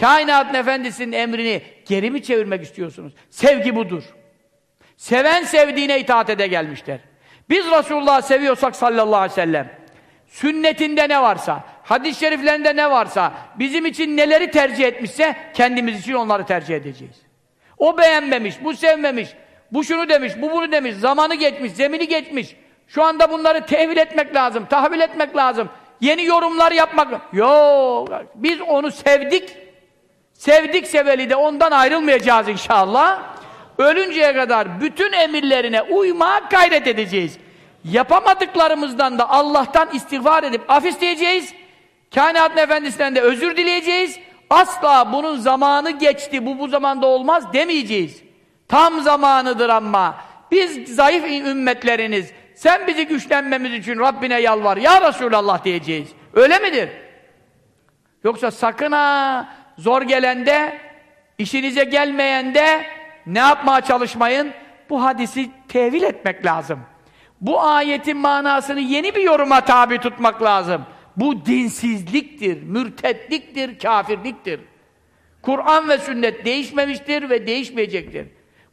[SPEAKER 1] kainatın efendisinin emrini geri mi çevirmek istiyorsunuz? Sevgi budur. Seven sevdiğine itaat ede gelmişler. Biz Resulullah'ı seviyorsak sallallahu aleyhi ve sellem sünnetinde ne varsa, hadis-i şeriflerinde ne varsa, bizim için neleri tercih etmişse kendimiz için onları tercih edeceğiz. O beğenmemiş, bu sevmemiş, bu şunu demiş, bu bunu demiş, zamanı geçmiş, zemini geçmiş. Şu anda bunları tevil etmek lazım, tahvil etmek lazım. Yeni yorumlar yapmak Yok, biz onu sevdik. Sevdik seveli de ondan ayrılmayacağız inşallah. Ölünceye kadar bütün emirlerine uymaya gayret edeceğiz. Yapamadıklarımızdan da Allah'tan istiğfar edip af isteyeceğiz. Kainatın efendisinden de özür dileyeceğiz. Asla bunun zamanı geçti, bu bu zamanda olmaz demeyeceğiz. Tam zamanıdır ama biz zayıf ümmetleriniz, sen bizi güçlenmemiz için Rabbine yalvar, ya Resulallah diyeceğiz. Öyle midir? Yoksa sakın ha, zor gelende, işinize gelmeyende ne yapmaya çalışmayın? Bu hadisi tevil etmek lazım. Bu ayetin manasını yeni bir yoruma tabi tutmak lazım. Bu dinsizliktir, mürtetliktir, kafirliktir. Kur'an ve sünnet değişmemiştir ve değişmeyecektir.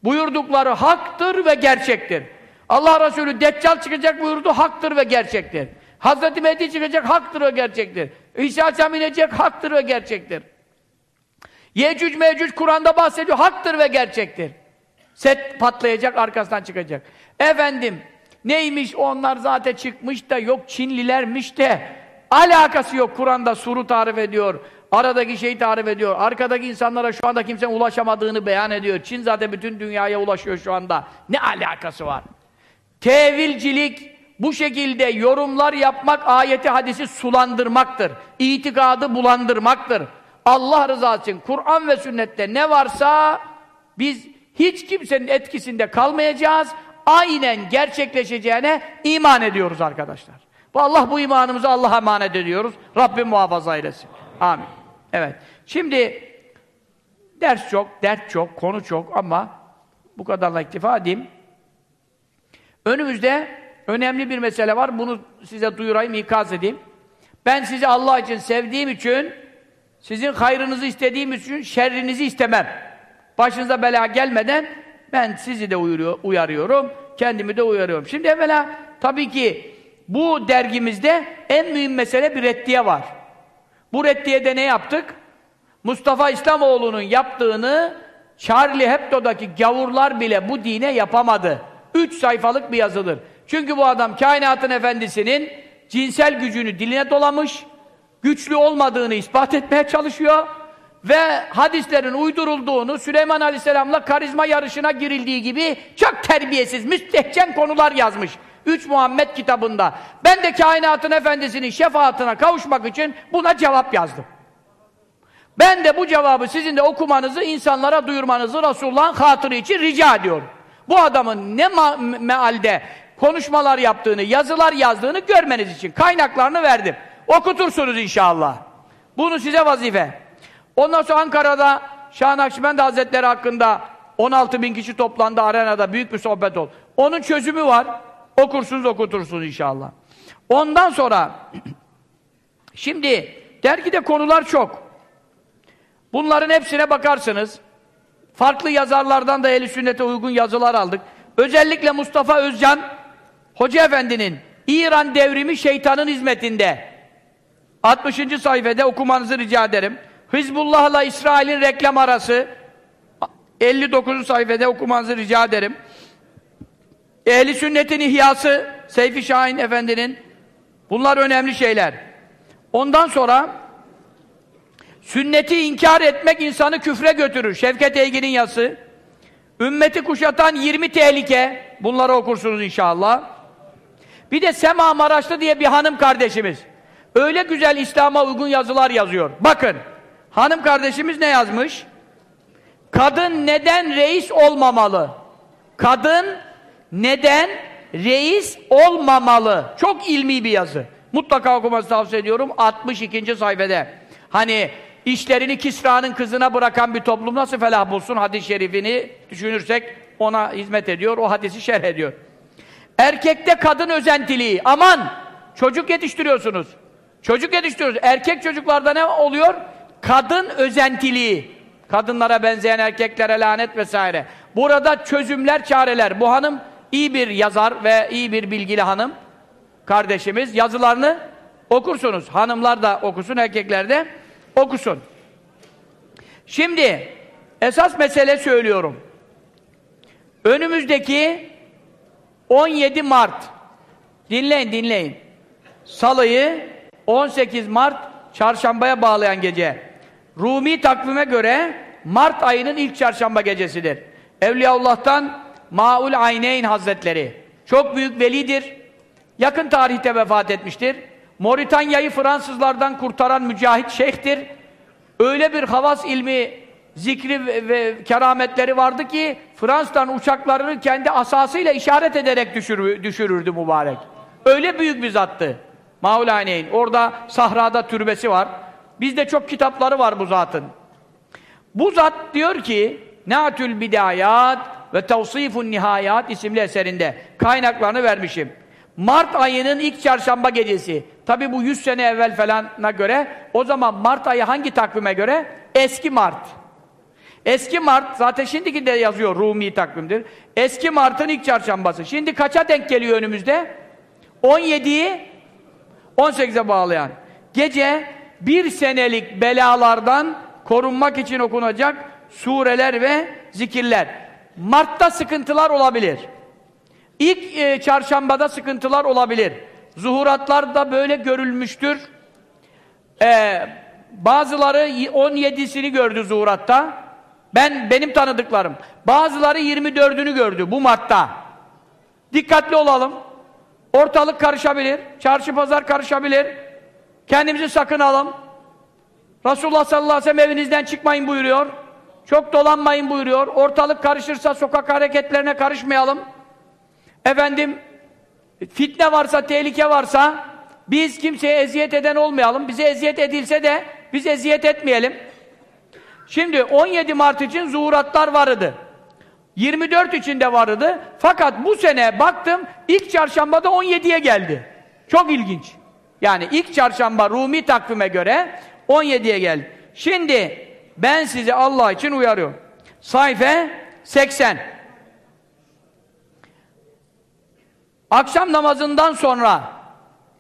[SPEAKER 1] Buyurdukları haktır ve gerçektir. Allah Resulü Deccal çıkacak buyurdu, haktır ve gerçektir. Hazreti Mehdi çıkacak, haktır ve gerçektir. İsa Aleyhisselam inecek, haktır ve gerçektir. Yecüc Mecüc Kur'an'da bahsediyor, haktır ve gerçektir. Set patlayacak, arkasından çıkacak. Efendim, neymiş onlar zaten çıkmış da, yok Çinlilermiş de, alakası yok Kur'an'da suru tarif ediyor, aradaki şeyi tarif ediyor, arkadaki insanlara şu anda kimsenin ulaşamadığını beyan ediyor. Çin zaten bütün dünyaya ulaşıyor şu anda. Ne alakası var? Tevilcilik, bu şekilde yorumlar yapmak, ayeti hadisi sulandırmaktır. İtikadı bulandırmaktır. Allah rızası için Kur'an ve sünnette ne varsa biz hiç kimsenin etkisinde kalmayacağız. Aynen gerçekleşeceğine iman ediyoruz arkadaşlar. Bu Allah bu imanımızı Allah'a emanet ediyoruz. Rabbim muhafaza eylesin. Amin. Evet. Şimdi ders çok, dert çok, konu çok ama bu kadarla iktifa edeyim. Önümüzde önemli bir mesele var. Bunu size duyurayım, ikaz edeyim. Ben sizi Allah için sevdiğim için, sizin hayrınızı istediğim için şerrinizi istemem. Başınıza bela gelmeden ben sizi de uyarıyor, uyarıyorum, kendimi de uyarıyorum. Şimdi evvela tabii ki bu dergimizde en mühim mesele bir reddiye var. Bu reddiyede ne yaptık? Mustafa İslamoğlu'nun yaptığını Charlie Hebdo'daki gavurlar bile bu dine yapamadı. Üç sayfalık bir yazılır. Çünkü bu adam kainatın efendisinin cinsel gücünü diline dolamış, güçlü olmadığını ispat etmeye çalışıyor ve hadislerin uydurulduğunu, Süleyman Aleyhisselam'la karizma yarışına girildiği gibi çok terbiyesiz, müstehcen konular yazmış. Üç Muhammed kitabında. Ben de kainatın efendisinin şefaatine kavuşmak için buna cevap yazdım. Ben de bu cevabı sizin de okumanızı, insanlara duyurmanızı Resulullah'ın hatırı için rica ediyorum. Bu adamın ne mealde konuşmalar yaptığını, yazılar yazdığını görmeniz için kaynaklarını verdim. Okutursunuz inşallah. Bunu size vazife. Ondan sonra Ankara'da Şah Nakşibendi Hazretleri hakkında 16 bin kişi toplandı arenada. Büyük bir sohbet oldu. Onun çözümü var. Okursunuz okutursunuz inşallah. Ondan sonra [clears throat] şimdi dergide konular çok. Bunların hepsine bakarsınız. Farklı yazarlardan da ehl sünnete uygun yazılar aldık. Özellikle Mustafa Özcan Hoca Efendi'nin İran devrimi şeytanın hizmetinde 60. sayfada okumanızı rica ederim. Hizbullah'la İsrail'in reklam arası 59. sayfada okumanızı rica ederim. Ehli sünnetin ihyası Seyfi Şahin Efendi'nin bunlar önemli şeyler. Ondan sonra sünneti inkar etmek insanı küfre götürür. Şevket Eygin'in yazısı. Ümmeti kuşatan 20 tehlike. Bunları okursunuz inşallah. Bir de Sema Maraşlı diye bir hanım kardeşimiz. Öyle güzel İslam'a uygun yazılar yazıyor. Bakın, hanım kardeşimiz ne yazmış? Kadın neden reis olmamalı? Kadın neden reis olmamalı? Çok ilmi bir yazı. Mutlaka okuması tavsiye ediyorum. 62. sayfede. Hani işlerini Kisra'nın kızına bırakan bir toplum nasıl felah bulsun? Hadis-i şerifini düşünürsek ona hizmet ediyor. O hadisi şerh ediyor. Erkekte kadın özentiliği. Aman! Çocuk yetiştiriyorsunuz. Çocuk yetiştiriyoruz. Erkek çocuklarda ne oluyor? Kadın özentiliği. Kadınlara benzeyen erkeklere lanet vesaire. Burada çözümler, çareler. Bu hanım iyi bir yazar ve iyi bir bilgili hanım. Kardeşimiz. Yazılarını okursunuz. Hanımlar da okusun, erkekler de okusun. Şimdi esas mesele söylüyorum. Önümüzdeki 17 Mart dinleyin dinleyin. Salıyı 18 Mart çarşambaya bağlayan gece. Rumi takvime göre Mart ayının ilk çarşamba gecesidir. Evliyaullah'tan Maul Ayneyn Hazretleri. Çok büyük velidir. Yakın tarihte vefat etmiştir. Moritanya'yı Fransızlardan kurtaran mücahit şeyhtir. Öyle bir havas ilmi, zikri ve, ve kerametleri vardı ki Fransa'dan uçaklarını kendi asasıyla işaret ederek düşürür, düşürürdü mübarek. Öyle büyük bir zattı. Mevlaneyn. Orada sahrada türbesi var. Bizde çok kitapları var bu zatın. Bu zat diyor ki Na'tül Bidayat ve Tavsifun Nihayat isimli eserinde kaynaklarını vermişim. Mart ayının ilk çarşamba gecesi. Tabi bu 100 sene evvel falana göre o zaman Mart ayı hangi takvime göre? Eski Mart. Eski Mart zaten şimdiki de yazıyor Rumi takvimdir. Eski Mart'ın ilk çarşambası. Şimdi kaça denk geliyor önümüzde? 17'yi 18'e bağlayan. Gece bir senelik belalardan korunmak için okunacak sureler ve zikirler. Mart'ta sıkıntılar olabilir. İlk e, çarşambada sıkıntılar olabilir. Zuhuratlar da böyle görülmüştür. Ee, bazıları 17'sini gördü zuhuratta. Ben benim tanıdıklarım. Bazıları 24'ünü gördü bu Mart'ta. Dikkatli olalım. Ortalık karışabilir. Çarşı pazar karışabilir. Kendimizi sakınalım. Resulullah sallallahu aleyhi ve sellem evinizden çıkmayın buyuruyor. Çok dolanmayın buyuruyor. Ortalık karışırsa sokak hareketlerine karışmayalım. Efendim fitne varsa, tehlike varsa biz kimseye eziyet eden olmayalım. Bize eziyet edilse de biz eziyet etmeyelim. Şimdi 17 Mart için zuhuratlar vardı. 24 içinde vardı. Fakat bu sene baktım ilk çarşambada 17'ye geldi. Çok ilginç. Yani ilk çarşamba Rumi takvime göre 17'ye geldi. Şimdi ben sizi Allah için uyarıyorum. Sayfa 80. Akşam namazından sonra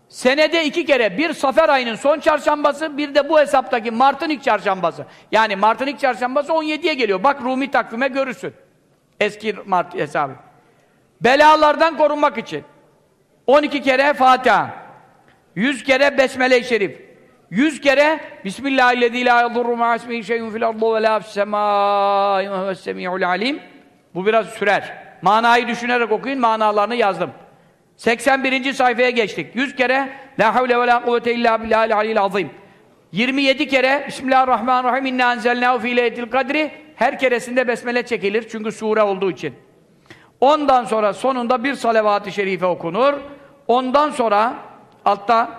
[SPEAKER 1] senede iki kere bir Safer ayının son çarşambası bir de bu hesaptaki Mart'ın ilk çarşambası. Yani Mart'ın ilk çarşambası 17'ye geliyor. Bak Rumi takvime görürsün. Eski Mart hesabı. Belalardan korunmak için 12 kere Fatiha 100 kere Besmele-i Şerif 100 kere Bismillahirrahmanirrahim la yadurru ma'a ismihi fil ardı ve la fis semâi ve huves Bu biraz sürer. Manayı düşünerek okuyun, manalarını yazdım. 81. sayfaya geçtik. 100 kere La havle ve la kuvvete illa billahil aliyyil azim. 27 kere Bismillahirrahmanirrahim inna enzelnahu fi leyletil kadri her keresinde besmele çekilir çünkü sure olduğu için. Ondan sonra sonunda bir salavat-ı şerife okunur. Ondan sonra altta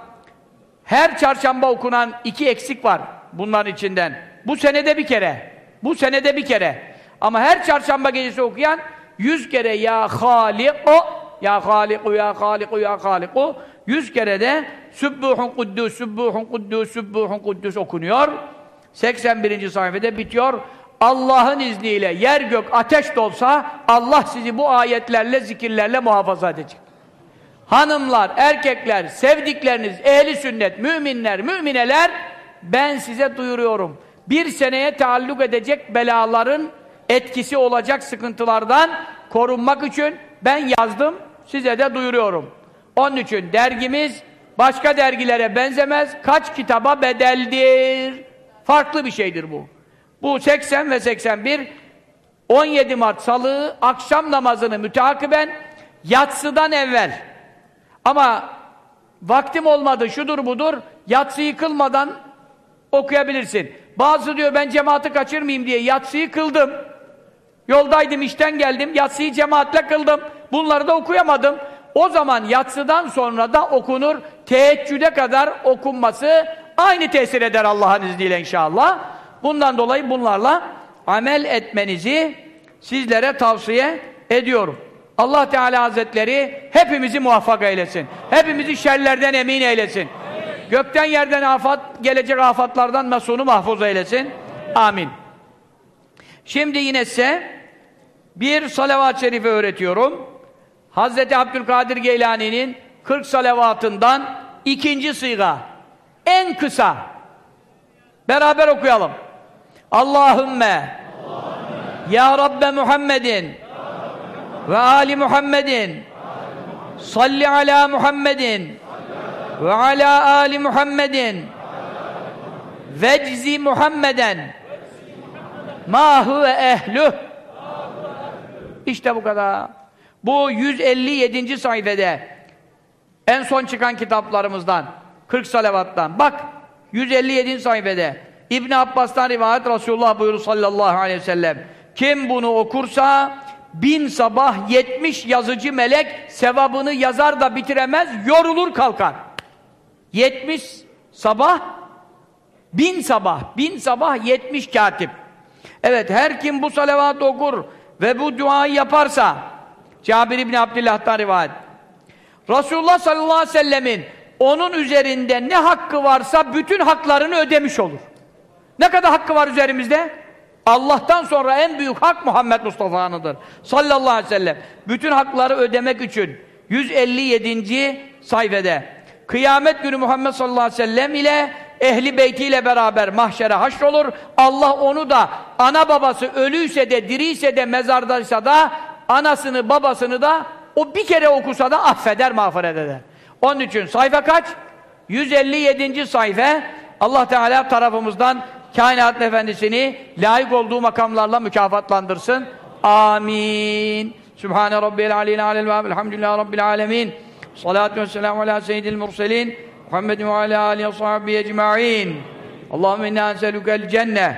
[SPEAKER 1] her çarşamba okunan iki eksik var bunların içinden. Bu senede bir kere. Bu senede bir kere. Ama her çarşamba gecesi okuyan yüz kere ya haliku ya haliku ya haliku ya haliku yüz kere de Sübbuhun kuddüs, Sübbuhun kuddüs, Sübbuhun kuddüs okunuyor. 81. sayfada bitiyor. Allah'ın izniyle yer gök ateş dolsa Allah sizi bu ayetlerle, zikirlerle muhafaza edecek. Hanımlar, erkekler, sevdikleriniz, ehli sünnet, müminler, mümineler ben size duyuruyorum. Bir seneye taalluk edecek belaların etkisi olacak sıkıntılardan korunmak için ben yazdım, size de duyuruyorum. Onun için dergimiz başka dergilere benzemez, kaç kitaba bedeldir. Farklı bir şeydir bu. Bu 80 ve 81 17 Mart Salı akşam namazını müteakiben yatsıdan evvel ama vaktim olmadı şudur budur yatsıyı kılmadan okuyabilirsin. Bazı diyor ben cemaati kaçırmayayım diye yatsıyı kıldım. Yoldaydım işten geldim yatsıyı cemaatle kıldım. Bunları da okuyamadım. O zaman yatsıdan sonra da okunur. Teheccüde kadar okunması aynı tesir eder Allah'ın izniyle inşallah. Bundan dolayı bunlarla amel etmenizi sizlere tavsiye ediyorum. Allah Teala Hazretleri hepimizi muvaffak eylesin. Hepimizi şerlerden emin eylesin. Gökten yerden afat, gelecek afatlardan mesunu mahfuz eylesin. Amin. Şimdi yine size bir salavat-ı şerife öğretiyorum. Hazreti Abdülkadir Geylani'nin 40 salavatından ikinci sıyga. En kısa. Beraber okuyalım. Allahümme, Ya Rabbe Muhammedin ve Ali Muhammedin salli ala Muhammedin ve ala Ali Muhammedin veczi Muhammeden ma huve ehluh İşte bu kadar. Bu 157. sayfede en son çıkan kitaplarımızdan 40 salavattan. Bak 157. sayfede İbn Abbas'tan rivayet Resulullah buyurur sallallahu aleyhi ve sellem. Kim bunu okursa bin sabah yetmiş yazıcı melek sevabını yazar da bitiremez, yorulur kalkar. Yetmiş sabah, bin sabah, bin sabah yetmiş katip. Evet, her kim bu salavat okur ve bu duayı yaparsa, Cabir İbni Abdillah'tan rivayet. Resulullah sallallahu aleyhi ve sellemin onun üzerinde ne hakkı varsa bütün haklarını ödemiş olur. Ne kadar hakkı var üzerimizde? Allah'tan sonra en büyük hak Muhammed Mustafa'nındır. Sallallahu aleyhi ve sellem. Bütün hakları ödemek için 157. sayfede Kıyamet günü Muhammed sallallahu aleyhi ve sellem ile ehli beytiyle beraber mahşere haşrolur. Allah onu da ana babası ölüyse de diriyse de mezardaysa da anasını babasını da o bir kere okusa da affeder mağfiret eder. Onun için sayfa kaç? 157. sayfa Allah Teala tarafımızdan kainat efendisini layık olduğu makamlarla mükafatlandırsın. Amin. Sübhane Rabbil Aleyhi Aleyhi ve Elhamdülillahi Rabbil Alemin. Salatu ve selamu ala seyyidil murselin. Muhammedin ve ala alihi ve sahbihi ecma'in. Allahümme inna enselükel cenneh.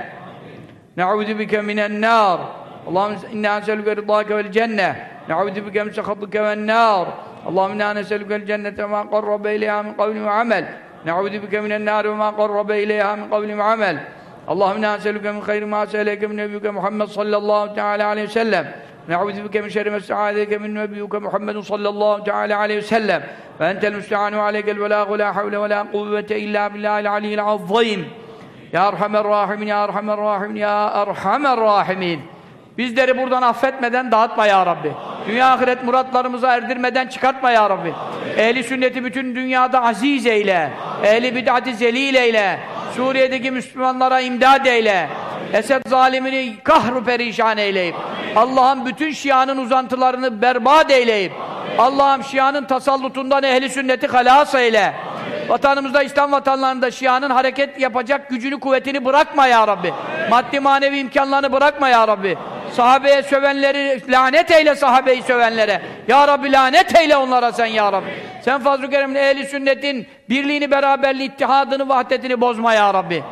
[SPEAKER 1] Ne'udhu bike minen nar. Allahümme inna enselüke rıdâke vel cenneh. Ne'udhu bike min sekhatike ven nar. Allahümme inna enselükel cennete ma qarrabe ileyha min kavli ve amel. Ne'udhu bike minen nar ve ma qarrabe ileyha min kavli ve amel. اللهم إنا نسألك من خير ما سالك من نبيك محمد صلى الله تعالى عليه وسلم. نعوذ بك من شر ما استعاذك من نبيك محمد صلى الله تعالى عليه وسلم. فأنت المستعان وعليك البلاغ ولا حول ولا قوة إلا بالله العلي العظيم. يا أرحم الراحمين يا أرحم الراحمين يا أرحم الراحمين. Bizleri buradan affetmeden dağıtma ya Rabbi. Dünya ahiret muratlarımıza erdirmeden çıkartma ya Rabbi. Ehli sünneti bütün dünyada aziz eyle. Ehli bid'ati zelil eyle. Suriye'deki Müslümanlara imdad eyle. Esed zalimini kahru perişan eyleyip. Allah'ım bütün Şia'nın uzantılarını berbat eyleyip. Allah'ım Şia'nın tasallutundan ehli sünneti halas eyle. Vatanımızda, İslam vatanlarında Şia'nın hareket yapacak gücünü, kuvvetini bırakma ya Rabbi. Maddi manevi imkanlarını bırakma ya Rabbi. Sahabeye sövenleri lanet eyle sahabeyi sövenlere. Ya Rabbi lanet eyle onlara sen ya Rabbi. Sen fazl-ı keremin ehli sünnetin birliğini, beraberliği, ittihadını, vahdetini bozma ya Rabbi.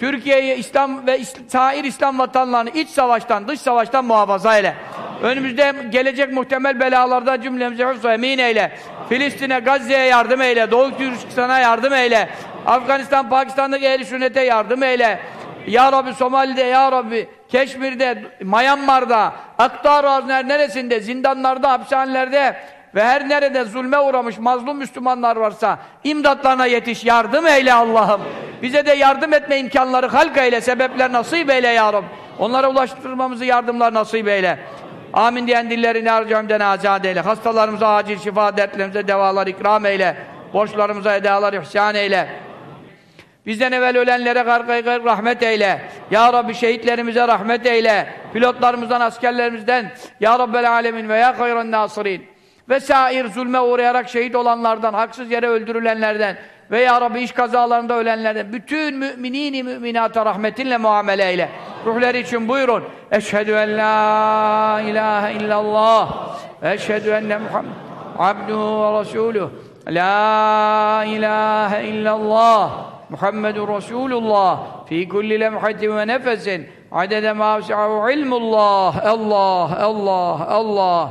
[SPEAKER 1] Türkiye'yi İslam ve sair İslam vatanlarını iç savaştan, dış savaştan muhafaza eyle. Önümüzde gelecek muhtemel belalarda cümlemize hıfz emin eyle. Filistin'e, Gazze'ye yardım eyle. Doğu Türkistan'a yardım eyle. Afganistan, Pakistan'daki ehl sünnete yardım eyle. Ya Rabbi Somali'de, Ya Rabbi Keşmir'de, Myanmar'da, Aktar neresinde, zindanlarda, hapishanelerde ve her nerede zulme uğramış mazlum Müslümanlar varsa imdatlarına yetiş, yardım eyle Allah'ım. Bize de yardım etme imkanları halk eyle, sebepler nasip eyle Ya Rabbi. Onlara ulaştırmamızı yardımlar nasip eyle. Amin diyen dillerini harcamden azade eyle. Hastalarımıza acil şifa, dertlerimize devalar ikram eyle. Borçlarımıza edalar ihsan eyle. Bizden evvel ölenlere gargay rahmet eyle. Ya Rabbi şehitlerimize rahmet eyle. Pilotlarımızdan, askerlerimizden Ya Rabbel alemin ve ya hayran nasirin. Ve sair zulme uğrayarak şehit olanlardan, haksız yere öldürülenlerden ve Ya Rabbi iş kazalarında ölenlerden bütün müminini müminata rahmetinle muamele eyle. Ruhları için buyurun. Eşhedü en la ilahe illallah eşhedü enne Muhammed abduhu ve resuluh. La ilahe illallah Muhammedun Resulullah fi kulli lemhatin ve nefesin adede ma ilmullah Allah Allah Allah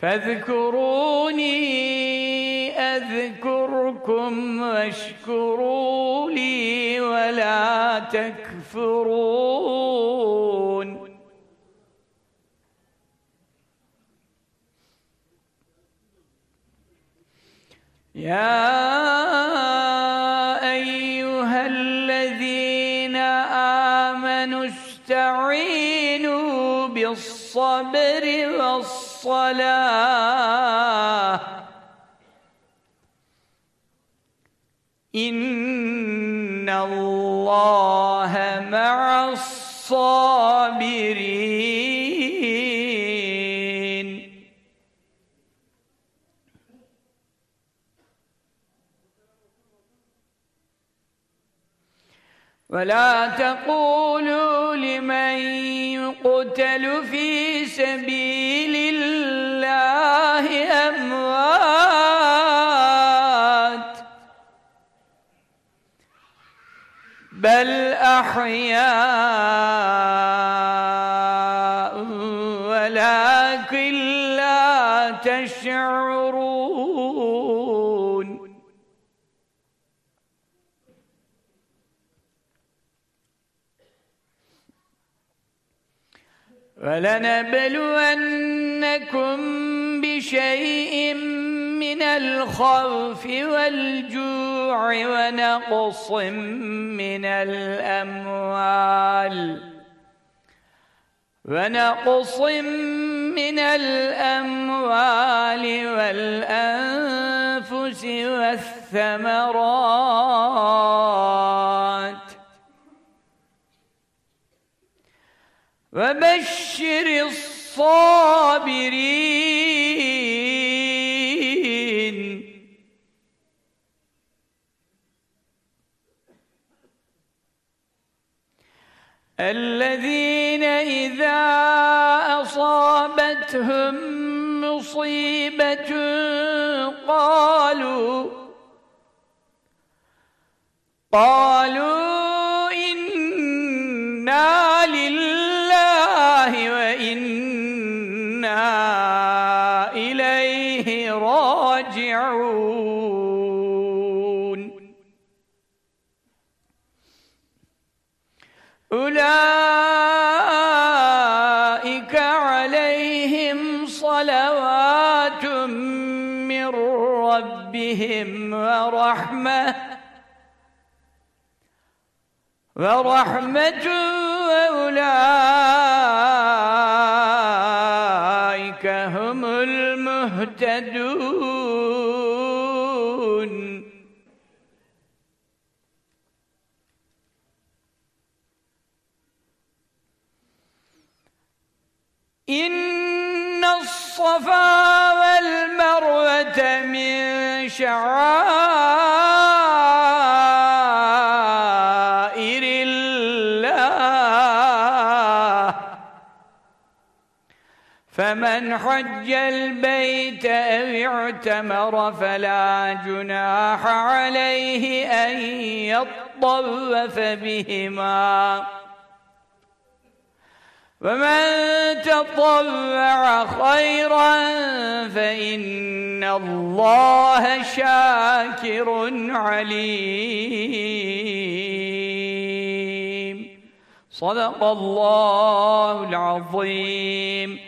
[SPEAKER 1] فاذكروني أذكركم واشكروا لي ولا تكفرون. يا أيها الذين آمنوا استعينوا بالصبر والصلاة إن الله مع الصابرين. ولا تقولوا لمن يقتل في سبيل الله أموات بل أحياء ولنبلونكم بشيء من الخوف والجوع ونقص من الأموال. ونقص من الأموال والأنفس والثمرات. وبشر الصابرين. الذين إذا أصابتهم مصيبة قالوا قالوا إنا لله وإنا إليه راجعون. أولئك عليهم صلوات من ربهم ورحمة ورحمة وأولئك هم المهتدون. إن الصفا والمروة من شعائر فمن حج البيت أو اعتمر فلا جناح عليه أن يطوف بهما. ومن تطوع خيرا فإن الله شاكر عليم. صدق الله العظيم.